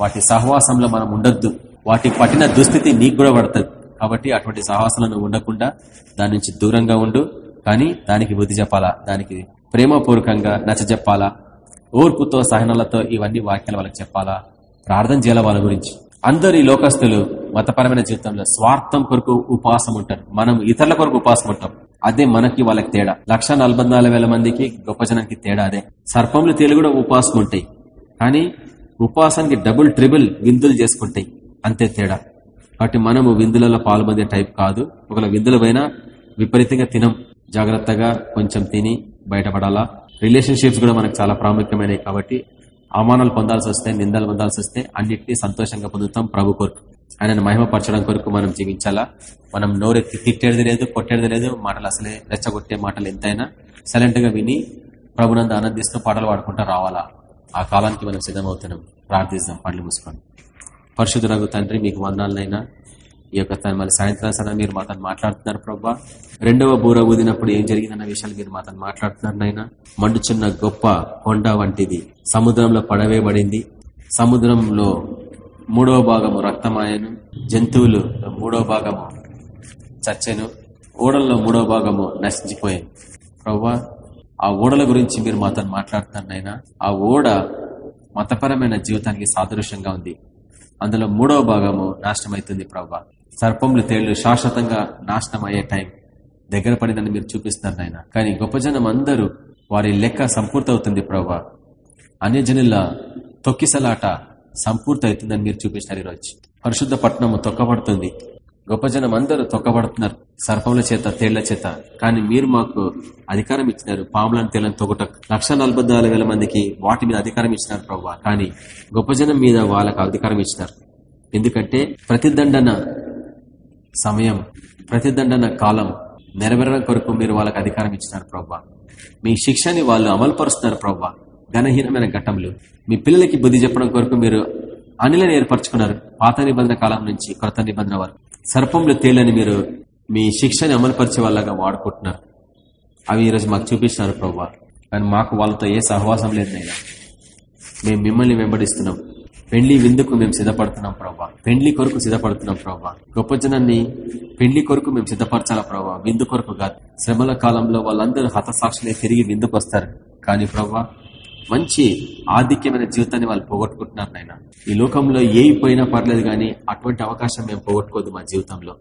వాటి సహవాసంలో మనం ఉండొద్దు. వాటికి పట్టిన దుస్థితి నీకు కూడా పడుతుంది. కాబట్టి అటువంటి సహవాసంలో ఉండకుండా దాని నుంచి దూరంగా ఉండు. కానీ దానికి బుద్ధి చెప్పాలా? దానికి ప్రేమపూర్వకంగా నచ్చ చెప్పాలా? ఓర్పుతో సహనాలతో ఇవన్నీ వాక్యాలు వాళ్ళకి చెప్పాలా? ప్రార్థన చేయాల వాళ్ళ గురించి? అందరు ఈ లోకస్తులు మతపరమైన జీవితంలో స్వార్థం కొరకు ఉపవాసం ఉంటారు. మనం ఇతరుల కొరకు ఉపాసం ఉంటాం. అదే మనకి వాళ్ళకి తేడా. లక్ష మందికి గొప్ప జనానికి తేడా అదే. సర్పములు తేలి కూడా ఉపవాసం ఉంటాయి. కానీ ఉపవాసానికి డబుల్ ట్రిబుల్ విందులు చేసుకుంటాయి. అంతే తేడా. కాబట్టి మనము విందులలో పాల్పొందే టైప్ కాదు. ఒకవేళ విందుల పైన విపరీతంగా తినం. జాగ్రత్తగా కొంచెం తిని బయటపడాలా. రిలేషన్షిప్స్ కూడా మనకు చాలా ప్రాముఖ్యమైనవి కాబట్టి అవమానాలు పొందాల్సి వస్తే నిందలు పొందాల్సి వస్తే అన్నింటినీ సంతోషంగా పొందుతాం ప్రభు కొరకు. ఆయనను మహిమపరచడం కొరకు మనం జీవించాలా? మనం నోరెత్తి తిట్టేది లేదు కొట్టేది లేదు మాటలు అసలే రెచ్చగొట్టే మాటలు ఎంతైనా. సైలెంట్గా విని ప్రభునంద ఆనందిస్తూ పాటలు పాడుకుంటూ రావాలా? ఆ కాలానికి మనం సిద్ధమవుతున్నాం. ప్రార్థిస్తాం పండ్లు మూసుకొని. పరిశుద్ధులకు తండ్రి మీకు వందాలనైనా ఈ యొక్క మళ్ళీ సాయంత్రం సరే మీరు మాతో మాట్లాడుతున్నారు ప్రభా. రెండవ బూర ఊదినప్పుడు ఏం జరిగిందన్న విషయాలు మీరు మాతో మాట్లాడుతున్నారు నైనా మండుచున్న గొప్ప కొండ వంటిది. సముద్రంలో పడవేయబడింది. సముద్రంలో మూడవ భాగము రక్తమాయను. జంతువులు మూడవ భాగము చచ్చెను. ఓడల్లో మూడవ భాగము నశించిపోయాను ప్రవ్వా ఆ ఓడల గురించి మీరు మాతో మాట్లాడుతున్నారు నాయన. ఆ ఓడ మతపరమైన జీవితానికి సాదృశ్యంగా ఉంది. అందులో మూడవ భాగము నాశనం అవుతుంది ప్రవ్వా. సర్పములు తేళ్ళు శాశ్వతంగా నాశనం అయ్యే టైం దగ్గర పడిందని మీరు చూపిస్తున్నారు నాయన. కానీ గొప్ప జనం అందరూ వారి లెక్క సంపూర్తి అవుతుంది ప్రవ్వా. అన్యజనుల తొక్కిసలాట సంపూర్తి అవుతుందని మీరు చూపిస్తారు ఈరోజు. పరిశుద్ధ పట్టణము తొక్కబడుతుంది. గొప్ప జనం అందరూ తొక్కబడుతున్నారు సర్పముల చేత తేళ్ళ చేత. కానీ మీరు మాకు అధికారం ఇచ్చినారు. పాములను తేళ్ళను తొగట లక్ష వేల మందికి వాటి మీద అధికారం ఇచ్చినారు ప్రభావ. కానీ గొప్ప జనం మీద వాళ్ళకు అధికారం ఇచ్చినారు. ఎందుకంటే ప్రతిదండన సమయం ప్రతిదండన కాలం నెరవేరడం కొరకు మీరు వాళ్ళకి అధికారం ఇచ్చినారు ప్రభా మీ శిక్షని వాళ్ళు అమలుపరుస్తున్నారు ప్రభా ఘనహీనమైన ఘట్టంలో మీ పిల్లలకి బుద్ధి చెప్పడం కొరకు మీరు అనిలని ఏర్పరచుకున్నారు. పాత నిబంధన కాలం నుంచి కొత్త నిబంధన వరకు. సర్పంలో తేలని మీరు మీ శిక్షని అమలుపరిచే వాళ్ళగా వాడుకుంటున్నారు. అవి ఈరోజు మాకు చూపిస్తున్నారు ప్రభా కానీ మాకు వాళ్ళతో ఏ సహవాసం లేదు నైనా మేము మిమ్మల్ని వెంబడిస్తున్నాం. పెండ్లి విందుకు మేము సిద్ధపడుతున్నాం ప్రభా పెండ్లి కొరకు సిద్ధపడుతున్నాం ప్రభా గొప్ప జనాన్ని పెండ్లి కొరకు మేము సిద్ధపరచాలా ప్రభా విందు కొరకు కాదు. శ్రమల కాలంలో వాళ్ళందరూ హతసాక్షులే తిరిగి విందుకు వస్తారు కానీ ప్రభా మంచి ఆధిక్యమైన జీవితాన్ని వాళ్ళు పోగొట్టుకుంటున్నారు నాయన. ఈ లోకంలో ఏ పోయినా పర్లేదు కానీ అటువంటి అవకాశం మేము పోగొట్టుకోదు మా జీవితంలో.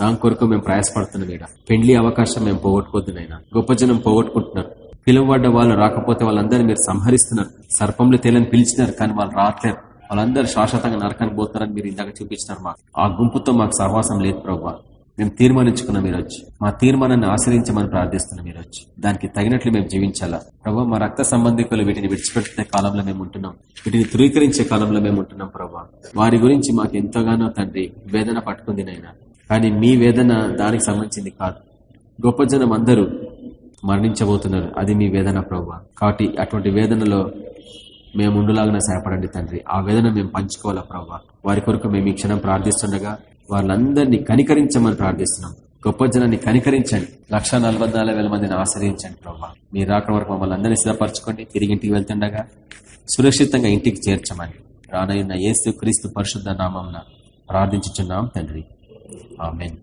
దాని కొరకు మేము ప్రయాసపడుతున్నాం ఇక్కడ పెండ్లి అవకాశం మేము పోగొట్టుకోద్దు నైనా గొప్ప జనం పోగొట్టుకుంటున్నారు. పిలువబడ్డ వాళ్ళు రాకపోతే వాళ్ళందరినీ మీరు సంహరిస్తున్నారు. సర్పంలో తేలని పిలిచినారు కానీ వాళ్ళు రావట్లేరు వాళ్ళందరూ శాశ్వతంగా నరకానికి పోతున్నారని మీరు ఇందాక చూపించినారు మాకు. ఆ గుంపుతో మాకు సహవాసం లేదు ప్రభావ మేము తీర్మానించుకున్నాం మీరు వచ్చి మా తీర్మానాన్ని ఆశ్రయించమని ప్రార్థిస్తున్నాం మీరు వచ్చి దానికి తగినట్లు మేము జీవించాలా? ప్రభావ మా రక్త సంబంధికులు వీటిని విడిచిపెట్టే కాలంలో మేము ఉంటున్నాం. వీటిని ధృవీకరించే కాలంలో మేము ఉంటున్నాం ప్రభావ వారి గురించి మాకు ఎంతగానో తండ్రి వేదన పట్టుకుంది నైనా కానీ మీ వేదన దానికి సంబంధించింది కాదు. గొప్ప జనం అందరూ మరణించబోతున్నారు. అది మీ వేదన ప్రభావ కాబట్టి అటువంటి వేదనలో మేము ఉండులాగా సహాయపడండి తండ్రి. ఆ వేదన మేము పంచుకోవాలా ప్రభావ వారి కొరకు మేము ఈ క్షణం ప్రార్థిస్తుండగా వాళ్ళందరినీ కనికరించమని ప్రార్థిస్తున్నాం. గొప్ప జనాన్ని కనికరించండి. లక్ష మందిని ఆశ్రయించండి ప్రభావ మీరు రాక వరకు మమ్మల్ని అందరినీ సిద్ధపరచుకోండి. తిరిగి ఇంటికి వెళ్తుండగా సురక్షితంగా ఇంటికి చేర్చమని రానయ్యున్న ఏసు క్రీస్తు పరిశుద్ధ నామం ప్రార్థించుచున్నాం తండ్రి. ఆమెన్.